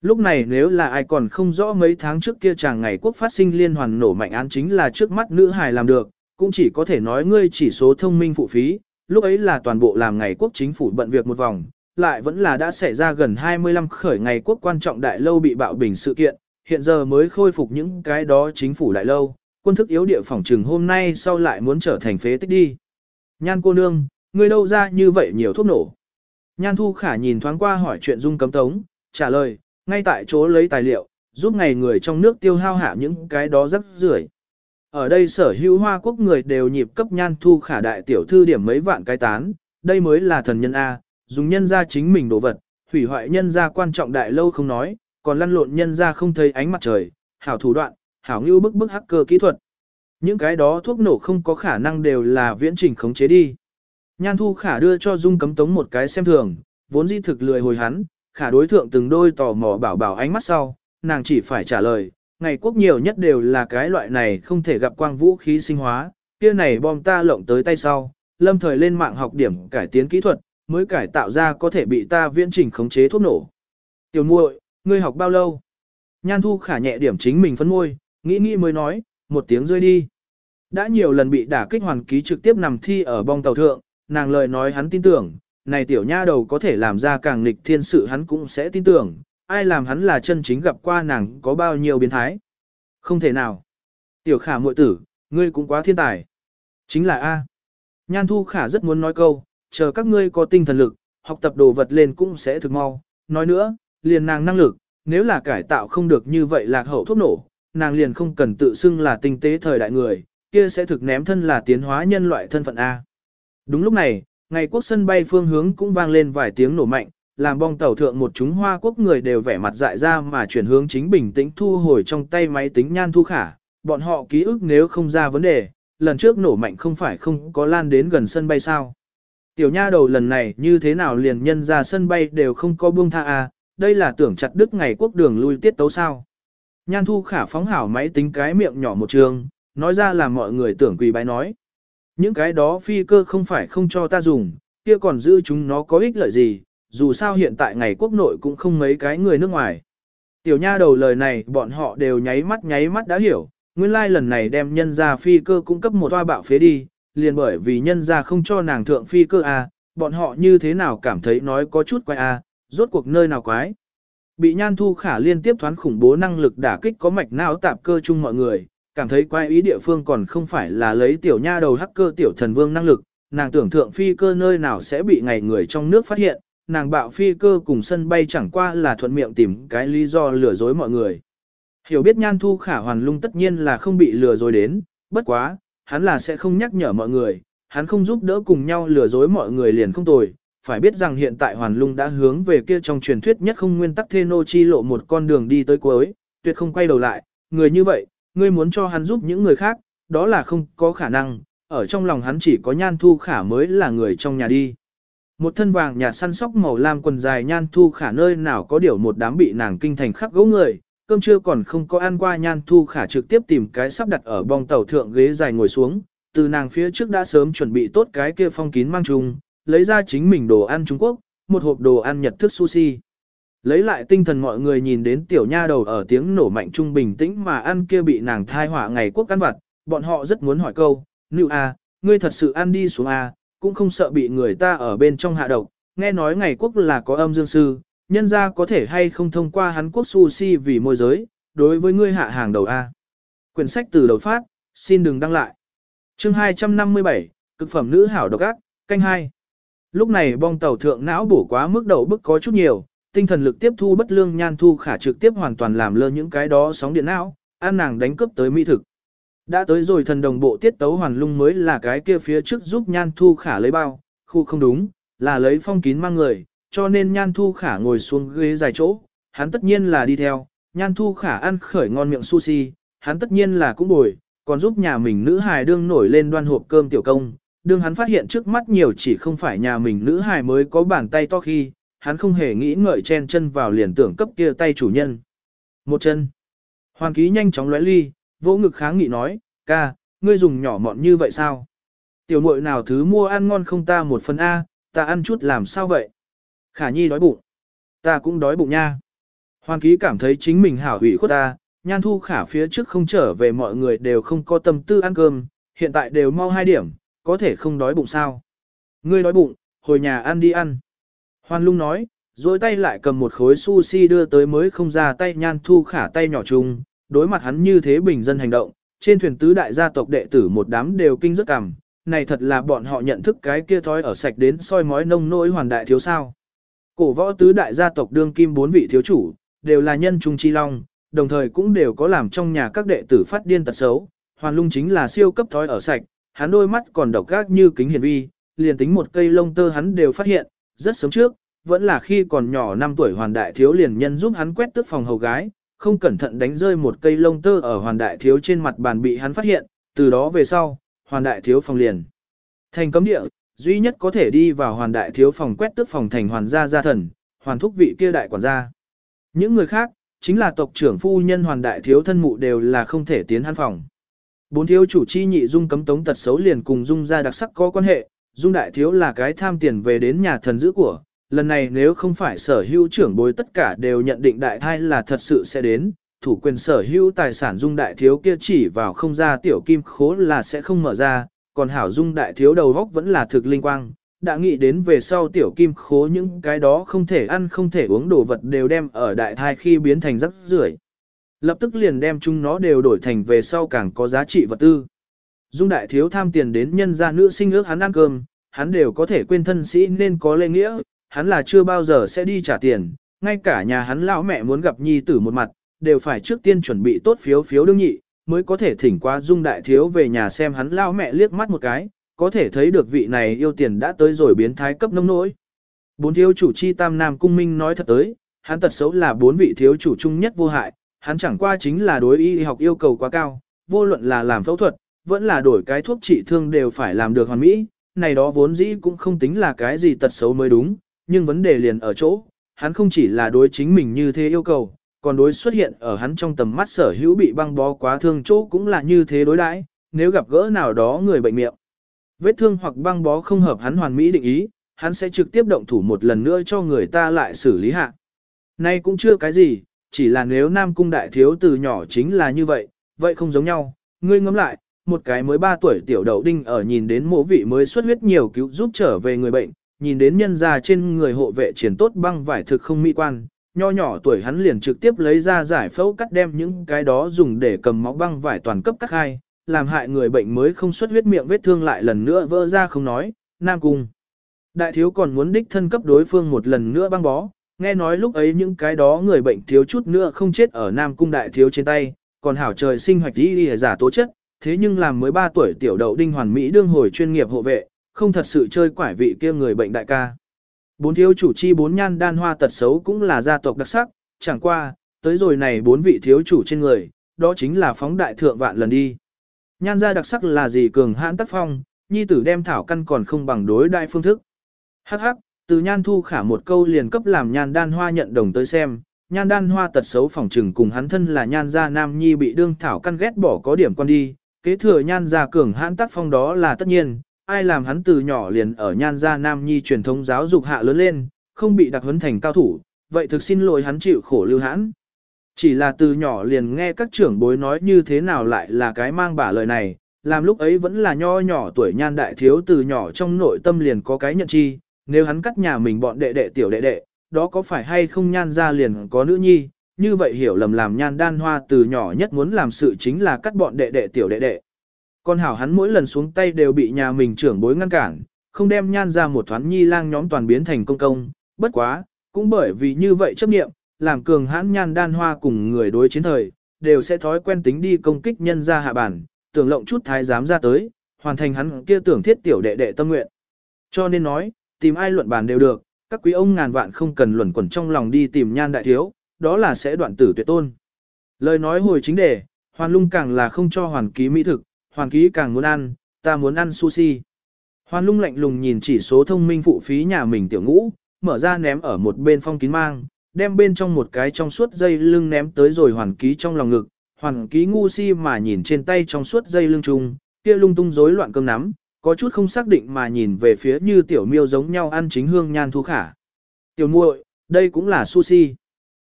Lúc này nếu là ai còn không rõ mấy tháng trước kia chàng ngày quốc phát sinh liên hoàn nổ mạnh án chính là trước mắt nữ hài làm được, cũng chỉ có thể nói ngươi chỉ số thông minh phụ phí, lúc ấy là toàn bộ làm ngày quốc chính phủ bận việc một vòng, lại vẫn là đã xảy ra gần 25 khởi ngày quốc quan trọng đại lâu bị bạo bình sự kiện, hiện giờ mới khôi phục những cái đó chính phủ đại lâu, quân thức yếu địa phòng trừng hôm nay sau lại muốn trở thành phế tích đi. Nhan cô nương, ngươi đâu ra như vậy nhiều thuốc nổ. Nhan thu khả nhìn thoáng qua hỏi chuyện dung cấm tống, trả lời, ngay tại chỗ lấy tài liệu, giúp ngày người trong nước tiêu hao hạ những cái đó rất rưởi. Ở đây sở hữu hoa quốc người đều nhịp cấp nhan thu khả đại tiểu thư điểm mấy vạn cái tán, đây mới là thần nhân A, dùng nhân ra chính mình đồ vật, hủy hoại nhân ra quan trọng đại lâu không nói, còn lăn lộn nhân ra không thấy ánh mặt trời, hảo thủ đoạn, hảo ngưu bức bức hacker kỹ thuật. Những cái đó thuốc nổ không có khả năng đều là viễn trình khống chế đi. Nhan thu khả đưa cho Dung cấm tống một cái xem thường, vốn di thực lười hồi hắn, khả đối thượng từng đôi tò mò bảo bảo ánh mắt sau, nàng chỉ phải trả lời, ngày quốc nhiều nhất đều là cái loại này không thể gặp quang vũ khí sinh hóa, kia này bom ta lộng tới tay sau, lâm thời lên mạng học điểm cải tiến kỹ thuật, mới cải tạo ra có thể bị ta viễn trình khống chế thuốc nổ. Tiểu muội, ngươi học bao lâu? Nhan thu khả nhẹ điểm chính mình phân môi, nghĩ nghĩ mới nói, một tiếng rơi đi. Đã nhiều lần bị đả kích hoàn ký trực tiếp nằm thi ở bong tàu thượng, nàng lời nói hắn tin tưởng, này tiểu nha đầu có thể làm ra càng nghịch thiên sự hắn cũng sẽ tin tưởng, ai làm hắn là chân chính gặp qua nàng có bao nhiêu biến thái. Không thể nào. Tiểu khả muội tử, ngươi cũng quá thiên tài. Chính là A. Nhan thu khả rất muốn nói câu, chờ các ngươi có tinh thần lực, học tập đồ vật lên cũng sẽ thực mau. Nói nữa, liền nàng năng lực, nếu là cải tạo không được như vậy lạc hậu thuốc nổ, nàng liền không cần tự xưng là tinh tế thời đại người, kia sẽ thực ném thân là tiến hóa nhân loại thân phận A. Đúng lúc này, ngày quốc sân bay phương hướng cũng vang lên vài tiếng nổ mạnh, làm bong tàu thượng một chúng hoa quốc người đều vẻ mặt dại ra mà chuyển hướng chính bình tĩnh thu hồi trong tay máy tính nhan thu khả. Bọn họ ký ức nếu không ra vấn đề, lần trước nổ mạnh không phải không có lan đến gần sân bay sao. Tiểu nha đầu lần này như thế nào liền nhân ra sân bay đều không có buông tha à, đây là tưởng chặt đứt ngày quốc đường lui tiết tấu sao. Nhan thu khả phóng hảo máy tính cái miệng nhỏ một trường, nói ra là mọi người tưởng quỳ bái nói. Những cái đó phi cơ không phải không cho ta dùng, kia còn giữ chúng nó có ích lợi gì, dù sao hiện tại ngày quốc nội cũng không mấy cái người nước ngoài. Tiểu nha đầu lời này bọn họ đều nháy mắt nháy mắt đã hiểu, nguyên lai like lần này đem nhân ra phi cơ cung cấp một toa bạo phế đi, liền bởi vì nhân ra không cho nàng thượng phi cơ à, bọn họ như thế nào cảm thấy nói có chút quay à, Rốt cuộc nơi nào quái? Bị Nhan Thu Khả liên tiếp thoán khủng bố năng lực đả kích có mạch não tạp cơ chung mọi người, cảm thấy quái ý địa phương còn không phải là lấy tiểu nha đầu hacker tiểu thần vương năng lực, nàng tưởng thượng phi cơ nơi nào sẽ bị ngày người trong nước phát hiện, nàng bạo phi cơ cùng sân bay chẳng qua là thuận miệng tìm cái lý do lừa dối mọi người. Hiểu biết Nhan Thu Khả hoàn lung tất nhiên là không bị lừa dối đến, bất quá, hắn là sẽ không nhắc nhở mọi người, hắn không giúp đỡ cùng nhau lừa dối mọi người liền không tồi. Phải biết rằng hiện tại Hoàn Lung đã hướng về kia trong truyền thuyết nhất không nguyên tắc thê nô chi lộ một con đường đi tới cuối, tuyệt không quay đầu lại, người như vậy, ngươi muốn cho hắn giúp những người khác, đó là không có khả năng, ở trong lòng hắn chỉ có nhan thu khả mới là người trong nhà đi. Một thân vàng nhạt săn sóc màu lam quần dài nhan thu khả nơi nào có điều một đám bị nàng kinh thành khắc gỗ người, cơm trưa còn không có ăn qua nhan thu khả trực tiếp tìm cái sắp đặt ở bong tàu thượng ghế dài ngồi xuống, từ nàng phía trước đã sớm chuẩn bị tốt cái kia phong kín mang chung, lấy ra chính mình đồ ăn Trung Quốc, một hộp đồ ăn Nhật thức sushi. Lấy lại tinh thần mọi người nhìn đến tiểu nha đầu ở tiếng nổ mạnh trung bình tĩnh mà ăn kia bị nàng thai họa ngày quốc ăn vặt, bọn họ rất muốn hỏi câu, nữ a, ngươi thật sự ăn đi xuống a, cũng không sợ bị người ta ở bên trong hạ độc, nghe nói ngày quốc là có âm dương sư, nhân ra có thể hay không thông qua hắn quốc sushi vì môi giới, đối với ngươi hạ hàng đầu a. Quyển sách từ đầu phát, xin đừng đăng lại. Chương 257, cực phẩm nữ hảo độc ác, canh hai. Lúc này bong tàu thượng não bổ quá mức đầu bức có chút nhiều, tinh thần lực tiếp thu bất lương nhan thu khả trực tiếp hoàn toàn làm lơ những cái đó sóng điện não, an nàng đánh cướp tới mỹ thực. Đã tới rồi thần đồng bộ tiết tấu hoàn lung mới là cái kia phía trước giúp nhan thu khả lấy bao, khu không đúng, là lấy phong kín mang người, cho nên nhan thu khả ngồi xuống ghế dài chỗ, hắn tất nhiên là đi theo, nhan thu khả ăn khởi ngon miệng sushi, hắn tất nhiên là cũng bồi, còn giúp nhà mình nữ hài đương nổi lên đoan hộp cơm tiểu công, đương hắn phát hiện trước mắt nhiều chỉ không phải nhà mình nữ hài mới có bàn tay to khi, hắn không hề nghĩ ngợi chen chân vào liền tưởng cấp kia tay chủ nhân. Một chân. Hoàn ký nhanh chóng lóe ly, vỗ ngực kháng nghị nói, ca, ngươi dùng nhỏ mọn như vậy sao? Tiểu muội nào thứ mua ăn ngon không ta một phần A, ta ăn chút làm sao vậy? Khả nhi đói bụng. Ta cũng đói bụng nha. Hoàn ký cảm thấy chính mình hảo hủy khuất ta, nhan thu khả phía trước không trở về mọi người đều không có tâm tư ăn cơm, hiện tại đều mau hai điểm, có thể không đói bụng sao? Ngươi đói bụng, hồi nhà ăn đi ăn. Hoan lung nói, rồi tay lại cầm một khối sushi đưa tới mới không ra tay nhan thu khả tay nhỏ chung, đối mặt hắn như thế bình dân hành động, trên thuyền tứ đại gia tộc đệ tử một đám đều kinh rất cảm, này thật là bọn họ nhận thức cái kia thói ở sạch đến soi mói nông nỗi hoàn đại thiếu sao. Cổ võ tứ đại gia tộc đương kim bốn vị thiếu chủ, đều là nhân trung chi long, đồng thời cũng đều có làm trong nhà các đệ tử phát điên tật xấu, hoàn lung chính là siêu cấp thói ở sạch, hắn đôi mắt còn độc gác như kính hiển vi, liền tính một cây lông tơ hắn đều phát hiện, rất sớm trước, vẫn là khi còn nhỏ 5 tuổi hoàn đại thiếu liền nhân giúp hắn quét tước phòng hầu gái, không cẩn thận đánh rơi một cây lông tơ ở hoàn đại thiếu trên mặt bàn bị hắn phát hiện, từ đó về sau, hoàn đại thiếu phòng liền. Thành cấm địa, duy nhất có thể đi vào hoàn đại thiếu phòng quét tước phòng thành hoàn gia gia thần, hoàn thúc vị kia đại quản gia. Những người khác, chính là tộc trưởng phu nhân hoàn đại thiếu thân mụ đều là không thể tiến hắn phòng. Bốn thiếu chủ chi nhị dung cấm tống tật xấu liền cùng dung gia đặc sắc có quan hệ, dung đại thiếu là cái tham tiền về đến nhà thần giữ của, lần này nếu không phải sở hữu trưởng bối tất cả đều nhận định đại thai là thật sự sẽ đến, thủ quyền sở hữu tài sản dung đại thiếu kia chỉ vào không ra tiểu kim khố là sẽ không mở ra, còn hảo dung đại thiếu đầu góc vẫn là thực linh quang. Đã nghĩ đến về sau tiểu kim khố những cái đó không thể ăn không thể uống đồ vật đều đem ở đại thai khi biến thành rắc rưởi Lập tức liền đem chúng nó đều đổi thành về sau càng có giá trị vật tư. Dung đại thiếu tham tiền đến nhân gia nữ sinh ước hắn ăn cơm, hắn đều có thể quên thân sĩ nên có lễ nghĩa, hắn là chưa bao giờ sẽ đi trả tiền, ngay cả nhà hắn lão mẹ muốn gặp nhi tử một mặt, đều phải trước tiên chuẩn bị tốt phiếu phiếu đương nhị, mới có thể thỉnh qua dung đại thiếu về nhà xem hắn lão mẹ liếc mắt một cái, có thể thấy được vị này yêu tiền đã tới rồi biến thái cấp nông nỗi. Bốn thiếu chủ chi tam nam cung minh nói thật tới, hắn tật xấu là bốn vị thiếu chủ chung nhất vô hại, hắn chẳng qua chính là đối y học yêu cầu quá cao, vô luận là làm phẫu thuật, vẫn là đổi cái thuốc trị thương đều phải làm được hoàn mỹ, này đó vốn dĩ cũng không tính là cái gì tật xấu mới đúng, nhưng vấn đề liền ở chỗ, hắn không chỉ là đối chính mình như thế yêu cầu, còn đối xuất hiện ở hắn trong tầm mắt sở hữu bị băng bó quá thương chỗ cũng là như thế đối đãi nếu gặp gỡ nào đó người bệnh miệng. Vết thương hoặc băng bó không hợp hắn hoàn mỹ định ý, hắn sẽ trực tiếp động thủ một lần nữa cho người ta lại xử lý hạ. Nay cũng chưa cái gì, chỉ là nếu Nam Cung Đại Thiếu từ nhỏ chính là như vậy, vậy không giống nhau, ngươi ngẫm lại, một cái mới 3 tuổi tiểu đậu đinh ở nhìn đến mộ vị mới xuất huyết nhiều cứu giúp trở về người bệnh, nhìn đến nhân ra trên người hộ vệ triển tốt băng vải thực không mỹ quan, nho nhỏ tuổi hắn liền trực tiếp lấy ra giải phẫu cắt đem những cái đó dùng để cầm máu băng vải toàn cấp cắt hai, làm hại người bệnh mới không xuất huyết miệng vết thương lại lần nữa vỡ ra không nói, nam cung. Đại thiếu còn muốn đích thân cấp đối phương một lần nữa băng bó, nghe nói lúc ấy những cái đó người bệnh thiếu chút nữa không chết ở nam cung đại thiếu trên tay, còn hảo trời sinh hoạch đi đi giả tố chất, thế nhưng làm mới 3 tuổi tiểu đậu đinh hoàn mỹ đương hồi chuyên nghiệp hộ vệ, không thật sự chơi quải vị kia người bệnh đại ca. Bốn thiếu chủ chi bốn nhan đan hoa tật xấu cũng là gia tộc đặc sắc, chẳng qua, tới rồi này bốn vị thiếu chủ trên người, đó chính là phóng đại thượng vạn lần đi. Nhan gia đặc sắc là gì cường hãn tác phong, nhi tử đem thảo căn còn không bằng đối đại phương thức. Hắc hắc, từ nhan thu khả một câu liền cấp làm nhan đan hoa nhận đồng tới xem, nhan đan hoa tật xấu phòng trừng cùng hắn thân là nhan gia nam nhi bị đương thảo căn ghét bỏ có điểm quan đi, kế thừa nhan gia cường hãn tác phong đó là tất nhiên, ai làm hắn từ nhỏ liền ở nhan gia nam nhi truyền thống giáo dục hạ lớn lên, không bị đặc huấn thành cao thủ, vậy thực xin lỗi hắn chịu khổ lưu hãn. Chỉ là từ nhỏ liền nghe các trưởng bối nói như thế nào lại là cái mang bả lời này, làm lúc ấy vẫn là nho nhỏ tuổi nhan đại thiếu từ nhỏ trong nội tâm liền có cái nhận chi, nếu hắn cắt nhà mình bọn đệ đệ tiểu đệ đệ, đó có phải hay không nhan ra liền có nữ nhi, như vậy hiểu lầm làm nhan đan hoa từ nhỏ nhất muốn làm sự chính là cắt bọn đệ đệ tiểu đệ đệ. Con hảo hắn mỗi lần xuống tay đều bị nhà mình trưởng bối ngăn cản, không đem nhan ra một thoáng nhi lang nhóm toàn biến thành công công, bất quá, cũng bởi vì như vậy chấp niệm, làm cường hãn nhan đan hoa cùng người đối chiến thời, đều sẽ thói quen tính đi công kích nhân ra hạ bản, tưởng lộng chút thái giám ra tới, hoàn thành hắn kia tưởng thiết tiểu đệ đệ tâm nguyện. Cho nên nói, tìm ai luận bàn đều được, các quý ông ngàn vạn không cần luẩn quẩn trong lòng đi tìm nhan đại thiếu, đó là sẽ đoạn tử tuyệt tôn. Lời nói hồi chính đề, hoàn lung càng là không cho hoàn ký mỹ thực, hoàn ký càng muốn ăn, ta muốn ăn sushi. Hoàn lung lạnh lùng nhìn chỉ số thông minh phụ phí nhà mình tiểu ngũ, mở ra ném ở một bên phong kín mang, đem bên trong một cái trong suốt dây lưng ném tới rồi hoàn ký trong lòng ngực, hoàn ký ngu si mà nhìn trên tay trong suốt dây lưng trùng, kia lung tung rối loạn cơm nắm, có chút không xác định mà nhìn về phía như tiểu miêu giống nhau ăn chính hương nhan thu khả. Tiểu muội, đây cũng là sushi.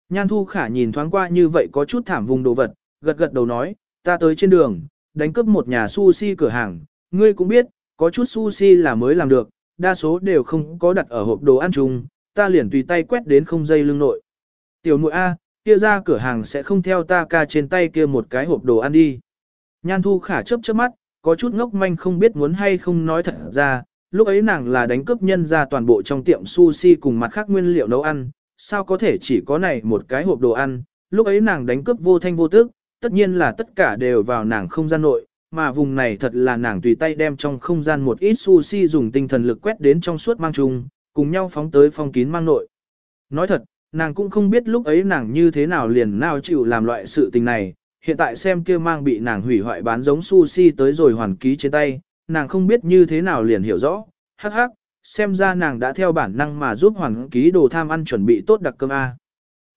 Nhan thu khả nhìn thoáng qua như vậy có chút thảm vùng đồ vật, gật gật đầu nói, ta tới trên đường, đánh cướp một nhà sushi cửa hàng, ngươi cũng biết, có chút sushi là mới làm được, đa số đều không có đặt ở hộp đồ ăn chung, ta liền tùy tay quét đến không dây lưng nội. Tiểu muội A, kia ra cửa hàng sẽ không theo ta ca trên tay kia một cái hộp đồ ăn đi. Nhan thu khả chớp chớp mắt, có chút ngốc manh không biết muốn hay không nói thật ra, lúc ấy nàng là đánh cướp nhân ra toàn bộ trong tiệm sushi cùng mặt khác nguyên liệu nấu ăn, sao có thể chỉ có này một cái hộp đồ ăn, lúc ấy nàng đánh cướp vô thanh vô tức, tất nhiên là tất cả đều vào nàng không gian nội, mà vùng này thật là nàng tùy tay đem trong không gian một ít sushi dùng tinh thần lực quét đến trong suốt mang chung, cùng nhau phóng tới phong kín mang nội. Nói thật, nàng cũng không biết lúc ấy nàng như thế nào liền nào chịu làm loại sự tình này, hiện tại xem kia mang bị nàng hủy hoại bán giống sushi tới rồi hoàn ký trên tay, nàng không biết như thế nào liền hiểu rõ, hắc hắc, xem ra nàng đã theo bản năng mà giúp hoàn ký đồ tham ăn chuẩn bị tốt đặc cơm A.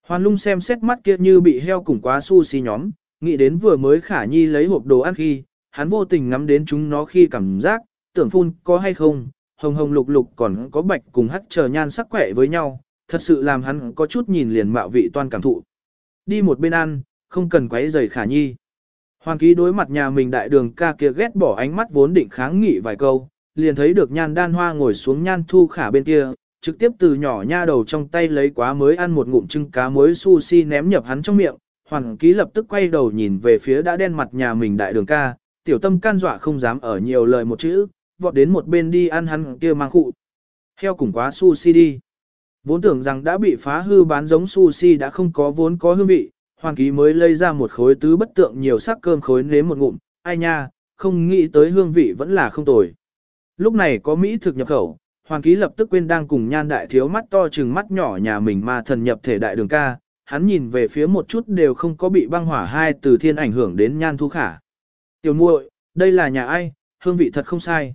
Hoàn lung xem xét mắt kia như bị heo cùng quá sushi nhóm, nghĩ đến vừa mới khả nhi lấy hộp đồ ăn khi, hắn vô tình ngắm đến chúng nó khi cảm giác, tưởng phun có hay không, hồng hồng lục lục còn có bạch cùng hắt chờ nhan sắc khỏe với nhau, thật sự làm hắn có chút nhìn liền mạo vị toan cảm thụ. Đi một bên ăn, không cần quấy rầy khả nhi. Hoàng ký đối mặt nhà mình đại đường ca kia ghét bỏ ánh mắt vốn định kháng nghị vài câu, liền thấy được nhan đan hoa ngồi xuống nhan thu khả bên kia, trực tiếp từ nhỏ nha đầu trong tay lấy quá mới ăn một ngụm trưng cá muối sushi ném nhập hắn trong miệng. Hoàng ký lập tức quay đầu nhìn về phía đã đen mặt nhà mình đại đường ca, tiểu tâm can dọa không dám ở nhiều lời một chữ, vọt đến một bên đi ăn hắn kia mang khụ. Heo cùng quá sushi đi. Vốn tưởng rằng đã bị phá hư bán giống sushi đã không có vốn có hương vị, Hoàng ký mới lấy ra một khối tứ bất tượng nhiều sắc cơm khối nếm một ngụm, ai nha, không nghĩ tới hương vị vẫn là không tồi. Lúc này có Mỹ thực nhập khẩu, Hoàng ký lập tức quên đang cùng nhan đại thiếu mắt to chừng mắt nhỏ nhà mình mà thần nhập thể đại đường ca, hắn nhìn về phía một chút đều không có bị băng hỏa hai từ thiên ảnh hưởng đến nhan thu khả. Tiểu muội, đây là nhà ai, hương vị thật không sai.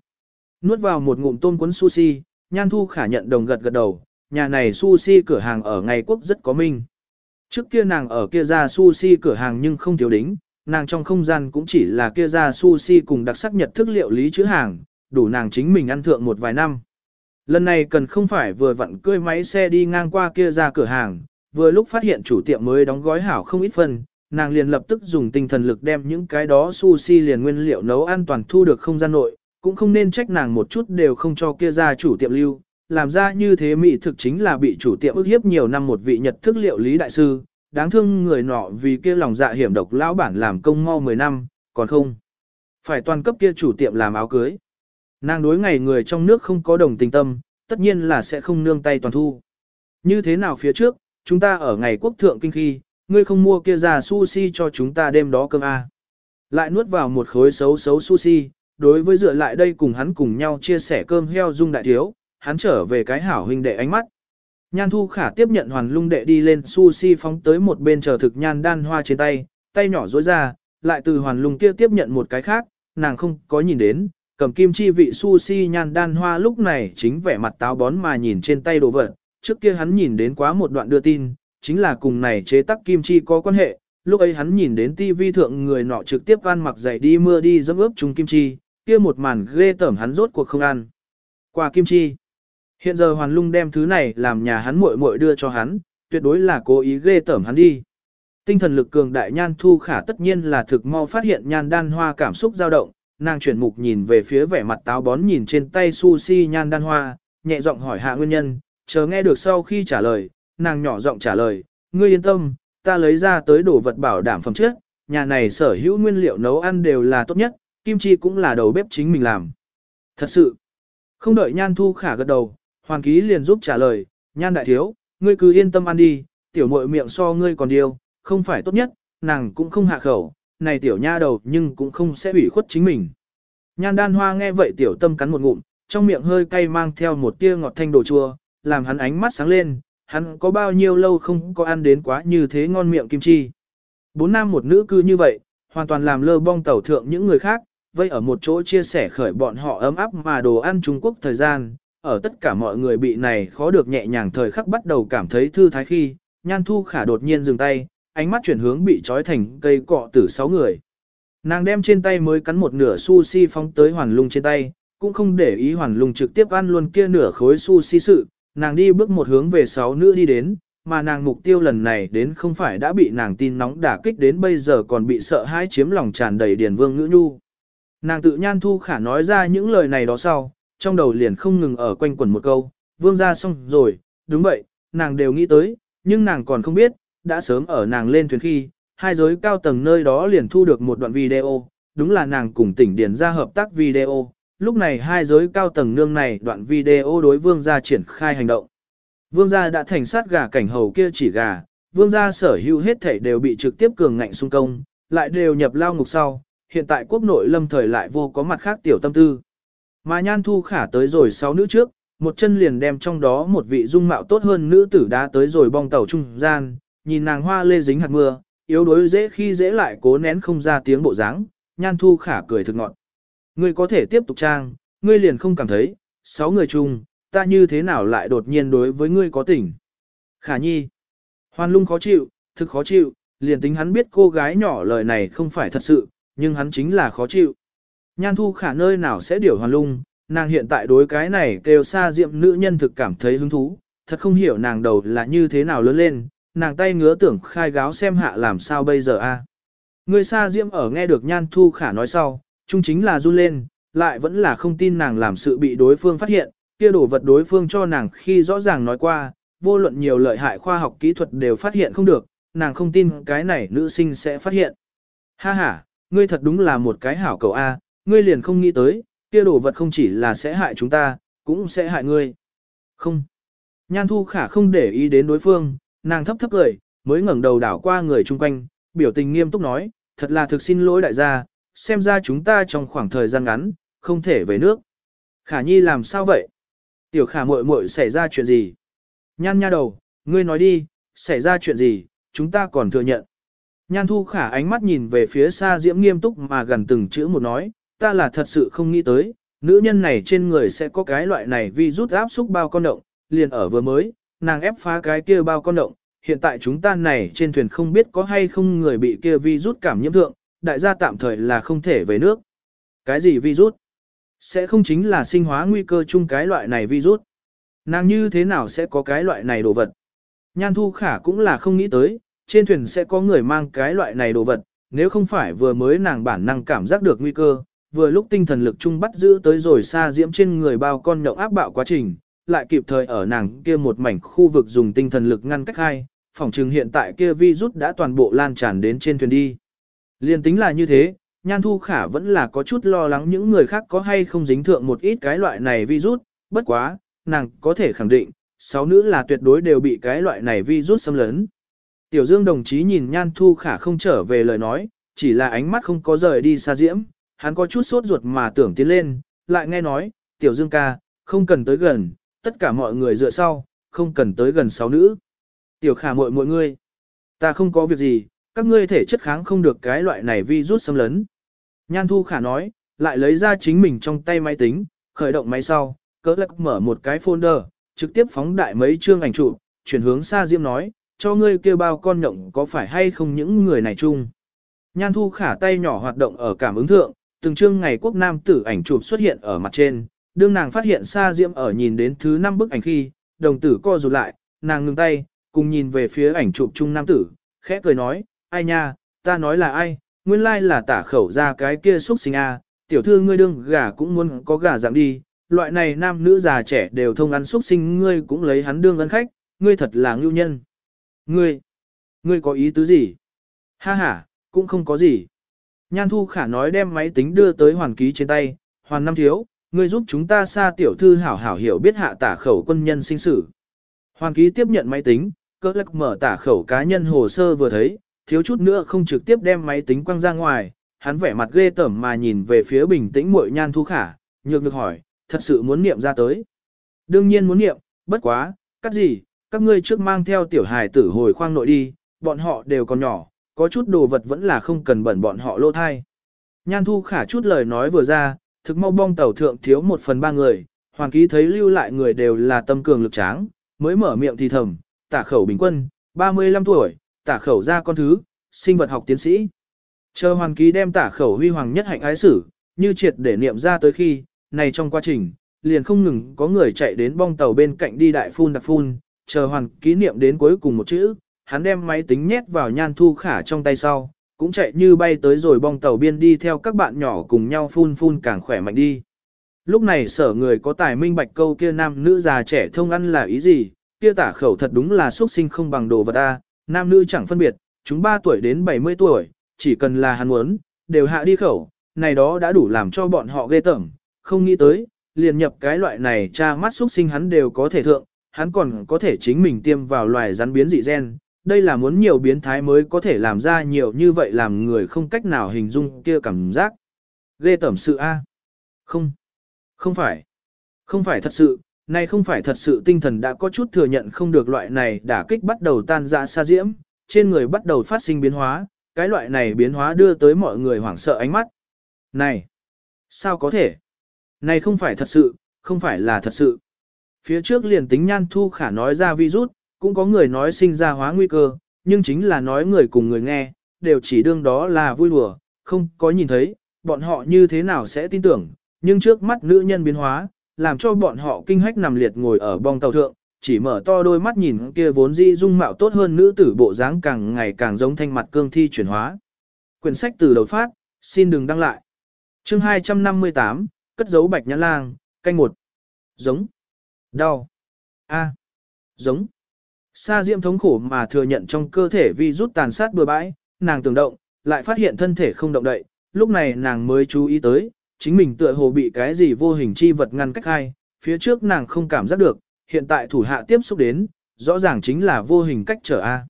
Nuốt vào một ngụm tôm cuốn sushi, nhan thu khả nhận đồng gật gật đầu, nhà này sushi cửa hàng ở ngày quốc rất có minh. Trước kia nàng ở kia ra sushi cửa hàng nhưng không thiếu đính, nàng trong không gian cũng chỉ là kia ra sushi cùng đặc sắc nhật thức liệu lý chữ hàng, đủ nàng chính mình ăn thượng một vài năm. Lần này cần không phải vừa vặn cơi máy xe đi ngang qua kia ra cửa hàng, vừa lúc phát hiện chủ tiệm mới đóng gói hảo không ít phần, nàng liền lập tức dùng tinh thần lực đem những cái đó sushi liền nguyên liệu nấu an toàn thu được không gian nội, cũng không nên trách nàng một chút đều không cho kia ra chủ tiệm lưu, làm ra như thế mỹ thực chính là bị chủ tiệm ức hiếp nhiều năm một vị nhật thức liệu lý đại sư, đáng thương người nọ vì kia lòng dạ hiểm độc lão bản làm công mau 10 năm, còn không. Phải toàn cấp kia chủ tiệm làm áo cưới. Nàng đối ngày người trong nước không có đồng tình tâm, tất nhiên là sẽ không nương tay toàn thu. Như thế nào phía trước, chúng ta ở ngày quốc thượng kinh khi, ngươi không mua kia già sushi cho chúng ta đêm đó cơm a à. Lại nuốt vào một khối xấu xấu sushi, đối với dựa lại đây cùng hắn cùng nhau chia sẻ cơm heo dung đại thiếu, hắn trở về cái hảo huynh đệ ánh mắt. Nhan thu khả tiếp nhận hoàn lung đệ đi lên sushi phóng tới một bên chờ thực nhan đan hoa trên tay, tay nhỏ dối ra, lại từ hoàn lung kia tiếp nhận một cái khác, nàng không có nhìn đến, cầm kim chi vị sushi nhan đan hoa lúc này chính vẻ mặt táo bón mà nhìn trên tay đồ vật, trước kia hắn nhìn đến quá một đoạn đưa tin, chính là cùng này chế tác kim chi có quan hệ, lúc ấy hắn nhìn đến TV thượng người nọ trực tiếp ăn mặc dậy đi mưa đi dẫm ướp chung kim chi, kia một màn ghê tởm hắn rốt cuộc không ăn. Qua kim chi. Hiện giờ Hoàn Lung đem thứ này làm nhà hắn muội muội đưa cho hắn, tuyệt đối là cố ý ghê tởm hắn đi. Tinh thần lực cường đại nhan thu khả tất nhiên là thực mau phát hiện nhan đan hoa cảm xúc dao động, nàng chuyển mục nhìn về phía vẻ mặt táo bón nhìn trên tay sushi nhan đan hoa, nhẹ giọng hỏi hạ nguyên nhân, chờ nghe được sau khi trả lời, nàng nhỏ giọng trả lời, ngươi yên tâm, ta lấy ra tới đồ vật bảo đảm phẩm chất, nhà này sở hữu nguyên liệu nấu ăn đều là tốt nhất, kim chi cũng là đầu bếp chính mình làm. Thật sự, không đợi nhan thu khả gật đầu, hoàng ký liền giúp trả lời, nhan đại thiếu, ngươi cứ yên tâm ăn đi, tiểu muội miệng so ngươi còn điều, không phải tốt nhất, nàng cũng không hạ khẩu, này tiểu nha đầu nhưng cũng không sẽ ủy khuất chính mình. Nhan đan hoa nghe vậy tiểu tâm cắn một ngụm, trong miệng hơi cay mang theo một tia ngọt thanh đồ chua, làm hắn ánh mắt sáng lên, hắn có bao nhiêu lâu không có ăn đến quá như thế ngon miệng kim chi. Bốn nam một nữ cư như vậy, hoàn toàn làm lơ bong tàu thượng những người khác, vây ở một chỗ chia sẻ khởi bọn họ ấm áp mà đồ ăn Trung Quốc thời gian, ở tất cả mọi người bị này khó được nhẹ nhàng thời khắc bắt đầu cảm thấy thư thái khi, nhan thu khả đột nhiên dừng tay, ánh mắt chuyển hướng bị trói thành cây cọ tử sáu người. Nàng đem trên tay mới cắn một nửa sushi phóng tới hoàn lung trên tay, cũng không để ý hoàn lung trực tiếp ăn luôn kia nửa khối sushi sự, nàng đi bước một hướng về sáu nữ đi đến, mà nàng mục tiêu lần này đến không phải đã bị nàng tin nóng đả kích đến bây giờ còn bị sợ hãi chiếm lòng tràn đầy điền vương ngữ nhu. Nàng tự nhan thu khả nói ra những lời này đó sau, trong đầu liền không ngừng ở quanh quẩn một câu, vương ra xong rồi, đúng vậy, nàng đều nghĩ tới, nhưng nàng còn không biết, đã sớm ở nàng lên thuyền khi, hai giới cao tầng nơi đó liền thu được một đoạn video, đúng là nàng cùng tỉnh điển ra hợp tác video, lúc này hai giới cao tầng nương này đoạn video đối vương gia triển khai hành động. Vương gia đã thành sát gà cảnh hầu kia chỉ gà, vương gia sở hữu hết thảy đều bị trực tiếp cường ngạnh xung công, lại đều nhập lao ngục sau, hiện tại quốc nội lâm thời lại vô có mặt khác tiểu tâm tư. Mà nhan thu khả tới rồi sáu nữ trước, một chân liền đem trong đó một vị dung mạo tốt hơn nữ tử đã tới rồi bong tàu trung gian, nhìn nàng hoa lê dính hạt mưa, yếu đuối dễ khi dễ lại cố nén không ra tiếng bộ dáng, nhan thu khả cười thực ngọn. Ngươi có thể tiếp tục trang, ngươi liền không cảm thấy, sáu người chung, ta như thế nào lại đột nhiên đối với ngươi có tình. Khả nhi, hoàn lung khó chịu, thực khó chịu, liền tính hắn biết cô gái nhỏ lời này không phải thật sự, nhưng hắn chính là khó chịu. Nhan thu khả nơi nào sẽ điều hoàn lung, nàng hiện tại đối cái này kêu xa diệm nữ nhân thực cảm thấy hứng thú, thật không hiểu nàng đầu là như thế nào lớn lên, nàng tay ngứa tưởng khai gáo xem hạ làm sao bây giờ a. Người xa diễm ở nghe được nhan thu khả nói sau, chung chính là run lên, lại vẫn là không tin nàng làm sự bị đối phương phát hiện, kia đổ vật đối phương cho nàng khi rõ ràng nói qua, vô luận nhiều lợi hại khoa học kỹ thuật đều phát hiện không được, nàng không tin cái này nữ sinh sẽ phát hiện. Ha ha, ngươi thật đúng là một cái hảo cầu A, ngươi liền không nghĩ tới, kia đổ vật không chỉ là sẽ hại chúng ta, cũng sẽ hại ngươi. Không. Nhan thu khả không để ý đến đối phương, nàng thấp thấp cười, mới ngẩng đầu đảo qua người chung quanh, biểu tình nghiêm túc nói, thật là thực xin lỗi đại gia, xem ra chúng ta trong khoảng thời gian ngắn, không thể về nước. Khả nhi làm sao vậy? Tiểu khả muội muội xảy ra chuyện gì? Nhan nha đầu, ngươi nói đi, xảy ra chuyện gì, chúng ta còn thừa nhận. Nhan thu khả ánh mắt nhìn về phía xa diễm nghiêm túc mà gần từng chữ một nói, ta là thật sự không nghĩ tới, nữ nhân này trên người sẽ có cái loại này vì rút áp xúc bao con động, liền ở vừa mới, nàng ép phá cái kia bao con động, hiện tại chúng ta này trên thuyền không biết có hay không người bị kia vi rút cảm nhiễm thượng, đại gia tạm thời là không thể về nước. Cái gì virus? Sẽ không chính là sinh hóa nguy cơ chung cái loại này virus. Nàng như thế nào sẽ có cái loại này đồ vật? Nhan thu khả cũng là không nghĩ tới, trên thuyền sẽ có người mang cái loại này đồ vật, nếu không phải vừa mới nàng bản năng cảm giác được nguy cơ, vừa lúc tinh thần lực chung bắt giữ tới rồi xa diễm trên người bao con nhậu áp bạo quá trình, lại kịp thời ở nàng kia một mảnh khu vực dùng tinh thần lực ngăn cách hai, phòng trừng hiện tại kia virus đã toàn bộ lan tràn đến trên thuyền đi. Liên tính là như thế, Nhan Thu Khả vẫn là có chút lo lắng những người khác có hay không dính thượng một ít cái loại này virus, bất quá, nàng có thể khẳng định, sáu nữ là tuyệt đối đều bị cái loại này virus xâm lấn. Tiểu Dương đồng chí nhìn Nhan Thu Khả không trở về lời nói, chỉ là ánh mắt không có rời đi xa diễm, hắn có chút sốt ruột mà tưởng tiến lên, lại nghe nói, Tiểu Dương ca, không cần tới gần, tất cả mọi người dựa sau, không cần tới gần sáu nữ. Tiểu Khả muội mọi người, ta không có việc gì, các ngươi thể chất kháng không được cái loại này virus xâm lấn. Nhan Thu Khả nói, lại lấy ra chính mình trong tay máy tính, khởi động máy sau, cỡ lạc mở một cái folder, trực tiếp phóng đại mấy chương ảnh chụp, chuyển hướng xa Diễm nói, cho ngươi kêu bao con nhộng có phải hay không những người này chung. Nhan Thu Khả tay nhỏ hoạt động ở cảm ứng thượng, từng chương ngày quốc nam tử ảnh chụp xuất hiện ở mặt trên, đương nàng phát hiện Sa Diễm ở nhìn đến thứ năm bức ảnh khi, đồng tử co rụt lại, nàng ngừng tay, cùng nhìn về phía ảnh chụp chung nam tử, khẽ cười nói, ai nha, ta nói là ai, nguyên lai là tả khẩu ra cái kia xuất sinh a, tiểu thư ngươi đương gà cũng muốn có gà dạng đi, loại này nam nữ già trẻ đều thông ăn xuất sinh ngươi cũng lấy hắn đương ân khách, ngươi thật là ngưu nhân. Ngươi, ngươi có ý tứ gì? Ha ha, cũng không có gì. Nhan Thu Khả nói đem máy tính đưa tới hoàn ký trên tay, hoàn năm thiếu, ngươi giúp chúng ta xa tiểu thư hảo hảo hiểu biết hạ tả khẩu quân nhân sinh sử. Hoàng ký tiếp nhận máy tính, cơ lắc mở tả khẩu cá nhân hồ sơ vừa thấy, thiếu chút nữa không trực tiếp đem máy tính quăng ra ngoài, hắn vẻ mặt ghê tởm mà nhìn về phía bình tĩnh muội nhan thu khả, nhược được hỏi, thật sự muốn niệm ra tới. Đương nhiên muốn niệm, bất quá, cắt gì, các ngươi trước mang theo tiểu hài tử hồi khoang nội đi, bọn họ đều còn nhỏ, có chút đồ vật vẫn là không cần bẩn bọn họ lô thai. Nhan thu khả chút lời nói vừa ra, thực mau bong tàu thượng thiếu một phần ba người, hoàng ký thấy lưu lại người đều là tâm cường lực tráng, mới mở miệng thì thầm, tả khẩu bình quân, 35 tuổi, tả khẩu ra con thứ, sinh vật học tiến sĩ. Chờ hoàng ký đem tả khẩu huy hoàng nhất hạnh ái sử, như triệt để niệm ra tới khi, này trong quá trình, liền không ngừng có người chạy đến bong tàu bên cạnh đi đại phun đặc phun, chờ hoàn ký niệm đến cuối cùng một chữ, hắn đem máy tính nhét vào nhan thu khả trong tay sau, cũng chạy như bay tới rồi bong tàu biên đi theo các bạn nhỏ cùng nhau phun phun càng khỏe mạnh đi. Lúc này sở người có tài minh bạch câu kia nam nữ già trẻ thông ăn là ý gì, kia tả khẩu thật đúng là xuất sinh không bằng đồ vật ta, nam nữ chẳng phân biệt, chúng 3 tuổi đến 70 tuổi, chỉ cần là hắn muốn, đều hạ đi khẩu, này đó đã đủ làm cho bọn họ ghê tởm, không nghĩ tới, liền nhập cái loại này cha mắt xuất sinh hắn đều có thể thượng, hắn còn có thể chính mình tiêm vào loài rắn biến dị gen, đây là muốn nhiều biến thái mới có thể làm ra nhiều như vậy làm người không cách nào hình dung kia cảm giác. Ghê tẩm sự A. Không. Không phải. Không phải thật sự, này không phải thật sự tinh thần đã có chút thừa nhận không được loại này đả kích bắt đầu tan ra xa diễm, trên người bắt đầu phát sinh biến hóa, cái loại này biến hóa đưa tới mọi người hoảng sợ ánh mắt. Này! Sao có thể? Này không phải thật sự, không phải là thật sự. Phía trước liền tính nhan thu khả nói ra virus, cũng có người nói sinh ra hóa nguy cơ, nhưng chính là nói người cùng người nghe, đều chỉ đương đó là vui đùa, không có nhìn thấy, bọn họ như thế nào sẽ tin tưởng, nhưng trước mắt nữ nhân biến hóa, làm cho bọn họ kinh hách nằm liệt ngồi ở bong tàu thượng, chỉ mở to đôi mắt nhìn kia vốn dĩ dung mạo tốt hơn nữ tử bộ dáng càng ngày càng giống thanh mặt cương thi chuyển hóa. Quyển sách từ đầu phát, xin đừng đăng lại. Chương 258, cất dấu bạch nhã lang, canh một. Giống. Đau. A. Giống. Sa diễm thống khổ mà thừa nhận trong cơ thể vi rút tàn sát bừa bãi, nàng tưởng động, lại phát hiện thân thể không động đậy, lúc này nàng mới chú ý tới, chính mình tựa hồ bị cái gì vô hình chi vật ngăn cách hai, phía trước nàng không cảm giác được, hiện tại thủ hạ tiếp xúc đến, rõ ràng chính là vô hình cách trở A.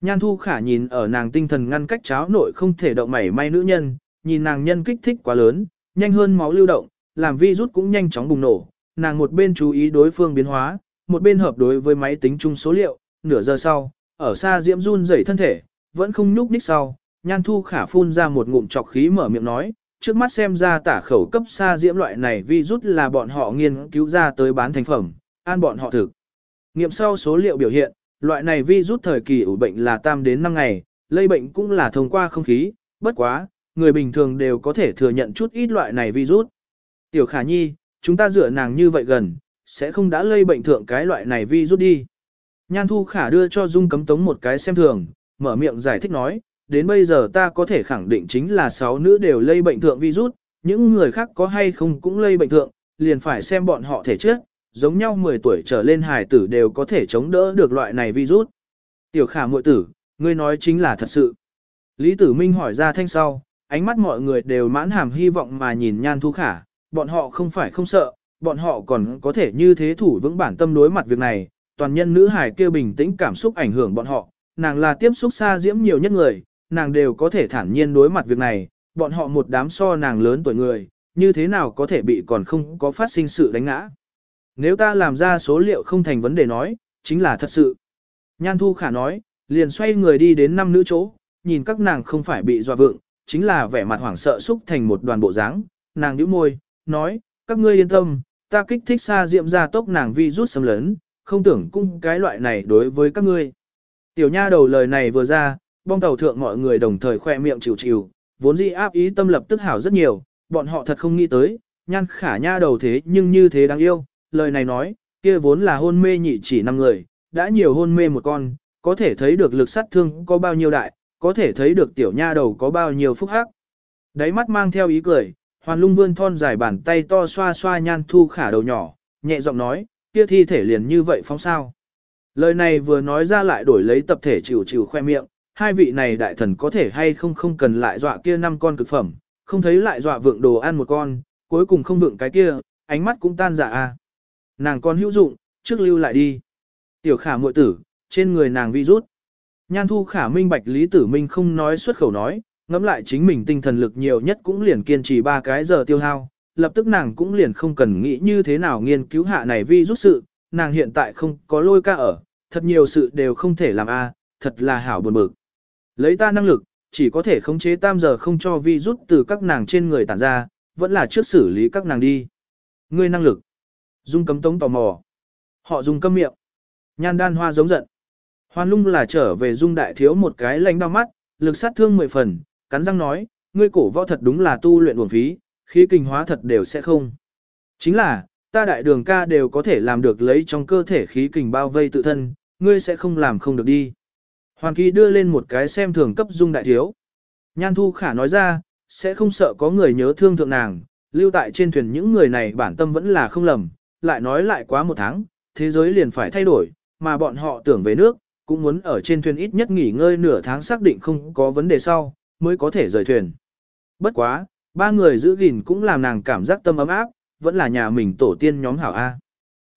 Nhan thu khả nhìn ở nàng tinh thần ngăn cách cháo nội không thể động mảy may nữ nhân, nhìn nàng nhân kích thích quá lớn, nhanh hơn máu lưu động, làm vi rút cũng nhanh chóng bùng nổ, nàng một bên chú ý đối phương biến hóa, một bên hợp đối với máy tính chung số liệu, nửa giờ sau, ở xa diễm run rẩy thân thể, vẫn không nhúc nhích sau, nhan thu khả phun ra một ngụm trọc khí mở miệng nói, trước mắt xem ra tả khẩu cấp xa diễm loại này vi rút là bọn họ nghiên cứu ra tới bán thành phẩm, an bọn họ thực. Nghiệm sau số liệu biểu hiện, loại này vi rút thời kỳ ủ bệnh là tam đến 5 ngày, lây bệnh cũng là thông qua không khí, bất quá, người bình thường đều có thể thừa nhận chút ít loại này virus. Tiểu khả nhi, chúng ta dựa nàng như vậy gần, sẽ không đã lây bệnh thượng cái loại này virus đi. Nhan thu khả đưa cho Dung cấm tống một cái xem thường, mở miệng giải thích nói, đến bây giờ ta có thể khẳng định chính là 6 nữ đều lây bệnh thượng virus, những người khác có hay không cũng lây bệnh thượng, liền phải xem bọn họ thể chất, giống nhau 10 tuổi trở lên hài tử đều có thể chống đỡ được loại này virus. Tiểu khả muội tử, ngươi nói chính là thật sự. Lý Tử Minh hỏi ra thanh sau, ánh mắt mọi người đều mãn hàm hy vọng mà nhìn nhan thu khả, bọn họ không phải không sợ, bọn họ còn có thể như thế thủ vững bản tâm đối mặt việc này, toàn nhân nữ hải kia bình tĩnh cảm xúc ảnh hưởng bọn họ, nàng là tiếp xúc xa diễm nhiều nhất người, nàng đều có thể thản nhiên đối mặt việc này, bọn họ một đám so nàng lớn tuổi người, như thế nào có thể bị còn không có phát sinh sự đánh ngã. Nếu ta làm ra số liệu không thành vấn đề nói, chính là thật sự. Nhan Thu Khả nói, liền xoay người đi đến năm nữ chỗ, nhìn các nàng không phải bị dọa vượng, chính là vẻ mặt hoảng sợ xúc thành một đoàn bộ dáng. Nàng nhíu môi, nói, các ngươi yên tâm, ta kích thích xa diệm ra tốc nàng vi rút xâm lớn, không tưởng cung cái loại này đối với các ngươi. Tiểu nha đầu lời này vừa ra, bong tàu thượng mọi người đồng thời khoe miệng chịu chịu, vốn dĩ áp ý tâm lập tức hảo rất nhiều, bọn họ thật không nghĩ tới, nhan khả nha đầu thế nhưng như thế đáng yêu, lời này nói, kia vốn là hôn mê nhị chỉ năm người, đã nhiều hôn mê một con, có thể thấy được lực sát thương có bao nhiêu đại, có thể thấy được tiểu nha đầu có bao nhiêu phúc hắc. Đáy mắt mang theo ý cười, hoàn lung vươn thon dài bàn tay to xoa xoa nhan thu khả đầu nhỏ, nhẹ giọng nói, kia thi thể liền như vậy phóng sao. Lời này vừa nói ra lại đổi lấy tập thể chịu chịu khoe miệng, hai vị này đại thần có thể hay không không cần lại dọa kia năm con cực phẩm, không thấy lại dọa vượng đồ ăn một con, cuối cùng không vượng cái kia, ánh mắt cũng tan dạ a. À. Nàng con hữu dụng, trước lưu lại đi. Tiểu khả muội tử, trên người nàng vi rút. Nhan thu khả minh bạch Lý Tử Minh không nói xuất khẩu nói, ngẫm lại chính mình tinh thần lực nhiều nhất cũng liền kiên trì ba cái giờ tiêu hao, lập tức nàng cũng liền không cần nghĩ như thế nào nghiên cứu hạ này vi rút sự, nàng hiện tại không có lôi ca ở, thật nhiều sự đều không thể làm a, thật là hảo buồn bực. Lấy ta năng lực, chỉ có thể khống chế tam giờ không cho vi rút từ các nàng trên người tản ra, vẫn là trước xử lý các nàng đi. Ngươi năng lực. Dung cấm tống tò mò. Họ dùng câm miệng. Nhan đan hoa giống giận. Hoan lung là trở về dung đại thiếu một cái lánh đau mắt, lực sát thương mười phần, cắn răng nói, ngươi cổ võ thật đúng là tu luyện uổng phí, khí kinh hóa thật đều sẽ không. Chính là, ta đại đường ca đều có thể làm được lấy trong cơ thể khí kình bao vây tự thân, ngươi sẽ không làm không được đi. Hoàn kỳ đưa lên một cái xem thường cấp dung đại thiếu. Nhan thu khả nói ra, sẽ không sợ có người nhớ thương thượng nàng, lưu tại trên thuyền những người này bản tâm vẫn là không lầm, lại nói lại quá một tháng, thế giới liền phải thay đổi, mà bọn họ tưởng về nước, cũng muốn ở trên thuyền ít nhất nghỉ ngơi nửa tháng xác định không có vấn đề sau, mới có thể rời thuyền. Bất quá, ba người giữ gìn cũng làm nàng cảm giác tâm ấm áp, vẫn là nhà mình tổ tiên nhóm hảo A.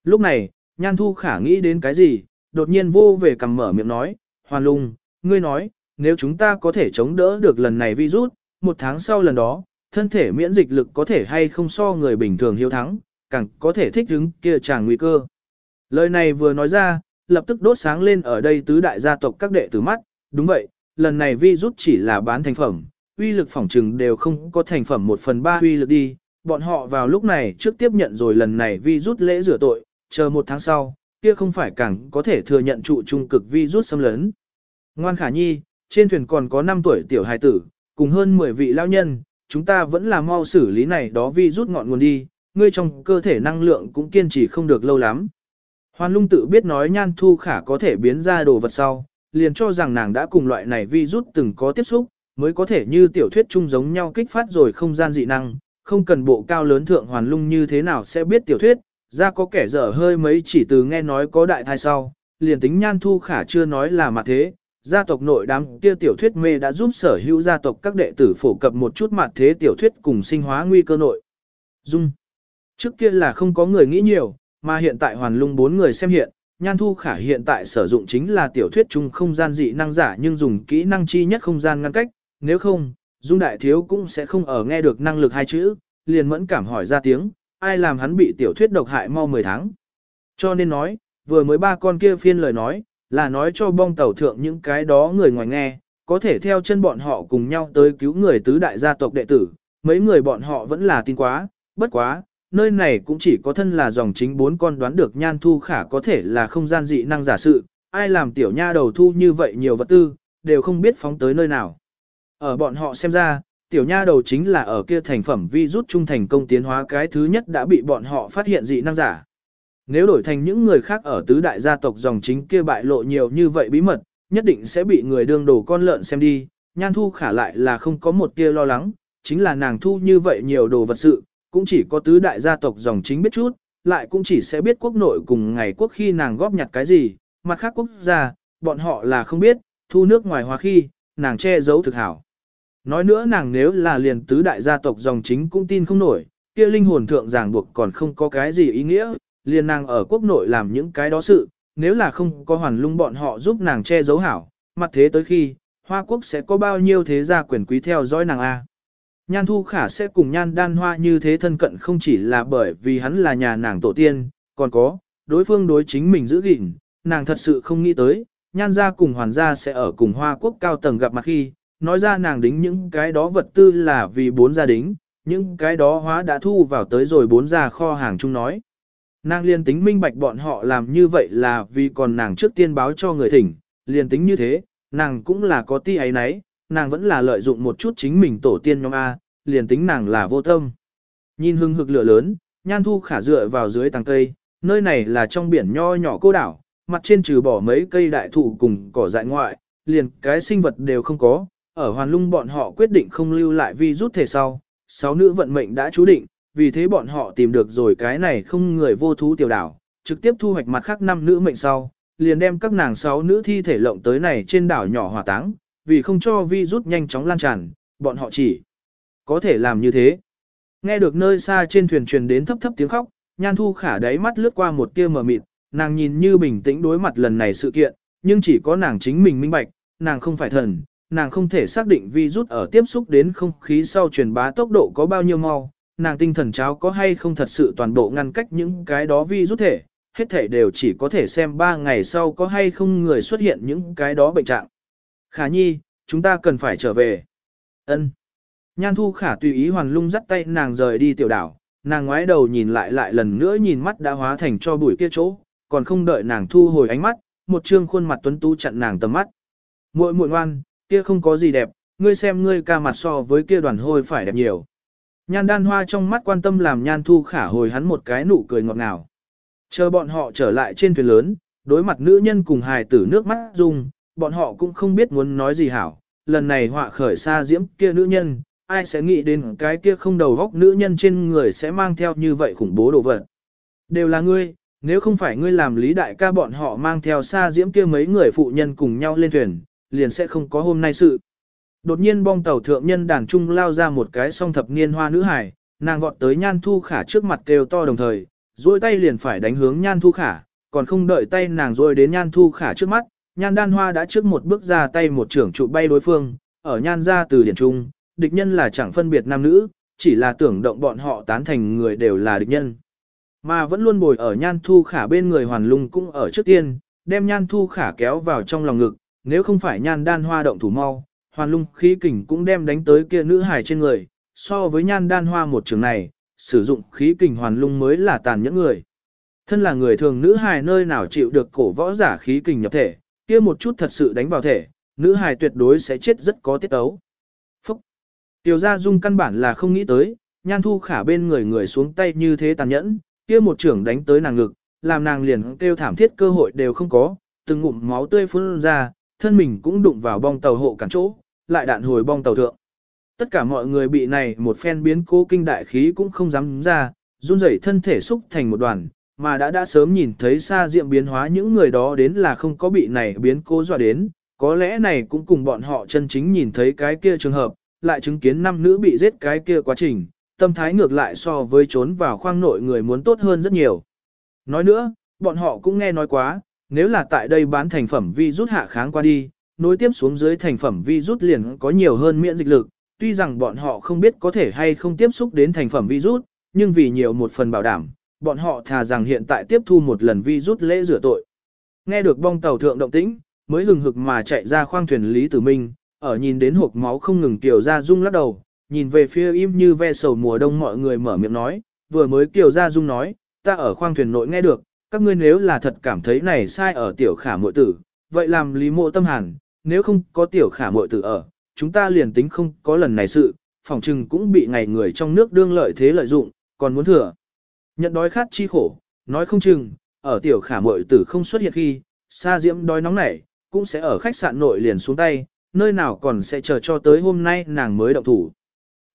Lúc này, Nhan Thu Khả nghĩ đến cái gì, đột nhiên vô về cầm mở miệng nói, Hoàn Lung, ngươi nói, nếu chúng ta có thể chống đỡ được lần này virus, một tháng sau lần đó, thân thể miễn dịch lực có thể hay không so người bình thường hiếu thắng, càng có thể thích ứng kia chàng nguy cơ. Lời này vừa nói ra, lập tức đốt sáng lên ở đây tứ đại gia tộc các đệ tử mắt, đúng vậy, lần này vi rút chỉ là bán thành phẩm, uy lực phỏng trừng đều không có thành phẩm một phần ba uy lực đi, bọn họ vào lúc này trước tiếp nhận rồi lần này vi rút lễ rửa tội, chờ một tháng sau, kia không phải càng có thể thừa nhận trụ trung cực vi rút xâm lấn. Ngoan khả nhi, trên thuyền còn có 5 tuổi tiểu hài tử, cùng hơn 10 vị lao nhân, chúng ta vẫn là mau xử lý này đó vi rút ngọn nguồn đi, ngươi trong cơ thể năng lượng cũng kiên trì không được lâu lắm. Hoàn lung tự biết nói nhan thu khả có thể biến ra đồ vật sau, liền cho rằng nàng đã cùng loại này vi rút từng có tiếp xúc, mới có thể như tiểu thuyết chung giống nhau kích phát rồi không gian dị năng, không cần bộ cao lớn thượng hoàn lung như thế nào sẽ biết tiểu thuyết, ra có kẻ dở hơi mấy chỉ từ nghe nói có đại thai sau, liền tính nhan thu khả chưa nói là mặt thế, gia tộc nội đám kia tiểu thuyết mê đã giúp sở hữu gia tộc các đệ tử phổ cập một chút mặt thế tiểu thuyết cùng sinh hóa nguy cơ nội. Dung Trước kia là không có người nghĩ nhiều, mà hiện tại hoàn lung bốn người xem hiện, Nhan Thu Khả hiện tại sử dụng chính là tiểu thuyết chung không gian dị năng giả nhưng dùng kỹ năng chi nhất không gian ngăn cách, nếu không, Dung Đại Thiếu cũng sẽ không ở nghe được năng lực hai chữ, liền mẫn cảm hỏi ra tiếng, ai làm hắn bị tiểu thuyết độc hại mau 10 tháng. Cho nên nói, vừa mới ba con kia phiên lời nói, là nói cho bong tàu thượng những cái đó người ngoài nghe, có thể theo chân bọn họ cùng nhau tới cứu người tứ đại gia tộc đệ tử, mấy người bọn họ vẫn là tin quá, bất quá, nơi này cũng chỉ có thân là dòng chính bốn con đoán được nhan thu khả có thể là không gian dị năng giả sự, ai làm tiểu nha đầu thu như vậy nhiều vật tư, đều không biết phóng tới nơi nào. Ở bọn họ xem ra, tiểu nha đầu chính là ở kia thành phẩm vi rút trung thành công tiến hóa cái thứ nhất đã bị bọn họ phát hiện dị năng giả. Nếu đổi thành những người khác ở tứ đại gia tộc dòng chính kia bại lộ nhiều như vậy bí mật, nhất định sẽ bị người đương đổ con lợn xem đi, nhan thu khả lại là không có một tia lo lắng, chính là nàng thu như vậy nhiều đồ vật sự, cũng chỉ có tứ đại gia tộc dòng chính biết chút, lại cũng chỉ sẽ biết quốc nội cùng ngày quốc khi nàng góp nhặt cái gì, mặt khác quốc gia, bọn họ là không biết, thu nước ngoài hoa khi, nàng che giấu thực hảo. Nói nữa nàng nếu là liền tứ đại gia tộc dòng chính cũng tin không nổi, kia linh hồn thượng ràng buộc còn không có cái gì ý nghĩa, liền nàng ở quốc nội làm những cái đó sự, nếu là không có hoàn lung bọn họ giúp nàng che giấu hảo, mặt thế tới khi, Hoa Quốc sẽ có bao nhiêu thế gia quyền quý theo dõi nàng A. Nhan Thu Khả sẽ cùng Nhan Đan Hoa như thế thân cận không chỉ là bởi vì hắn là nhà nàng tổ tiên, còn có, đối phương đối chính mình giữ gìn, nàng thật sự không nghĩ tới, Nhan gia cùng Hoàn gia sẽ ở cùng Hoa Quốc cao tầng gặp mặt khi, nói ra nàng đính những cái đó vật tư là vì bốn gia đính, những cái đó hóa đã thu vào tới rồi bốn gia kho hàng chung nói. Nàng liên tính minh bạch bọn họ làm như vậy là vì còn nàng trước tiên báo cho người thỉnh, liền tính như thế, nàng cũng là có ti ấy nấy, nàng vẫn là lợi dụng một chút chính mình tổ tiên nhóm A, liền tính nàng là vô tâm. Nhìn hưng hực lửa lớn, nhan thu khả dựa vào dưới tàng cây, nơi này là trong biển nho nhỏ cô đảo, mặt trên trừ bỏ mấy cây đại thụ cùng cỏ dại ngoại, liền cái sinh vật đều không có, ở hoàn lung bọn họ quyết định không lưu lại vi rút thể sau, sáu nữ vận mệnh đã chú định, vì thế bọn họ tìm được rồi cái này không người vô thú tiểu đảo, trực tiếp thu hoạch mặt khác năm nữ mệnh sau, liền đem các nàng sáu nữ thi thể lộng tới này trên đảo nhỏ hỏa táng, vì không cho vi rút nhanh chóng lan tràn, bọn họ chỉ có thể làm như thế. Nghe được nơi xa trên thuyền truyền đến thấp thấp tiếng khóc, nhan thu khả đáy mắt lướt qua một tia mờ mịt, nàng nhìn như bình tĩnh đối mặt lần này sự kiện, nhưng chỉ có nàng chính mình minh bạch, nàng không phải thần, nàng không thể xác định vi rút ở tiếp xúc đến không khí sau truyền bá tốc độ có bao nhiêu mau, nàng tinh thần cháo có hay không thật sự toàn bộ ngăn cách những cái đó vi rút thể, hết thể đều chỉ có thể xem 3 ngày sau có hay không người xuất hiện những cái đó bệnh trạng. Khả nhi, chúng ta cần phải trở về. ân Nhan thu khả tùy ý hoàn lung dắt tay nàng rời đi tiểu đảo, nàng ngoái đầu nhìn lại lại lần nữa nhìn mắt đã hóa thành cho bụi kia chỗ, còn không đợi nàng thu hồi ánh mắt, một trương khuôn mặt tuấn tú chặn nàng tầm mắt. Muội muội ngoan, kia không có gì đẹp, ngươi xem ngươi ca mặt so với kia đoàn hôi phải đẹp nhiều. Nhan đan hoa trong mắt quan tâm làm nhan thu khả hồi hắn một cái nụ cười ngọt ngào. Chờ bọn họ trở lại trên thuyền lớn, đối mặt nữ nhân cùng hài tử nước mắt dung, bọn họ cũng không biết muốn nói gì hảo. Lần này họa khởi xa diễm kia nữ nhân, ai sẽ nghĩ đến cái kia không đầu góc nữ nhân trên người sẽ mang theo như vậy khủng bố đồ vật. Đều là ngươi, nếu không phải ngươi làm lý đại ca bọn họ mang theo xa diễm kia mấy người phụ nhân cùng nhau lên thuyền, liền sẽ không có hôm nay sự. Đột nhiên bong tàu thượng nhân đàn trung lao ra một cái song thập niên hoa nữ hải, nàng vọt tới nhan thu khả trước mặt kêu to đồng thời, duỗi tay liền phải đánh hướng nhan thu khả, còn không đợi tay nàng rồi đến nhan thu khả trước mắt, nhan đan hoa đã trước một bước ra tay một trưởng trụ bay đối phương, ở nhan ra từ điển trung, địch nhân là chẳng phân biệt nam nữ, chỉ là tưởng động bọn họ tán thành người đều là địch nhân. Mà vẫn luôn bồi ở nhan thu khả bên người hoàn lung cũng ở trước tiên, đem nhan thu khả kéo vào trong lòng ngực, nếu không phải nhan đan hoa động thủ mau, hoàn lung khí kình cũng đem đánh tới kia nữ hài trên người, so với nhan đan hoa một trường này, sử dụng khí kình hoàn lung mới là tàn nhẫn người. Thân là người thường nữ hài nơi nào chịu được cổ võ giả khí kình nhập thể, kia một chút thật sự đánh vào thể, nữ hài tuyệt đối sẽ chết rất có tiết tấu. Phúc! Tiểu gia dung căn bản là không nghĩ tới, nhan thu khả bên người người xuống tay như thế tàn nhẫn, kia một trưởng đánh tới nàng ngực, làm nàng liền kêu thảm thiết cơ hội đều không có, từng ngụm máu tươi phun ra, thân mình cũng đụng vào bong tàu hộ cản chỗ, lại đạn hồi bong tàu thượng. Tất cả mọi người bị này một phen biến cố kinh đại khí cũng không dám ra, run rẩy thân thể xúc thành một đoàn, mà đã đã sớm nhìn thấy xa diệm biến hóa những người đó đến là không có bị này biến cố dọa đến, có lẽ này cũng cùng bọn họ chân chính nhìn thấy cái kia trường hợp, lại chứng kiến năm nữ bị giết cái kia quá trình, tâm thái ngược lại so với trốn vào khoang nội người muốn tốt hơn rất nhiều. Nói nữa, bọn họ cũng nghe nói quá, nếu là tại đây bán thành phẩm vi rút hạ kháng qua đi, nối tiếp xuống dưới thành phẩm vi rút liền có nhiều hơn miễn dịch lực, tuy rằng bọn họ không biết có thể hay không tiếp xúc đến thành phẩm vi rút nhưng vì nhiều một phần bảo đảm, bọn họ thà rằng hiện tại tiếp thu một lần vi rút lễ rửa tội. Nghe được bong tàu thượng động tĩnh, mới hừng hực mà chạy ra khoang thuyền Lý Tử Minh, ở nhìn đến hộp máu không ngừng tiểu ra rung lắc đầu, nhìn về phía im như ve sầu mùa đông mọi người mở miệng nói, vừa mới tiểu ra rung nói, ta ở khoang thuyền nội nghe được, các ngươi nếu là thật cảm thấy này sai ở tiểu khả muội tử, vậy làm lý mộ tâm hàn, nếu không có tiểu khả muội tử ở, chúng ta liền tính không có lần này sự, phòng trừng cũng bị ngày người trong nước đương lợi thế lợi dụng, còn muốn thừa. Nhận đói khát chi khổ, nói không chừng, ở tiểu khả muội tử không xuất hiện khi, xa diễm đói nóng nảy, cũng sẽ ở khách sạn nội liền xuống tay, nơi nào còn sẽ chờ cho tới hôm nay nàng mới động thủ.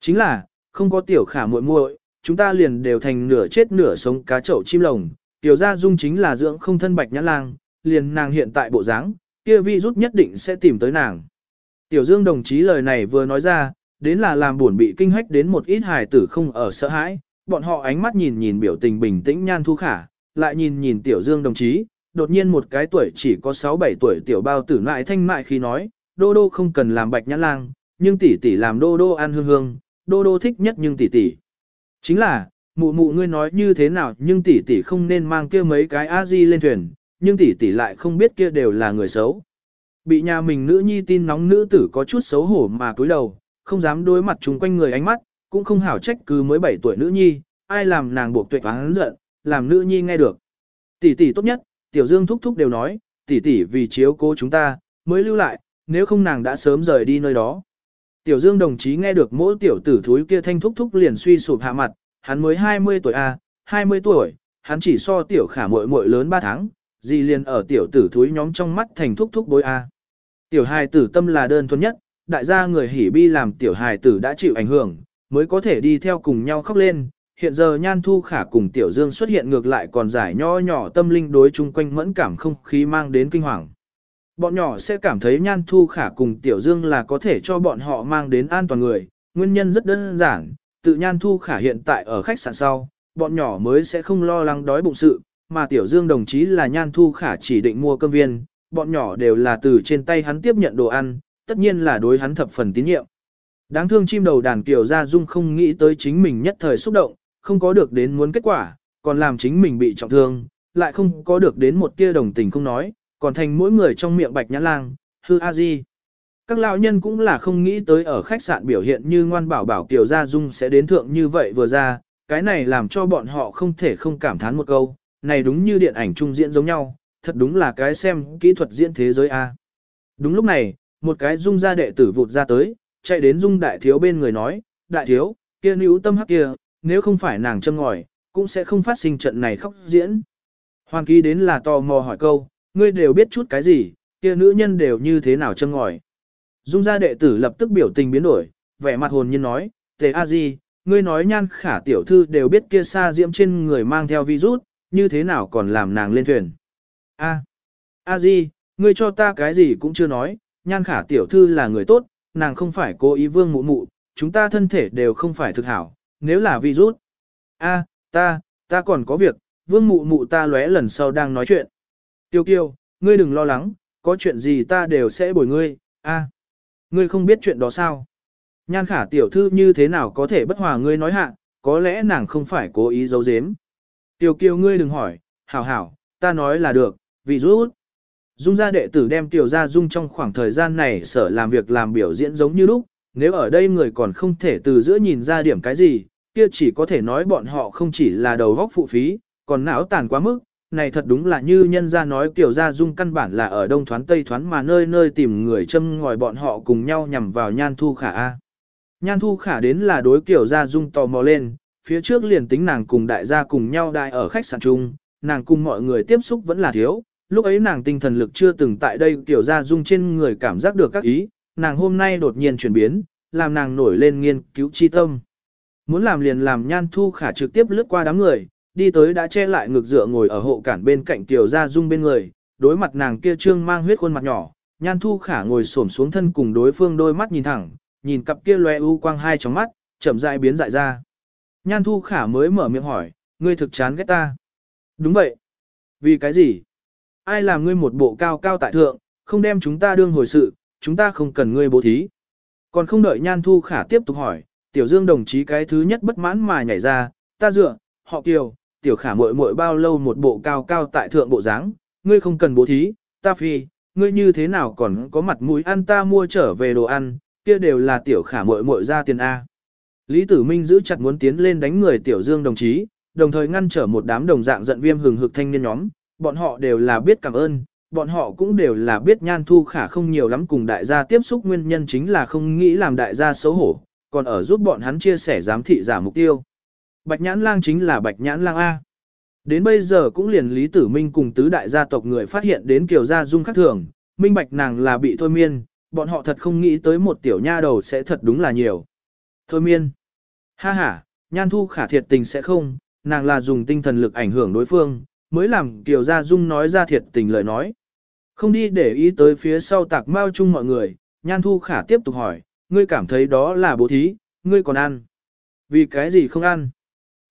Chính là, không có tiểu khả muội muội, chúng ta liền đều thành nửa chết nửa sống cá chậu chim lồng, tiểu gia dung chính là dưỡng không thân bạch nhã lang, liền nàng hiện tại bộ dáng, kia vi rút nhất định sẽ tìm tới nàng. Tiểu Dương đồng chí lời này vừa nói ra, đến là làm buồn bị kinh hách đến một ít hài tử không ở sợ hãi, bọn họ ánh mắt nhìn nhìn biểu tình bình tĩnh nhan thu khả, lại nhìn nhìn Tiểu Dương đồng chí, đột nhiên một cái tuổi chỉ có 6-7 tuổi tiểu bao tử lại thanh mại khi nói, đô đô không cần làm bạch nhã lang, nhưng tỷ tỷ làm đô đô ăn hương hương, đô đô thích nhất nhưng tỷ tỷ. Chính là, mụ mụ ngươi nói như thế nào nhưng tỷ tỷ không nên mang kia mấy cái a di lên thuyền, nhưng tỷ tỷ lại không biết kia đều là người xấu. Bị nhà mình nữ nhi tin nóng nữ tử có chút xấu hổ mà cúi đầu, không dám đối mặt chung quanh người ánh mắt, cũng không hảo trách cứ mới 7 tuổi nữ nhi, ai làm nàng buộc tuệ hắn giận, làm nữ nhi nghe được. Tỷ tỷ tốt nhất, tiểu dương thúc thúc đều nói, tỷ tỷ vì chiếu cố chúng ta, mới lưu lại, nếu không nàng đã sớm rời đi nơi đó. Tiểu dương đồng chí nghe được mỗi tiểu tử thúi kia thanh thúc thúc liền suy sụp hạ mặt, hắn mới 20 tuổi a, à, 20 tuổi, hắn chỉ so tiểu khả muội muội lớn 3 tháng, gì liền ở tiểu tử thúi nhóm trong mắt thành thúc thúc bối a. Tiểu hài tử tâm là đơn thuần nhất, đại gia người hỉ bi làm tiểu hài tử đã chịu ảnh hưởng, mới có thể đi theo cùng nhau khóc lên. Hiện giờ Nhan Thu Khả cùng Tiểu Dương xuất hiện ngược lại còn giải nho nhỏ tâm linh đối chung quanh mẫn cảm không khí mang đến kinh hoàng. Bọn nhỏ sẽ cảm thấy Nhan Thu Khả cùng Tiểu Dương là có thể cho bọn họ mang đến an toàn người, nguyên nhân rất đơn giản, tự Nhan Thu Khả hiện tại ở khách sạn sau, bọn nhỏ mới sẽ không lo lắng đói bụng sự, mà Tiểu Dương đồng chí là Nhan Thu Khả chỉ định mua cơm viên, bọn nhỏ đều là từ trên tay hắn tiếp nhận đồ ăn, tất nhiên là đối hắn thập phần tín nhiệm. Đáng thương chim đầu đàn kiểu Gia Dung không nghĩ tới chính mình nhất thời xúc động, không có được đến muốn kết quả, còn làm chính mình bị trọng thương, lại không có được đến một tia đồng tình không nói, còn thành mỗi người trong miệng bạch nhã lang, hư a di. Các lão nhân cũng là không nghĩ tới ở khách sạn biểu hiện như ngoan bảo bảo kiểu Gia Dung sẽ đến thượng như vậy vừa ra, cái này làm cho bọn họ không thể không cảm thán một câu, này đúng như điện ảnh trung diễn giống nhau, thật đúng là cái xem kỹ thuật diễn thế giới A. Đúng lúc này, một cái dung gia đệ tử vụt ra tới, chạy đến dung đại thiếu bên người nói, đại thiếu, kia nữ tâm hắc kia, nếu không phải nàng châm ngòi, cũng sẽ không phát sinh trận này khóc diễn. Hoàng ký đến là tò mò hỏi câu, ngươi đều biết chút cái gì, kia nữ nhân đều như thế nào châm ngòi. Dung gia đệ tử lập tức biểu tình biến đổi, vẻ mặt hồn nhiên nói, tề a di, ngươi nói nhan khả tiểu thư đều biết kia xa diễm trên người mang theo virus, như thế nào còn làm nàng lên thuyền. A, a di, ngươi cho ta cái gì cũng chưa nói, nhan khả tiểu thư là người tốt, nàng không phải cố ý vương mụ mụ, chúng ta thân thể đều không phải thực hảo, nếu là virus. A, ta, ta còn có việc, vương mụ mụ ta lóe lần sau đang nói chuyện. Tiêu kiêu, ngươi đừng lo lắng, có chuyện gì ta đều sẽ bồi ngươi, a. ngươi không biết chuyện đó sao? Nhan khả tiểu thư như thế nào có thể bất hòa ngươi nói hạ, có lẽ nàng không phải cố ý giấu giếm. Tiêu kiêu ngươi đừng hỏi, hảo hảo, ta nói là được, vì rút. Dung gia đệ tử đem tiểu gia dung trong khoảng thời gian này sở làm việc làm biểu diễn giống như lúc, nếu ở đây người còn không thể từ giữa nhìn ra điểm cái gì, kia chỉ có thể nói bọn họ không chỉ là đầu góc phụ phí, còn não tàn quá mức, này thật đúng là như nhân gia nói tiểu gia dung căn bản là ở đông thoán tây thoán mà nơi nơi tìm người châm ngòi bọn họ cùng nhau nhằm vào nhan thu khả A. Nhan thu khả đến là đối Tiểu gia dung tò mò lên, phía trước liền tính nàng cùng đại gia cùng nhau đại ở khách sạn chung, nàng cùng mọi người tiếp xúc vẫn là thiếu, lúc ấy nàng tinh thần lực chưa từng tại đây tiểu ra dung trên người cảm giác được các ý, nàng hôm nay đột nhiên chuyển biến, làm nàng nổi lên nghiên cứu chi tâm. Muốn làm liền làm nhan thu khả trực tiếp lướt qua đám người, đi tới đã che lại ngực dựa ngồi ở hộ cản bên cạnh tiểu ra dung bên người, đối mặt nàng kia trương mang huyết khuôn mặt nhỏ, nhan thu khả ngồi xổm xuống thân cùng đối phương đôi mắt nhìn thẳng, nhìn cặp kia loe u quang hai trong mắt, chậm rãi biến dại ra. Nhan thu khả mới mở miệng hỏi, ngươi thực chán ghét ta. Đúng vậy. Vì cái gì? Ai làm ngươi một bộ cao cao tại thượng, không đem chúng ta đương hồi sự, chúng ta không cần ngươi bố thí. Còn không đợi Nhan Thu Khả tiếp tục hỏi, Tiểu Dương đồng chí cái thứ nhất bất mãn mà nhảy ra, ta dựa, họ Kiều, Tiểu Khả muội muội bao lâu một bộ cao cao tại thượng bộ dáng, ngươi không cần bố thí, ta phi, ngươi như thế nào còn có mặt mũi ăn ta mua trở về đồ ăn, kia đều là Tiểu Khả muội muội ra tiền A. Lý Tử Minh giữ chặt muốn tiến lên đánh người Tiểu Dương đồng chí, đồng thời ngăn trở một đám đồng dạng giận viêm hừng hực thanh niên nhóm, bọn họ đều là biết cảm ơn, bọn họ cũng đều là biết nhan thu khả không nhiều lắm cùng đại gia tiếp xúc nguyên nhân chính là không nghĩ làm đại gia xấu hổ, còn ở giúp bọn hắn chia sẻ giám thị giả mục tiêu. Bạch nhãn lang chính là bạch nhãn lang A. Đến bây giờ cũng liền Lý Tử Minh cùng tứ đại gia tộc người phát hiện đến Kiều Gia Dung khác thường, minh bạch nàng là bị thôi miên, bọn họ thật không nghĩ tới một tiểu nha đầu sẽ thật đúng là nhiều. Thôi miên. Ha ha, Nhan thu khả thiệt tình sẽ không, nàng là dùng tinh thần lực ảnh hưởng đối phương, mới làm Kiều Gia Dung nói ra thiệt tình lời nói. Không đi để ý tới phía sau tạc mao chung mọi người, Nhan Thu Khả tiếp tục hỏi, ngươi cảm thấy đó là bố thí, ngươi còn ăn. Vì cái gì không ăn?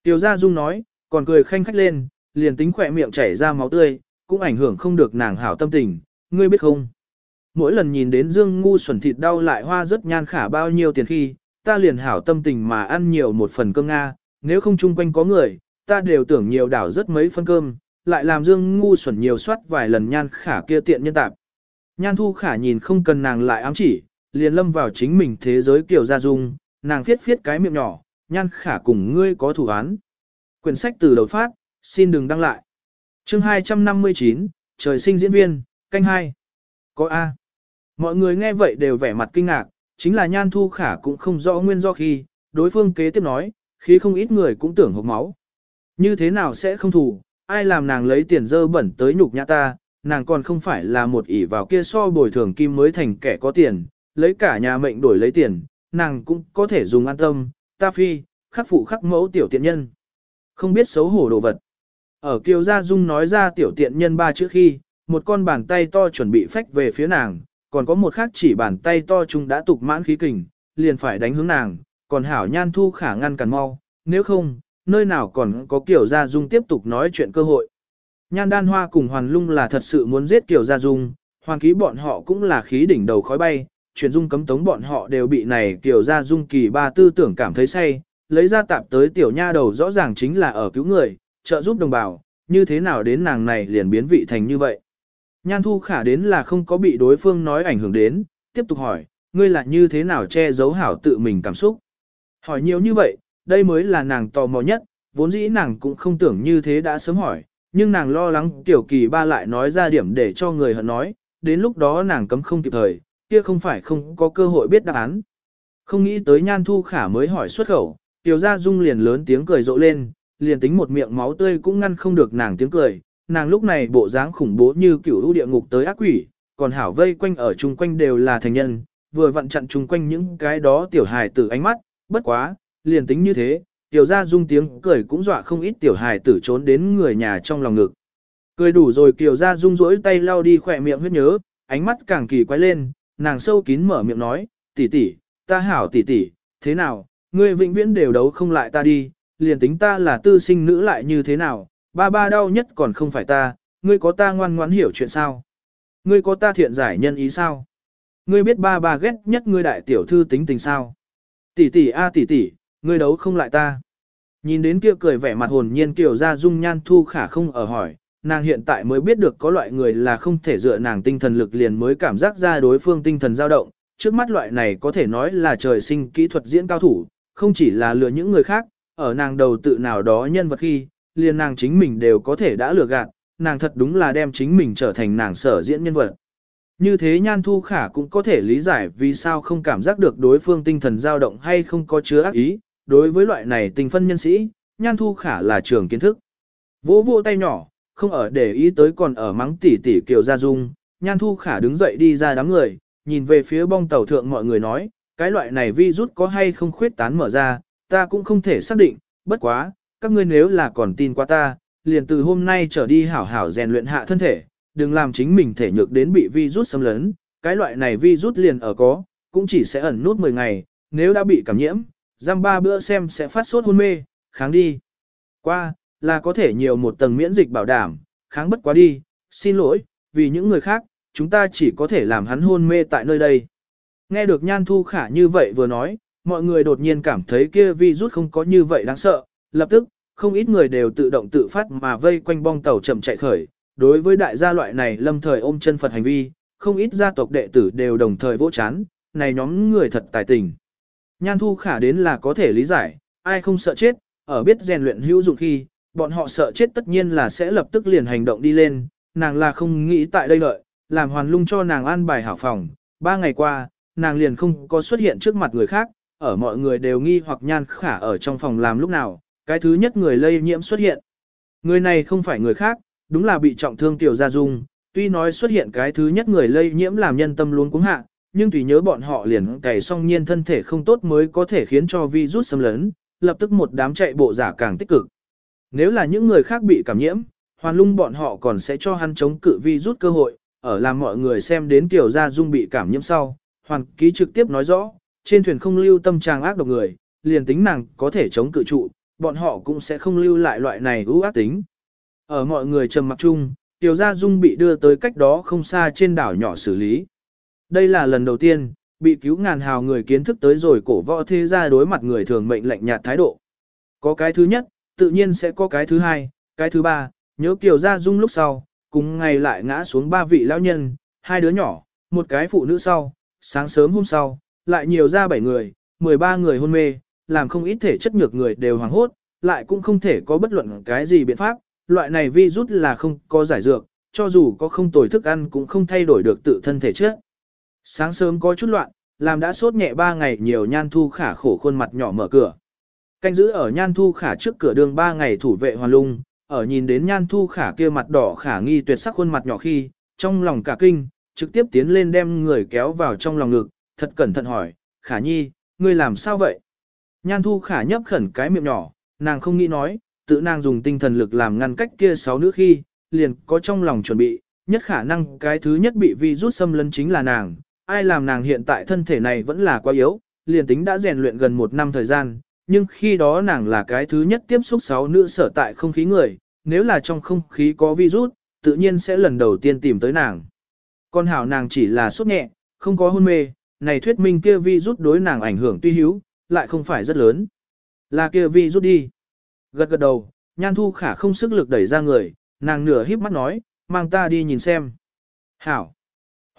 Tiểu Gia Dung nói, còn cười khanh khách lên, liền tính khỏe miệng chảy ra máu tươi, cũng ảnh hưởng không được nàng hảo tâm tình, ngươi biết không? Mỗi lần nhìn đến Dương ngu xuẩn thịt đau lại hoa rất nhan khả bao nhiêu tiền khi, ta liền hảo tâm tình mà ăn nhiều một phần cơm Nga, nếu không chung quanh có người, ta đều tưởng nhiều đảo rất mấy phân cơm, lại làm Dương ngu xuẩn nhiều soát vài lần nhan khả kia tiện nhân tạp. Nhan thu khả nhìn không cần nàng lại ám chỉ, liền lâm vào chính mình thế giới kiểu gia dung, nàng phiết phiết cái miệng nhỏ, nhan khả cùng ngươi có thủ án. Quyển sách từ đầu phát, xin đừng đăng lại. chương 259, trời sinh diễn viên, canh hai Có A. Mọi người nghe vậy đều vẻ mặt kinh ngạc, chính là nhan thu khả cũng không rõ nguyên do khi, đối phương kế tiếp nói, khi không ít người cũng tưởng hộp máu. Như thế nào sẽ không thủ, ai làm nàng lấy tiền dơ bẩn tới nhục nhã ta, nàng còn không phải là một ỷ vào kia so bồi thường kim mới thành kẻ có tiền, lấy cả nhà mệnh đổi lấy tiền, nàng cũng có thể dùng an tâm, ta phi, khắc phụ khắc mẫu tiểu tiện nhân. Không biết xấu hổ đồ vật. Ở Kiều Gia Dung nói ra tiểu tiện nhân ba chữ khi, một con bàn tay to chuẩn bị phách về phía nàng, còn có một khác chỉ bàn tay to chung đã tục mãn khí kình, liền phải đánh hướng nàng, còn hảo nhan thu khả ngăn cản mau, nếu không, nơi nào còn có Kiều Gia Dung tiếp tục nói chuyện cơ hội. Nhan đan hoa cùng hoàn lung là thật sự muốn giết Kiều Gia Dung, hoàn ký bọn họ cũng là khí đỉnh đầu khói bay, chuyện dung cấm tống bọn họ đều bị này Kiều Gia Dung kỳ ba tư tưởng cảm thấy say, lấy ra tạp tới tiểu nha đầu rõ ràng chính là ở cứu người, trợ giúp đồng bào, như thế nào đến nàng này liền biến vị thành như vậy. Nhan thu khả đến là không có bị đối phương nói ảnh hưởng đến, tiếp tục hỏi, ngươi là như thế nào che giấu hảo tự mình cảm xúc. Hỏi nhiều như vậy, đây mới là nàng tò mò nhất, vốn dĩ nàng cũng không tưởng như thế đã sớm hỏi, nhưng nàng lo lắng tiểu kỳ ba lại nói ra điểm để cho người hận nói, đến lúc đó nàng cấm không kịp thời, kia không phải không có cơ hội biết đáp án. Không nghĩ tới nhan thu khả mới hỏi xuất khẩu, tiểu gia dung liền lớn tiếng cười rộ lên, liền tính một miệng máu tươi cũng ngăn không được nàng tiếng cười, nàng lúc này bộ dáng khủng bố như kiểu ưu địa ngục tới ác quỷ, còn hảo vây quanh ở chung quanh đều là thành nhân, vừa vặn chặn chung quanh những cái đó tiểu hài tử ánh mắt, bất quá, liền tính như thế, tiểu gia dung tiếng cười cũng dọa không ít tiểu hài tử trốn đến người nhà trong lòng ngực. Cười đủ rồi tiểu gia dung rỗi tay lau đi khỏe miệng huyết nhớ, ánh mắt càng kỳ quái lên, nàng sâu kín mở miệng nói, tỷ tỷ, ta hảo tỷ tỷ, thế nào, ngươi vĩnh viễn đều đấu không lại ta đi, liền tính ta là tư sinh nữ lại như thế nào, ba ba đau nhất còn không phải ta, ngươi có ta ngoan ngoãn hiểu chuyện sao? Ngươi có ta thiện giải nhân ý sao? Ngươi biết ba ba ghét nhất ngươi đại tiểu thư tính tình sao? Tỷ tỷ a tỷ tỷ, ngươi đấu không lại ta. Nhìn đến kia cười vẻ mặt hồn nhiên kiểu ra dung nhan thu khả không ở hỏi, nàng hiện tại mới biết được có loại người là không thể dựa nàng tinh thần lực liền mới cảm giác ra đối phương tinh thần dao động. Trước mắt loại này có thể nói là trời sinh kỹ thuật diễn cao thủ, không chỉ là lừa những người khác, ở nàng đầu tự nào đó nhân vật khi, liền nàng chính mình đều có thể đã lừa gạt, nàng thật đúng là đem chính mình trở thành nàng sở diễn nhân vật. Như thế Nhan Thu Khả cũng có thể lý giải vì sao không cảm giác được đối phương tinh thần dao động hay không có chứa ác ý, đối với loại này tình phân nhân sĩ, Nhan Thu Khả là trường kiến thức. Vỗ vỗ tay nhỏ, không ở để ý tới còn ở mắng tỉ tỉ Kiều Gia Dung, Nhan Thu Khả đứng dậy đi ra đám người, nhìn về phía bong tàu thượng mọi người nói, cái loại này vi rút có hay không khuyết tán mở ra, ta cũng không thể xác định, bất quá, các ngươi nếu là còn tin qua ta, liền từ hôm nay trở đi hảo hảo rèn luyện hạ thân thể, đừng làm chính mình thể nhược đến bị vi rút xâm lấn, cái loại này vi rút liền ở có, cũng chỉ sẽ ẩn nút 10 ngày, nếu đã bị cảm nhiễm, giam ba bữa xem sẽ phát sốt hôn mê, kháng đi. Qua, là có thể nhiều một tầng miễn dịch bảo đảm, kháng bất quá đi, xin lỗi, vì những người khác, chúng ta chỉ có thể làm hắn hôn mê tại nơi đây. Nghe được Nhan Thu Khả như vậy vừa nói, mọi người đột nhiên cảm thấy kia vi rút không có như vậy đáng sợ, lập tức, không ít người đều tự động tự phát mà vây quanh bong tàu chậm chạy khởi. Đối với đại gia loại này lâm thời ôm chân Phật hành vi, không ít gia tộc đệ tử đều đồng thời vỗ chán, này nhóm người thật tài tình. Nhan thu khả đến là có thể lý giải, ai không sợ chết, ở biết rèn luyện hữu dụng khi, bọn họ sợ chết tất nhiên là sẽ lập tức liền hành động đi lên, nàng là không nghĩ tại đây đợi, làm hoàn lung cho nàng an bài hảo phòng. Ba ngày qua, nàng liền không có xuất hiện trước mặt người khác, ở mọi người đều nghi hoặc nhan khả ở trong phòng làm lúc nào, cái thứ nhất người lây nhiễm xuất hiện. Người này không phải người khác, đúng là bị trọng thương tiểu gia dung, tuy nói xuất hiện cái thứ nhất người lây nhiễm làm nhân tâm luôn cuống hạ, nhưng tùy nhớ bọn họ liền cày xong nhiên thân thể không tốt mới có thể khiến cho virus xâm lấn, lập tức một đám chạy bộ giả càng tích cực. Nếu là những người khác bị cảm nhiễm, hoàn lung bọn họ còn sẽ cho hắn chống cự vi rút cơ hội, ở làm mọi người xem đến tiểu gia dung bị cảm nhiễm sau. Hoàn ký trực tiếp nói rõ, trên thuyền không lưu tâm trạng ác độc người, liền tính nàng có thể chống cự trụ, bọn họ cũng sẽ không lưu lại loại này ưu ác tính. Ở mọi người trầm mặc chung, tiểu gia dung bị đưa tới cách đó không xa trên đảo nhỏ xử lý. Đây là lần đầu tiên, bị cứu ngàn hào người kiến thức tới rồi cổ võ thế gia đối mặt người thường mệnh lạnh nhạt thái độ. Có cái thứ nhất, tự nhiên sẽ có cái thứ hai, cái thứ ba, nhớ Kiều Gia Dung lúc sau, cùng ngày lại ngã xuống ba vị lão nhân, hai đứa nhỏ, một cái phụ nữ sau, sáng sớm hôm sau, lại nhiều ra bảy người, 13 người hôn mê, làm không ít thể chất nhược người đều hoảng hốt, lại cũng không thể có bất luận cái gì biện pháp, loại này virus là không có giải dược, cho dù có không tồi thức ăn cũng không thay đổi được tự thân thể chất. Sáng sớm có chút loạn, làm đã sốt nhẹ ba ngày nhiều nhan thu khả khổ khuôn mặt nhỏ mở cửa. Canh giữ ở nhan thu khả trước cửa đường ba ngày thủ vệ hoàn lung, ở nhìn đến nhan thu khả kia mặt đỏ khả nghi tuyệt sắc khuôn mặt nhỏ khi, trong lòng cả kinh, trực tiếp tiến lên đem người kéo vào trong lòng ngực, thật cẩn thận hỏi, khả nhi, ngươi làm sao vậy? Nhan thu khả nhấp khẩn cái miệng nhỏ, nàng không nghĩ nói, tự nàng dùng tinh thần lực làm ngăn cách kia sáu nữ khi, liền có trong lòng chuẩn bị, nhất khả năng cái thứ nhất bị vi rút xâm lấn chính là nàng, ai làm nàng hiện tại thân thể này vẫn là quá yếu, liền tính đã rèn luyện gần một năm thời gian, nhưng khi đó nàng là cái thứ nhất tiếp xúc sáu nữ sở tại không khí người, nếu là trong không khí có virus, tự nhiên sẽ lần đầu tiên tìm tới nàng. Con hảo nàng chỉ là sốt nhẹ, không có hôn mê, này thuyết minh kia virus đối nàng ảnh hưởng tuy hữu, lại không phải rất lớn. Là kia virus đi. Gật gật đầu, nhan thu khả không sức lực đẩy ra người, nàng nửa híp mắt nói, mang ta đi nhìn xem. Hảo.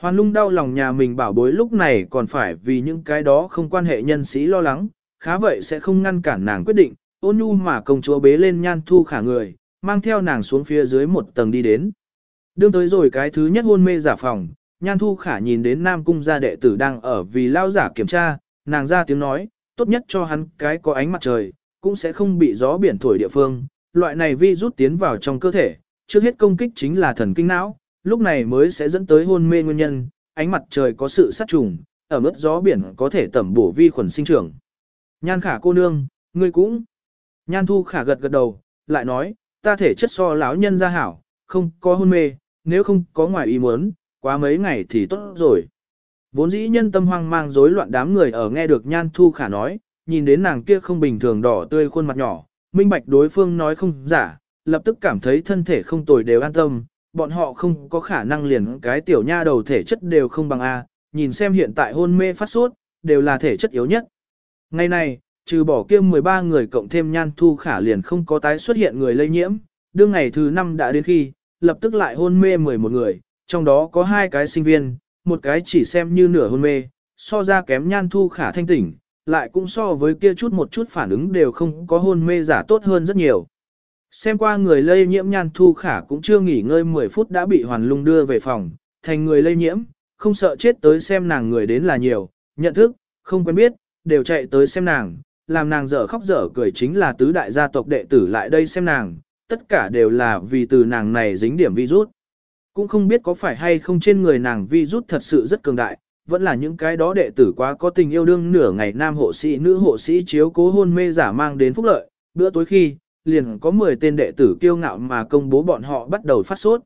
Hoàn lung đau lòng nhà mình bảo bối lúc này còn phải vì những cái đó không quan hệ nhân sĩ lo lắng, khá vậy sẽ không ngăn cản nàng quyết định, ôn nhu mà công chúa bế lên nhan thu khả người, mang theo nàng xuống phía dưới một tầng đi đến. Đương tới rồi cái thứ nhất hôn mê giả phòng, nhan thu khả nhìn đến nam cung gia đệ tử đang ở vì lao giả kiểm tra, nàng ra tiếng nói, tốt nhất cho hắn cái có ánh mặt trời, cũng sẽ không bị gió biển thổi địa phương, loại này vi rút tiến vào trong cơ thể, trước hết công kích chính là thần kinh não, lúc này mới sẽ dẫn tới hôn mê nguyên nhân, ánh mặt trời có sự sát trùng, ở mức gió biển có thể tẩm bổ vi khuẩn sinh trưởng. Nhan khả cô nương, ngươi cũng. Nhan thu khả gật gật đầu, lại nói, ta thể chất so lão nhân ra hảo, không có hôn mê, nếu không có ngoài ý muốn, quá mấy ngày thì tốt rồi. Vốn dĩ nhân tâm hoang mang rối loạn đám người ở nghe được nhan thu khả nói, nhìn đến nàng kia không bình thường đỏ tươi khuôn mặt nhỏ, minh bạch đối phương nói không giả, lập tức cảm thấy thân thể không tồi đều an tâm, bọn họ không có khả năng liền cái tiểu nha đầu thể chất đều không bằng A, nhìn xem hiện tại hôn mê phát sốt, đều là thể chất yếu nhất. Ngày này, trừ bỏ kia 13 người cộng thêm nhan thu khả liền không có tái xuất hiện người lây nhiễm, đương ngày thứ năm đã đến khi, lập tức lại hôn mê 11 người, trong đó có hai cái sinh viên, một cái chỉ xem như nửa hôn mê, so ra kém nhan thu khả thanh tỉnh, lại cũng so với kia chút một chút phản ứng đều không có hôn mê giả tốt hơn rất nhiều. Xem qua người lây nhiễm nhan thu khả cũng chưa nghỉ ngơi 10 phút đã bị hoàn lung đưa về phòng, thành người lây nhiễm, không sợ chết tới xem nàng người đến là nhiều, nhận thức, không quen biết, đều chạy tới xem nàng, làm nàng dở khóc dở cười chính là tứ đại gia tộc đệ tử lại đây xem nàng, tất cả đều là vì từ nàng này dính điểm virus. Cũng không biết có phải hay không trên người nàng virus thật sự rất cường đại, vẫn là những cái đó đệ tử quá có tình yêu đương nửa ngày nam hộ sĩ nữ hộ sĩ chiếu cố hôn mê giả mang đến phúc lợi, bữa tối khi, liền có 10 tên đệ tử kiêu ngạo mà công bố bọn họ bắt đầu phát sốt.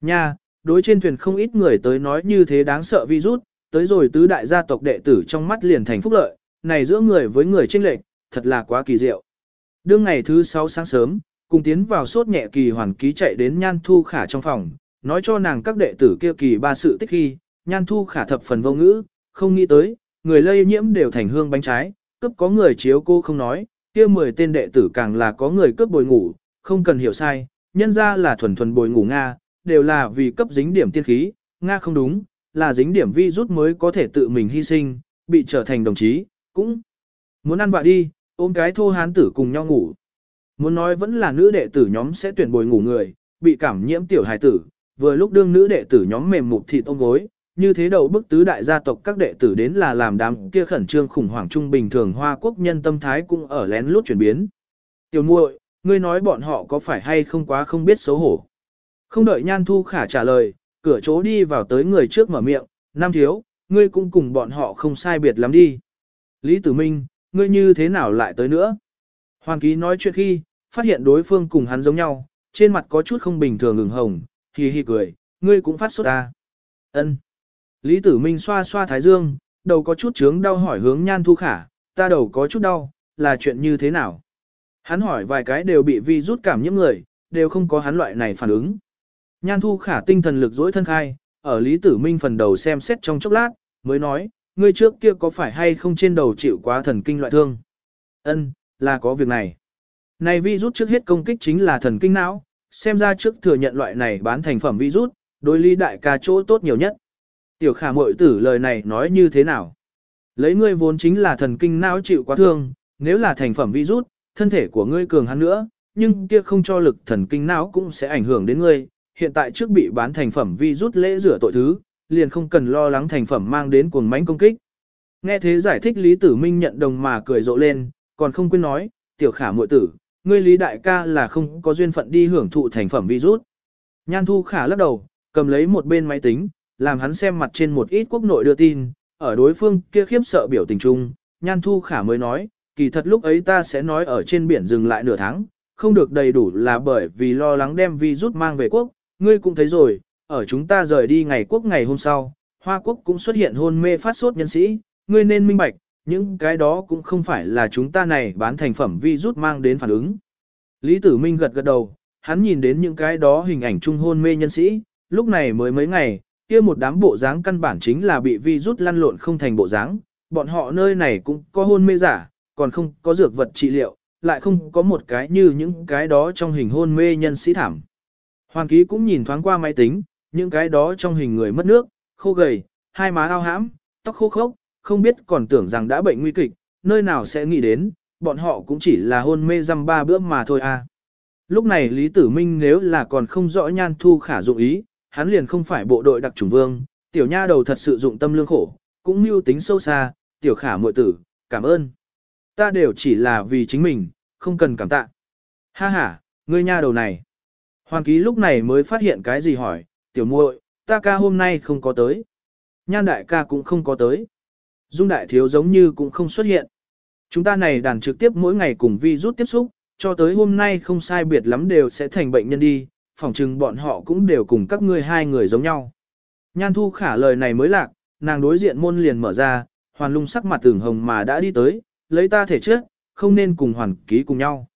Nha, đối trên thuyền không ít người tới nói như thế đáng sợ virus, tới rồi tứ đại gia tộc đệ tử trong mắt liền thành phúc lợi, này giữa người với người chênh lệch, thật là quá kỳ diệu. Đương ngày thứ 6 sáng sớm, cùng tiến vào sốt nhẹ kỳ hoàn ký chạy đến Nhan Thu Khả trong phòng, nói cho nàng các đệ tử kia kỳ ba sự tích khi, Nhan Thu Khả thập phần vô ngữ, không nghĩ tới, người lây nhiễm đều thành hương bánh trái, cấp có người chiếu cô không nói, kia 10 tên đệ tử càng là có người cướp bồi ngủ, không cần hiểu sai, nhân ra là thuần thuần bồi ngủ Nga, đều là vì cấp dính điểm tiên khí, Nga không đúng, là dính điểm vi rút mới có thể tự mình hy sinh, bị trở thành đồng chí, cũng muốn ăn vạ đi, ôm cái thô hán tử cùng nhau ngủ. Muốn nói vẫn là nữ đệ tử nhóm sẽ tuyển bồi ngủ người, bị cảm nhiễm tiểu hài tử, vừa lúc đương nữ đệ tử nhóm mềm mục thịt ôm gối, như thế đầu bức tứ đại gia tộc các đệ tử đến là làm đám kia khẩn trương khủng hoảng trung bình thường hoa quốc nhân tâm thái cũng ở lén lút chuyển biến. Tiểu muội, ngươi nói bọn họ có phải hay không quá không biết xấu hổ. Không đợi nhan thu khả trả lời, cửa chỗ đi vào tới người trước mở miệng, nam thiếu, ngươi cũng cùng bọn họ không sai biệt lắm đi. Lý Tử Minh, ngươi như thế nào lại tới nữa? Hoàng ký nói chuyện khi, phát hiện đối phương cùng hắn giống nhau, trên mặt có chút không bình thường ửng hồng, hì hì cười, ngươi cũng phát sốt ta. Ân. Lý Tử Minh xoa xoa thái dương, đầu có chút chướng đau hỏi hướng Nhan Thu Khả, ta đầu có chút đau, là chuyện như thế nào? Hắn hỏi vài cái đều bị vi rút cảm nhiễm người, đều không có hắn loại này phản ứng. Nhan Thu Khả tinh thần lực dỗi thân khai, ở Lý Tử Minh phần đầu xem xét trong chốc lát, mới nói, ngươi trước kia có phải hay không trên đầu chịu quá thần kinh loại thương? Ân, là có việc này. Này virus trước hết công kích chính là thần kinh não, xem ra trước thừa nhận loại này bán thành phẩm virus, đối lý đại ca chỗ tốt nhiều nhất. Tiểu khả mội tử lời này nói như thế nào? Lấy ngươi vốn chính là thần kinh não chịu quá thương, nếu là thành phẩm virus, thân thể của ngươi cường hắn nữa, nhưng kia không cho lực thần kinh não cũng sẽ ảnh hưởng đến ngươi. Hiện tại trước bị bán thành phẩm virus lễ rửa tội thứ, liền không cần lo lắng thành phẩm mang đến cuồng mãnh công kích. Nghe thế giải thích Lý Tử Minh nhận đồng mà cười rộ lên, còn không quên nói, tiểu khả muội tử, ngươi Lý Đại ca là không có duyên phận đi hưởng thụ thành phẩm virus. Nhan Thu Khả lắc đầu, cầm lấy một bên máy tính, làm hắn xem mặt trên một ít quốc nội đưa tin, ở đối phương kia khiếp sợ biểu tình chung, Nhan Thu Khả mới nói, kỳ thật lúc ấy ta sẽ nói ở trên biển dừng lại nửa tháng, không được đầy đủ là bởi vì lo lắng đem virus mang về quốc, ngươi cũng thấy rồi, ở chúng ta rời đi ngày quốc ngày hôm sau, Hoa Quốc cũng xuất hiện hôn mê phát sốt nhân sĩ, ngươi nên minh bạch, những cái đó cũng không phải là chúng ta này bán thành phẩm vi rút mang đến phản ứng. Lý Tử Minh gật gật đầu, hắn nhìn đến những cái đó hình ảnh trung hôn mê nhân sĩ, lúc này mới mấy ngày, kia một đám bộ dáng căn bản chính là bị vi rút lăn lộn không thành bộ dáng, bọn họ nơi này cũng có hôn mê giả, còn không có dược vật trị liệu, lại không có một cái như những cái đó trong hình hôn mê nhân sĩ thảm. Hoàng ký cũng nhìn thoáng qua máy tính, những cái đó trong hình người mất nước, khô gầy, hai má ao hãm, tóc khô khốc, không biết còn tưởng rằng đã bệnh nguy kịch, nơi nào sẽ nghĩ đến, bọn họ cũng chỉ là hôn mê dăm ba bữa mà thôi à. Lúc này Lý Tử Minh nếu là còn không rõ nhan thu khả dụng ý, hắn liền không phải bộ đội đặc chủng vương, tiểu nha đầu thật sự dụng tâm lương khổ, cũng mưu tính sâu xa, tiểu khả muội tử, cảm ơn. Ta đều chỉ là vì chính mình, không cần cảm tạ. Ha ha, ngươi nha đầu này. Hoàng ký lúc này mới phát hiện cái gì hỏi, tiểu muội, ta ca hôm nay không có tới. Nhan đại ca cũng không có tới. Dung đại thiếu giống như cũng không xuất hiện. Chúng ta này đàn trực tiếp mỗi ngày cùng vi rút tiếp xúc, cho tới hôm nay không sai biệt lắm đều sẽ thành bệnh nhân đi, phỏng chừng bọn họ cũng đều cùng các ngươi hai người giống nhau. Nhan thu khả lời này mới lạc, nàng đối diện môn liền mở ra, hoàn lung sắc mặt tưởng hồng mà đã đi tới, lấy ta thể trước, không nên cùng hoàn ký cùng nhau.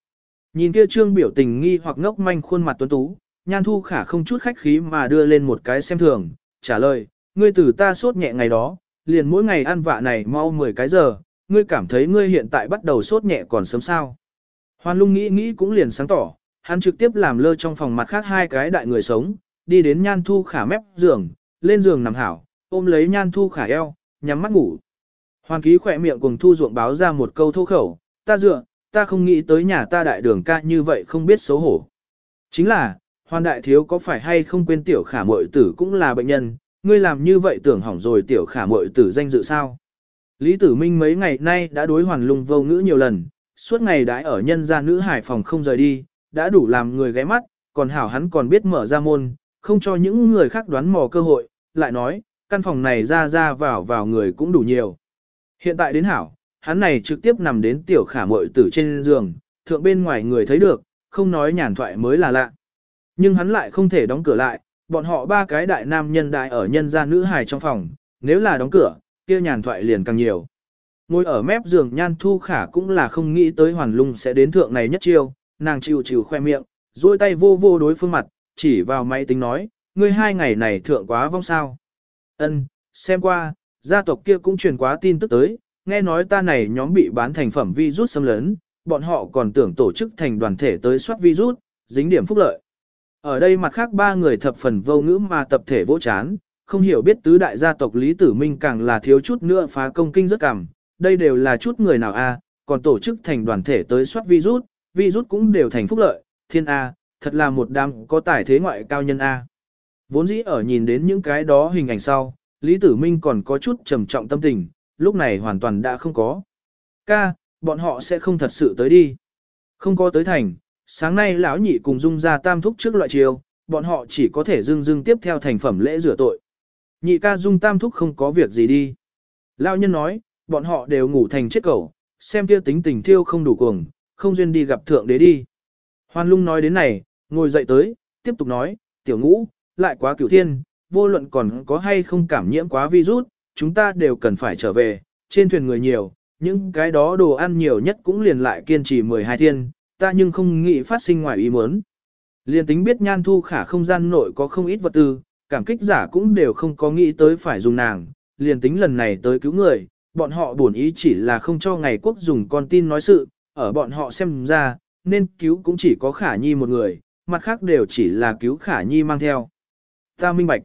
Nhìn kia trương biểu tình nghi hoặc ngốc manh khuôn mặt tuấn tú, nhan thu khả không chút khách khí mà đưa lên một cái xem thường, trả lời, ngươi tử ta sốt nhẹ ngày đó, liền mỗi ngày ăn vạ này mau 10 cái giờ, ngươi cảm thấy ngươi hiện tại bắt đầu sốt nhẹ còn sớm sao. Hoàn lung nghĩ nghĩ cũng liền sáng tỏ, hắn trực tiếp làm lơ trong phòng mặt khác hai cái đại người sống, đi đến nhan thu khả mép giường, lên giường nằm hảo, ôm lấy nhan thu khả eo, nhắm mắt ngủ. Hoàn ký khỏe miệng cùng thu ruộng báo ra một câu thô khẩu, ta dựa, ta không nghĩ tới nhà ta đại đường ca như vậy không biết xấu hổ. Chính là, hoàn đại thiếu có phải hay không quên tiểu khả mội tử cũng là bệnh nhân, ngươi làm như vậy tưởng hỏng rồi tiểu khả mội tử danh dự sao. Lý Tử Minh mấy ngày nay đã đối hoàn lung vô ngữ nhiều lần, suốt ngày đãi ở nhân gia nữ hải phòng không rời đi, đã đủ làm người ghé mắt, còn hảo hắn còn biết mở ra môn, không cho những người khác đoán mò cơ hội, lại nói, căn phòng này ra ra vào vào người cũng đủ nhiều. Hiện tại đến hảo, hắn này trực tiếp nằm đến tiểu khả mội tử trên giường, thượng bên ngoài người thấy được, không nói nhàn thoại mới là lạ. Nhưng hắn lại không thể đóng cửa lại, bọn họ ba cái đại nam nhân đại ở nhân gia nữ hài trong phòng, nếu là đóng cửa, kia nhàn thoại liền càng nhiều. Ngồi ở mép giường nhan thu khả cũng là không nghĩ tới hoàn lung sẽ đến thượng này nhất chiêu, nàng chịu chịu khoe miệng, duỗi tay vô vô đối phương mặt, chỉ vào máy tính nói, ngươi hai ngày này thượng quá vong sao. Ân, xem qua, gia tộc kia cũng truyền quá tin tức tới, nghe nói ta này nhóm bị bán thành phẩm virus xâm lấn, bọn họ còn tưởng tổ chức thành đoàn thể tới soát virus, dính điểm phúc lợi. Ở đây mặt khác ba người thập phần vô ngữ mà tập thể vỗ chán, không hiểu biết tứ đại gia tộc Lý Tử Minh càng là thiếu chút nữa phá công kinh rất cảm, đây đều là chút người nào a, còn tổ chức thành đoàn thể tới soát virus, Vi rút cũng đều thành phúc lợi, thiên a, thật là một đám có tài thế ngoại cao nhân a. Vốn dĩ ở nhìn đến những cái đó hình ảnh sau, Lý Tử Minh còn có chút trầm trọng tâm tình, lúc này hoàn toàn đã không có. Ca, bọn họ sẽ không thật sự tới đi. Không có tới thành, sáng nay lão nhị cùng dung ra tam thúc trước loại chiều, bọn họ chỉ có thể dưng dưng tiếp theo thành phẩm lễ rửa tội. Nhị ca dung tam thúc không có việc gì đi. Lão nhân nói, bọn họ đều ngủ thành chết cẩu, xem kia tính tình thiêu không đủ cuồng, không duyên đi gặp thượng đế đi. Hoan lung nói đến này, ngồi dậy tới, tiếp tục nói, tiểu ngũ, lại quá cửu thiên, vô luận còn có hay không cảm nhiễm quá virus, chúng ta đều cần phải trở về, trên thuyền người nhiều, những cái đó đồ ăn nhiều nhất cũng liền lại kiên trì 12 thiên, ta nhưng không nghĩ phát sinh ngoài ý muốn. Liền tính biết nhan thu khả không gian nội có không ít vật tư, cảm kích giả cũng đều không có nghĩ tới phải dùng nàng, liền tính lần này tới cứu người, bọn họ buồn ý chỉ là không cho ngày quốc dùng con tin nói sự, ở bọn họ xem ra, nên cứu cũng chỉ có khả nhi một người, mặt khác đều chỉ là cứu khả nhi mang theo. Ta minh bạch.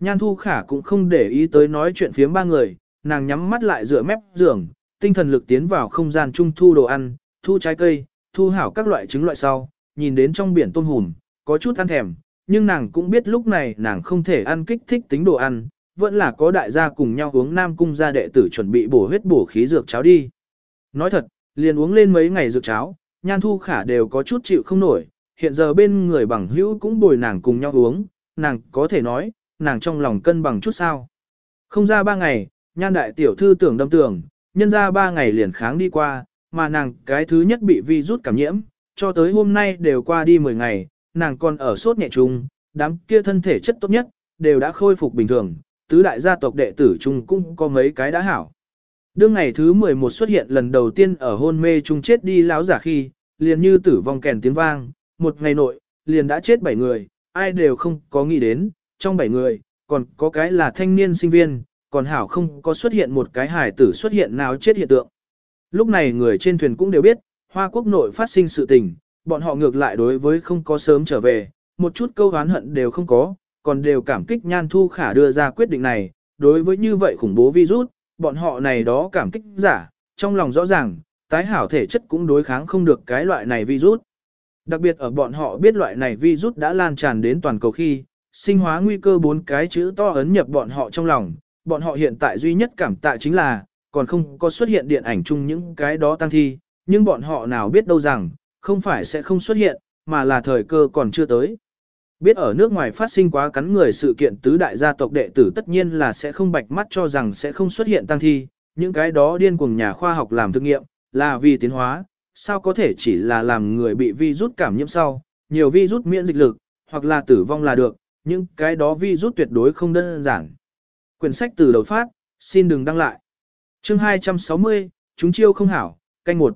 Nhan thu khả cũng không để ý tới nói chuyện phiếm ba người, nàng nhắm mắt lại dựa mép giường, tinh thần lực tiến vào không gian trung thu đồ ăn, thu trái cây, thu hảo các loại trứng loại sau, nhìn đến trong biển tôm hùm, có chút ăn thèm, nhưng nàng cũng biết lúc này nàng không thể ăn kích thích tính đồ ăn, vẫn là có đại gia cùng nhau uống nam cung gia đệ tử chuẩn bị bổ huyết bổ khí dược cháo đi. Nói thật, liền uống lên mấy ngày dược cháo, nhan thu khả đều có chút chịu không nổi, hiện giờ bên người bằng hữu cũng bồi nàng cùng nhau uống, nàng có thể nói, nàng trong lòng cân bằng chút sao. Không ra ba ngày, nhan đại tiểu thư tưởng đâm tưởng, nhân ra ba ngày liền kháng đi qua, mà nàng cái thứ nhất bị vi rút cảm nhiễm, cho tới hôm nay đều qua đi 10 ngày, nàng còn ở sốt nhẹ chung, đám kia thân thể chất tốt nhất, đều đã khôi phục bình thường, tứ đại gia tộc đệ tử chung cũng có mấy cái đã hảo. Đương ngày thứ 11 xuất hiện lần đầu tiên ở hôn mê chung chết đi lão giả khi, liền như tử vong kèn tiếng vang, một ngày nội, liền đã chết 7 người, ai đều không có nghĩ đến, trong 7 người, còn có cái là thanh niên sinh viên, còn hảo không có xuất hiện một cái hải tử xuất hiện nào chết hiện tượng. Lúc này người trên thuyền cũng đều biết, Hoa Quốc nội phát sinh sự tình, bọn họ ngược lại đối với không có sớm trở về, một chút câu oán hận đều không có, còn đều cảm kích Nhan Thu Khả đưa ra quyết định này, đối với như vậy khủng bố virus, bọn họ này đó cảm kích giả, trong lòng rõ ràng, tái hảo thể chất cũng đối kháng không được cái loại này virus. Đặc biệt ở bọn họ biết loại này virus đã lan tràn đến toàn cầu khi, sinh hóa nguy cơ bốn cái chữ to ấn nhập bọn họ trong lòng, bọn họ hiện tại duy nhất cảm tạ chính là, còn không có xuất hiện điện ảnh chung những cái đó tăng thi, nhưng bọn họ nào biết đâu rằng, không phải sẽ không xuất hiện, mà là thời cơ còn chưa tới. Biết ở nước ngoài phát sinh quá cắn người sự kiện tứ đại gia tộc đệ tử tất nhiên là sẽ không bạch mắt cho rằng sẽ không xuất hiện tăng thi, những cái đó điên cuồng nhà khoa học làm thực nghiệm, là vì tiến hóa, sao có thể chỉ là làm người bị virus cảm nhiễm sau, nhiều virus miễn dịch lực, hoặc là tử vong là được, những cái đó virus tuyệt đối không đơn giản. Quyển sách từ đầu phát, xin đừng đăng lại. Chương 260, chúng chiêu không hảo, canh một.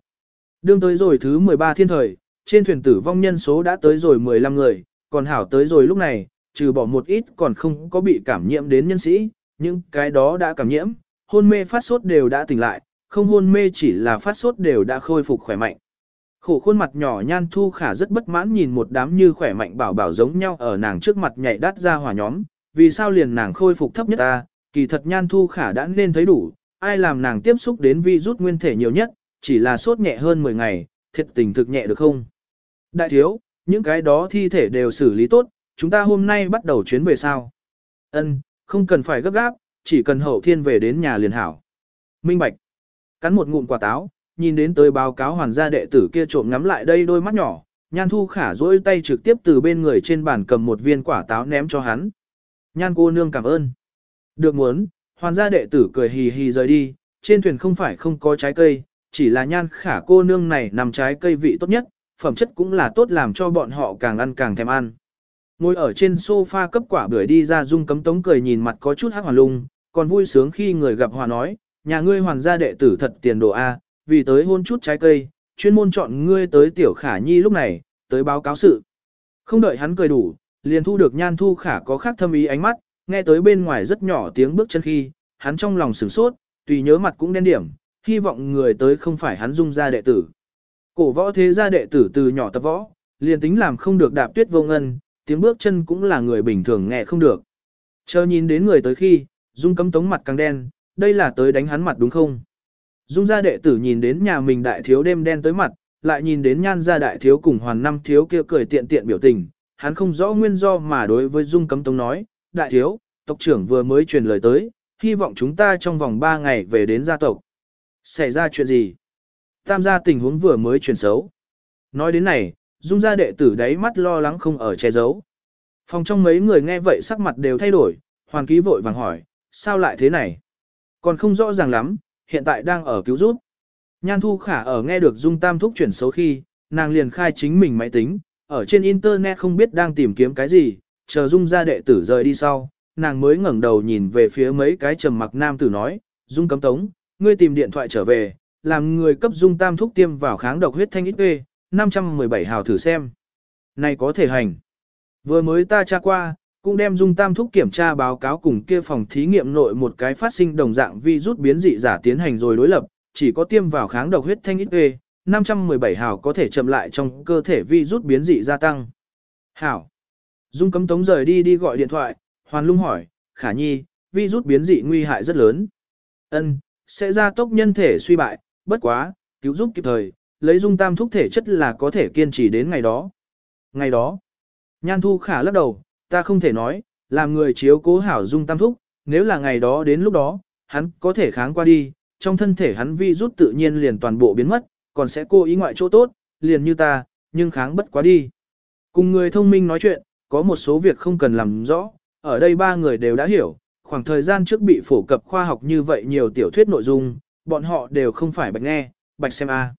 Đương tới rồi thứ 13 thiên thời, trên thuyền tử vong nhân số đã tới rồi 15 người, còn hảo tới rồi lúc này, trừ bỏ một ít còn không có bị cảm nhiễm đến nhân sĩ, nhưng cái đó đã cảm nhiễm, hôn mê phát sốt đều đã tỉnh lại, không hôn mê chỉ là phát sốt đều đã khôi phục khỏe mạnh. Khổ khuôn mặt nhỏ nhan thu khả rất bất mãn nhìn một đám như khỏe mạnh bảo bảo giống nhau ở nàng trước mặt nhảy đắt ra hỏa nhóm, vì sao liền nàng khôi phục thấp nhất ta, kỳ thật nhan thu khả đã nên thấy đủ, ai làm nàng tiếp xúc đến vi rút nguyên thể nhiều nhất, chỉ là sốt nhẹ hơn 10 ngày, thiệt tình thực nhẹ được không? Đại thiếu, những cái đó thi thể đều xử lý tốt, chúng ta hôm nay bắt đầu chuyến về sao? Ân, không cần phải gấp gáp, chỉ cần hậu thiên về đến nhà liền hảo. Minh Bạch, cắn một ngụm quả táo, nhìn đến tới báo cáo hoàn gia đệ tử kia trộm ngắm lại đây đôi mắt nhỏ, nhan thu khả dỗi tay trực tiếp từ bên người trên bàn cầm một viên quả táo ném cho hắn. Nhan cô nương cảm ơn. Được muốn, hoàn gia đệ tử cười hì hì rời đi, trên thuyền không phải không có trái cây, chỉ là nhan khả cô nương này nằm trái cây vị tốt nhất, phẩm chất cũng là tốt làm cho bọn họ càng ăn càng thèm ăn. Ngồi ở trên sofa cấp quả bưởi đi ra dung cấm tống cười nhìn mặt có chút hắc hoàn lung, còn vui sướng khi người gặp hòa nói, nhà ngươi hoàn gia đệ tử thật tiền đồ A, vì tới hôn chút trái cây, chuyên môn chọn ngươi tới tiểu khả nhi lúc này, tới báo cáo sự. Không đợi hắn cười đủ, liền thu được nhan thu khả có khác thâm ý ánh mắt, nghe tới bên ngoài rất nhỏ tiếng bước chân khi, hắn trong lòng sửng sốt, tùy nhớ mặt cũng đen điểm, hy vọng người tới không phải hắn dung ra đệ tử. Cổ võ thế gia đệ tử từ nhỏ tập võ, liền tính làm không được đạp tuyết vô ngân, tiếng bước chân cũng là người bình thường nghe không được. Chờ nhìn đến người tới khi, dung cấm tống mặt càng đen, đây là tới đánh hắn mặt đúng không? Dung gia đệ tử nhìn đến nhà mình đại thiếu đêm đen tới mặt, lại nhìn đến nhan gia đại thiếu cùng hoàn năm thiếu kia cười tiện tiện biểu tình, hắn không rõ nguyên do mà đối với dung cấm tống nói, đại thiếu, tộc trưởng vừa mới truyền lời tới, hy vọng chúng ta trong vòng 3 ngày về đến gia tộc. Xảy ra chuyện gì? Tam gia tình huống vừa mới truyền xấu. Nói đến này, dung gia đệ tử đáy mắt lo lắng không ở che giấu. Phòng trong mấy người nghe vậy sắc mặt đều thay đổi, hoàn ký vội vàng hỏi, sao lại thế này? Còn không rõ ràng lắm, hiện tại đang ở cứu giúp. Nhan Thu Khả ở nghe được Dung Tam Thúc chuyển xấu khi, nàng liền khai chính mình máy tính, ở trên internet không biết đang tìm kiếm cái gì, chờ Dung ra đệ tử rời đi sau, nàng mới ngẩng đầu nhìn về phía mấy cái trầm mặc nam tử nói, Dung cấm tống, ngươi tìm điện thoại trở về, làm người cấp Dung Tam Thúc tiêm vào kháng độc huyết thanh ít phê, 517 hào thử xem. Này có thể hành. Vừa mới ta tra qua, cũng đem Dung Tam Thúc kiểm tra báo cáo cùng kia phòng thí nghiệm nội một cái phát sinh đồng dạng vi rút biến dị giả tiến hành rồi đối lập, chỉ có tiêm vào kháng độc huyết thanh ít phê, 517 hào có thể chậm lại trong cơ thể vi rút biến dị gia tăng. Hảo. Dung cấm tống rời đi đi gọi điện thoại, hoàn lung hỏi, khả nhi, vi rút biến dị nguy hại rất lớn. ân sẽ ra tốc nhân thể suy bại, bất quá, cứu giúp kịp thời, lấy dung tam thúc thể chất là có thể kiên trì đến ngày đó. Ngày đó, nhan thu khả lắc đầu, ta không thể nói, làm người chiếu cố hảo dung tam thúc, nếu là ngày đó đến lúc đó, hắn có thể kháng qua đi, trong thân thể hắn vi rút tự nhiên liền toàn bộ biến mất, còn sẽ cố ý ngoại chỗ tốt, liền như ta, nhưng kháng bất quá đi. Cùng người thông minh nói chuyện, có một số việc không cần làm rõ, ở đây ba người đều đã hiểu, khoảng thời gian trước bị phổ cập khoa học như vậy nhiều tiểu thuyết nội dung, bọn họ đều không phải bạch nghe, bạch xem a.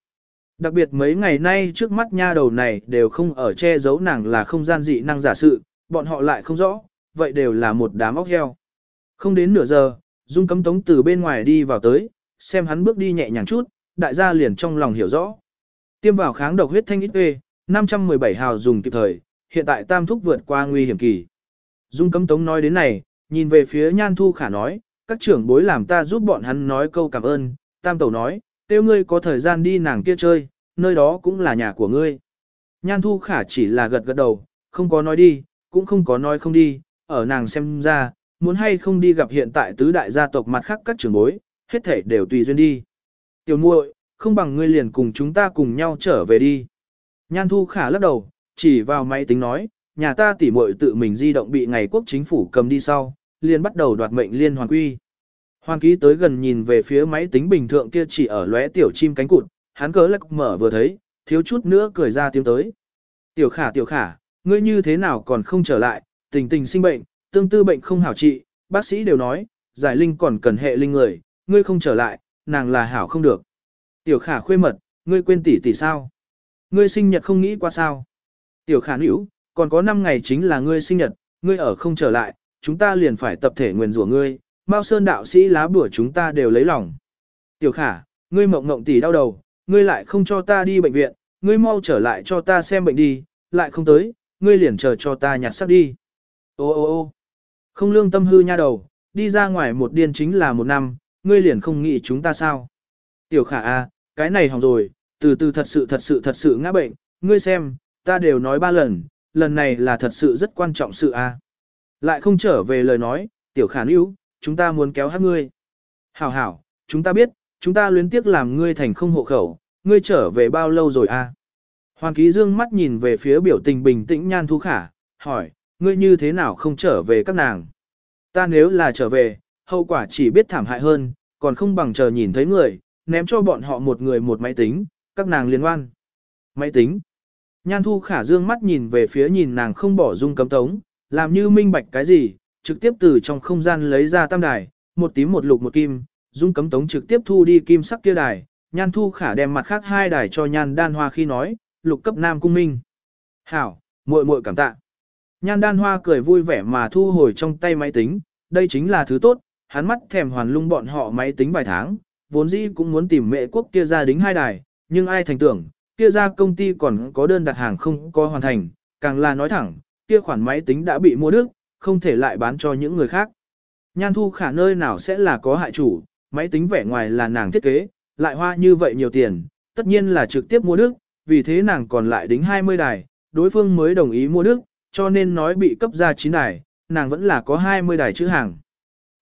Đặc biệt mấy ngày nay trước mắt nha đầu này đều không ở che giấu nàng là không gian dị năng giả sự, bọn họ lại không rõ, vậy đều là một đám óc heo. Không đến nửa giờ, Dung cấm tống từ bên ngoài đi vào tới, xem hắn bước đi nhẹ nhàng chút, đại gia liền trong lòng hiểu rõ. Tiêm vào kháng độc huyết thanh ít phê, 517 hào dùng kịp thời, hiện tại tam thúc vượt qua nguy hiểm kỳ. Dung cấm tống nói đến này, nhìn về phía nhan thu khả nói, các trưởng bối làm ta giúp bọn hắn nói câu cảm ơn, tam tẩu nói, tiêu ngươi có thời gian đi nàng kia chơi, nơi đó cũng là nhà của ngươi. Nhan thu khả chỉ là gật gật đầu, không có nói đi, cũng không có nói không đi, ở nàng xem ra, muốn hay không đi gặp hiện tại tứ đại gia tộc mặt khác các trưởng bối, hết thể đều tùy duyên đi. Tiểu muội, không bằng ngươi liền cùng chúng ta cùng nhau trở về đi. Nhan thu khả lắc đầu, chỉ vào máy tính nói, nhà ta tỉ muội tự mình di động bị ngày quốc chính phủ cầm đi sau, liền bắt đầu đoạt mệnh liên hoàn quy. Hoàng ký tới gần nhìn về phía máy tính bình thường kia chỉ ở lóe tiểu chim cánh cụt, hắn cớ lắc mở vừa thấy, thiếu chút nữa cười ra tiếng tới. Tiểu khả tiểu khả, ngươi như thế nào còn không trở lại, tình tình sinh bệnh, tương tư bệnh không hảo trị, bác sĩ đều nói, giải linh còn cần hệ linh người, ngươi không trở lại, nàng là hảo không được. Tiểu khả khuê mật, ngươi quên tỷ tỷ sao? Ngươi sinh nhật không nghĩ qua sao? Tiểu khả nữ, còn có 5 ngày chính là ngươi sinh nhật, ngươi ở không trở lại, chúng ta liền phải tập thể nguyền rủa ngươi, Mao Sơn đạo sĩ lá bùa chúng ta đều lấy lòng. Tiểu khả, ngươi mộng mộng tỷ đau đầu, ngươi lại không cho ta đi bệnh viện, ngươi mau trở lại cho ta xem bệnh đi, lại không tới, ngươi liền chờ cho ta nhặt sắp đi. Ô ô ô không lương tâm hư nha đầu, đi ra ngoài một điên chính là một năm, ngươi liền không nghĩ chúng ta sao. Tiểu khả a, cái này hỏng rồi, từ từ thật sự thật sự thật sự ngã bệnh, ngươi xem, ta đều nói ba lần, lần này là thật sự rất quan trọng sự a. Lại không trở về lời nói, tiểu khả níu, chúng ta muốn kéo hát ngươi. Hảo hảo, chúng ta biết, chúng ta luyến tiếc làm ngươi thành không hộ khẩu, ngươi trở về bao lâu rồi a? Hoàng ký dương mắt nhìn về phía biểu tình bình tĩnh nhan thu khả, hỏi, ngươi như thế nào không trở về các nàng? Ta nếu là trở về, hậu quả chỉ biết thảm hại hơn, còn không bằng chờ nhìn thấy người, ném cho bọn họ một người một máy tính, các nàng liên quan. Máy tính. Nhan thu khả dương mắt nhìn về phía nhìn nàng không bỏ dung cấm tống, làm như minh bạch cái gì, trực tiếp từ trong không gian lấy ra tam đài, một tím một lục một kim, dung cấm tống trực tiếp thu đi kim sắc kia đài, nhan thu khả đem mặt khác hai đài cho nhan đan hoa khi nói, lục cấp nam cung minh. Hảo, muội muội cảm tạ. Nhan đan hoa cười vui vẻ mà thu hồi trong tay máy tính, đây chính là thứ tốt, hắn mắt thèm hoàn lung bọn họ máy tính vài tháng, vốn dĩ cũng muốn tìm mẹ quốc kia ra đính hai đài, nhưng ai thành tưởng, kia ra công ty còn có đơn đặt hàng không có hoàn thành, càng là nói thẳng, kia khoản máy tính đã bị mua đức, không thể lại bán cho những người khác. Nhan thu khả nơi nào sẽ là có hại chủ, máy tính vẻ ngoài là nàng thiết kế, lại hoa như vậy nhiều tiền, tất nhiên là trực tiếp mua đức, vì thế nàng còn lại đính 20 đài, đối phương mới đồng ý mua đức, cho nên nói bị cấp ra 9 đài, nàng vẫn là có 20 đài chữ hàng.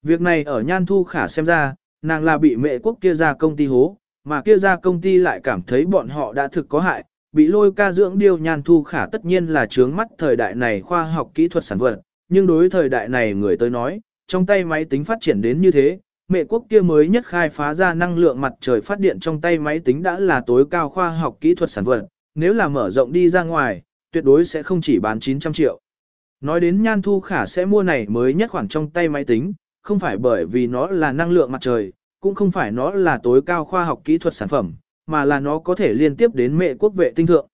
Việc này ở Nhan Thu Khả xem ra, nàng là bị mẹ quốc kia ra công ty hố, mà kia ra công ty lại cảm thấy bọn họ đã thực có hại, bị lôi ca dưỡng điêu Nhan Thu Khả tất nhiên là trướng mắt thời đại này khoa học kỹ thuật sản vật, nhưng đối thời đại này người tới nói, trong tay máy tính phát triển đến như thế, mẹ quốc kia mới nhất khai phá ra năng lượng mặt trời phát điện trong tay máy tính đã là tối cao khoa học kỹ thuật sản vật, nếu là mở rộng đi ra ngoài, tuyệt đối sẽ không chỉ bán 900 triệu. Nói đến Nhan Thu Khả sẽ mua này mới nhất khoảng trong tay máy tính, không phải bởi vì nó là năng lượng mặt trời, cũng không phải nó là tối cao khoa học kỹ thuật sản phẩm, mà là nó có thể liên tiếp đến mẹ quốc vệ tinh thượng.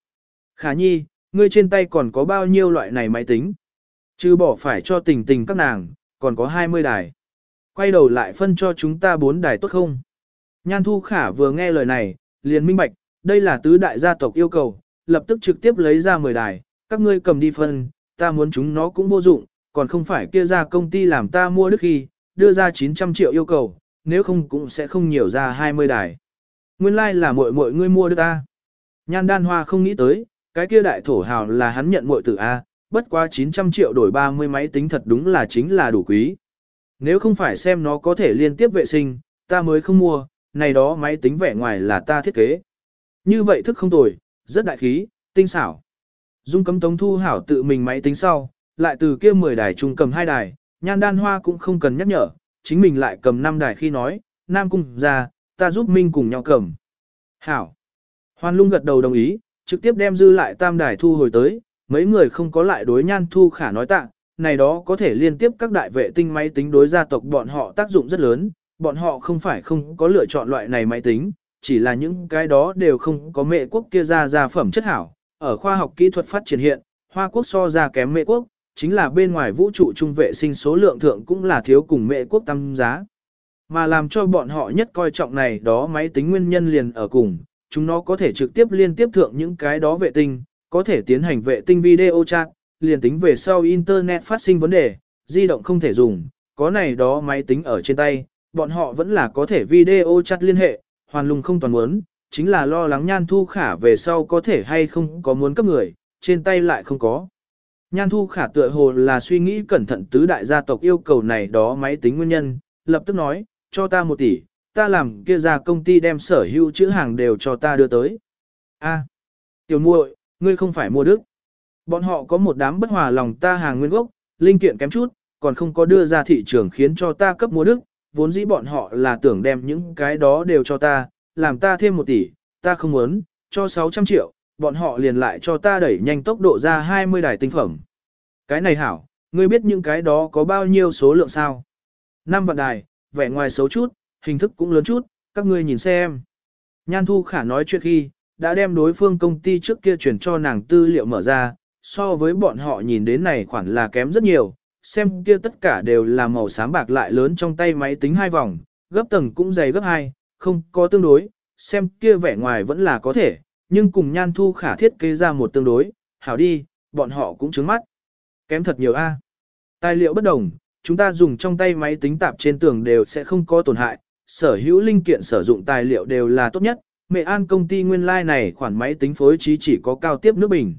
Khả nhi, ngươi trên tay còn có bao nhiêu loại này máy tính? Chứ bỏ phải cho tình tình các nàng, còn có 20 đài. Quay đầu lại phân cho chúng ta 4 đài tốt không? Nhan Thu Khả vừa nghe lời này, liền minh bạch, đây là tứ đại gia tộc yêu cầu, lập tức trực tiếp lấy ra 10 đài, các ngươi cầm đi phân, ta muốn chúng nó cũng vô dụng, còn không phải kia ra công ty làm ta mua đức khi, đưa ra 900 triệu yêu cầu, nếu không cũng sẽ không nhiều ra 20 đài. Nguyên lai là muội muội ngươi mua được ta. Nhan đan hoa không nghĩ tới, cái kia đại thổ hào là hắn nhận muội tử A, bất quá 900 triệu đổi 30 máy tính thật đúng là chính là đủ quý. Nếu không phải xem nó có thể liên tiếp vệ sinh, ta mới không mua, này đó máy tính vẻ ngoài là ta thiết kế. Như vậy thức không tồi, rất đại khí, tinh xảo. Dung cấm tống thu hảo tự mình máy tính sau, lại từ kia 10 đài trung cầm hai đài, nhan đan hoa cũng không cần nhắc nhở, chính mình lại cầm 5 đài khi nói, Nam Cung ra, ta giúp Minh cùng nhau cầm. Hảo. Hoan lung gật đầu đồng ý, trực tiếp đem dư lại tam đài thu hồi tới, mấy người không có lại đối nhan thu khả nói tạ, này đó có thể liên tiếp các đại vệ tinh máy tính đối gia tộc bọn họ tác dụng rất lớn, bọn họ không phải không có lựa chọn loại này máy tính, chỉ là những cái đó đều không có mệ quốc kia ra ra phẩm chất hảo, ở khoa học kỹ thuật phát triển hiện, Hoa quốc so ra kém mệ quốc, chính là bên ngoài vũ trụ trung vệ sinh số lượng thượng cũng là thiếu cùng mệ quốc tăng giá. Mà làm cho bọn họ nhất coi trọng này đó máy tính nguyên nhân liền ở cùng, chúng nó có thể trực tiếp liên tiếp thượng những cái đó vệ tinh, có thể tiến hành vệ tinh video chat, liền tính về sau Internet phát sinh vấn đề, di động không thể dùng, có này đó máy tính ở trên tay, bọn họ vẫn là có thể video chat liên hệ, hoàn lùng không toàn muốn, chính là lo lắng nhan thu khả về sau có thể hay không có muốn cấp người, trên tay lại không có. Nhan thu khả tựa hồ là suy nghĩ cẩn thận tứ đại gia tộc yêu cầu này đó máy tính nguyên nhân, lập tức nói, cho ta một tỷ, ta làm kia ra công ty đem sở hữu chữ hàng đều cho ta đưa tới. A, tiểu muội, ngươi không phải mua đức. Bọn họ có một đám bất hòa lòng ta hàng nguyên gốc, linh kiện kém chút, còn không có đưa ra thị trường khiến cho ta cấp mua đức, vốn dĩ bọn họ là tưởng đem những cái đó đều cho ta, làm ta thêm một tỷ, ta không muốn, cho 600 triệu, bọn họ liền lại cho ta đẩy nhanh tốc độ ra 20 đài tinh phẩm. Cái này hảo, ngươi biết những cái đó có bao nhiêu số lượng sao? Năm vạn đài, vẻ ngoài xấu chút, hình thức cũng lớn chút, các ngươi nhìn xem. Nhan Thu Khả nói chuyện khi, đã đem đối phương công ty trước kia chuyển cho nàng tư liệu mở ra, so với bọn họ nhìn đến này khoản là kém rất nhiều, xem kia tất cả đều là màu xám bạc lại lớn trong tay máy tính hai vòng, gấp tầng cũng dày gấp hai, không có tương đối, xem kia vẻ ngoài vẫn là có thể, nhưng cùng nhan thu khả thiết kế ra một tương đối, hảo đi, bọn họ cũng trứng mắt. Kém thật nhiều A. Tài liệu bất đồng, chúng ta dùng trong tay máy tính tạp trên tường đều sẽ không có tổn hại, sở hữu linh kiện sử dụng tài liệu đều là tốt nhất. Mẹ An công ty nguyên lai like này khoản máy tính phối trí chỉ có cao tiếp nước bình.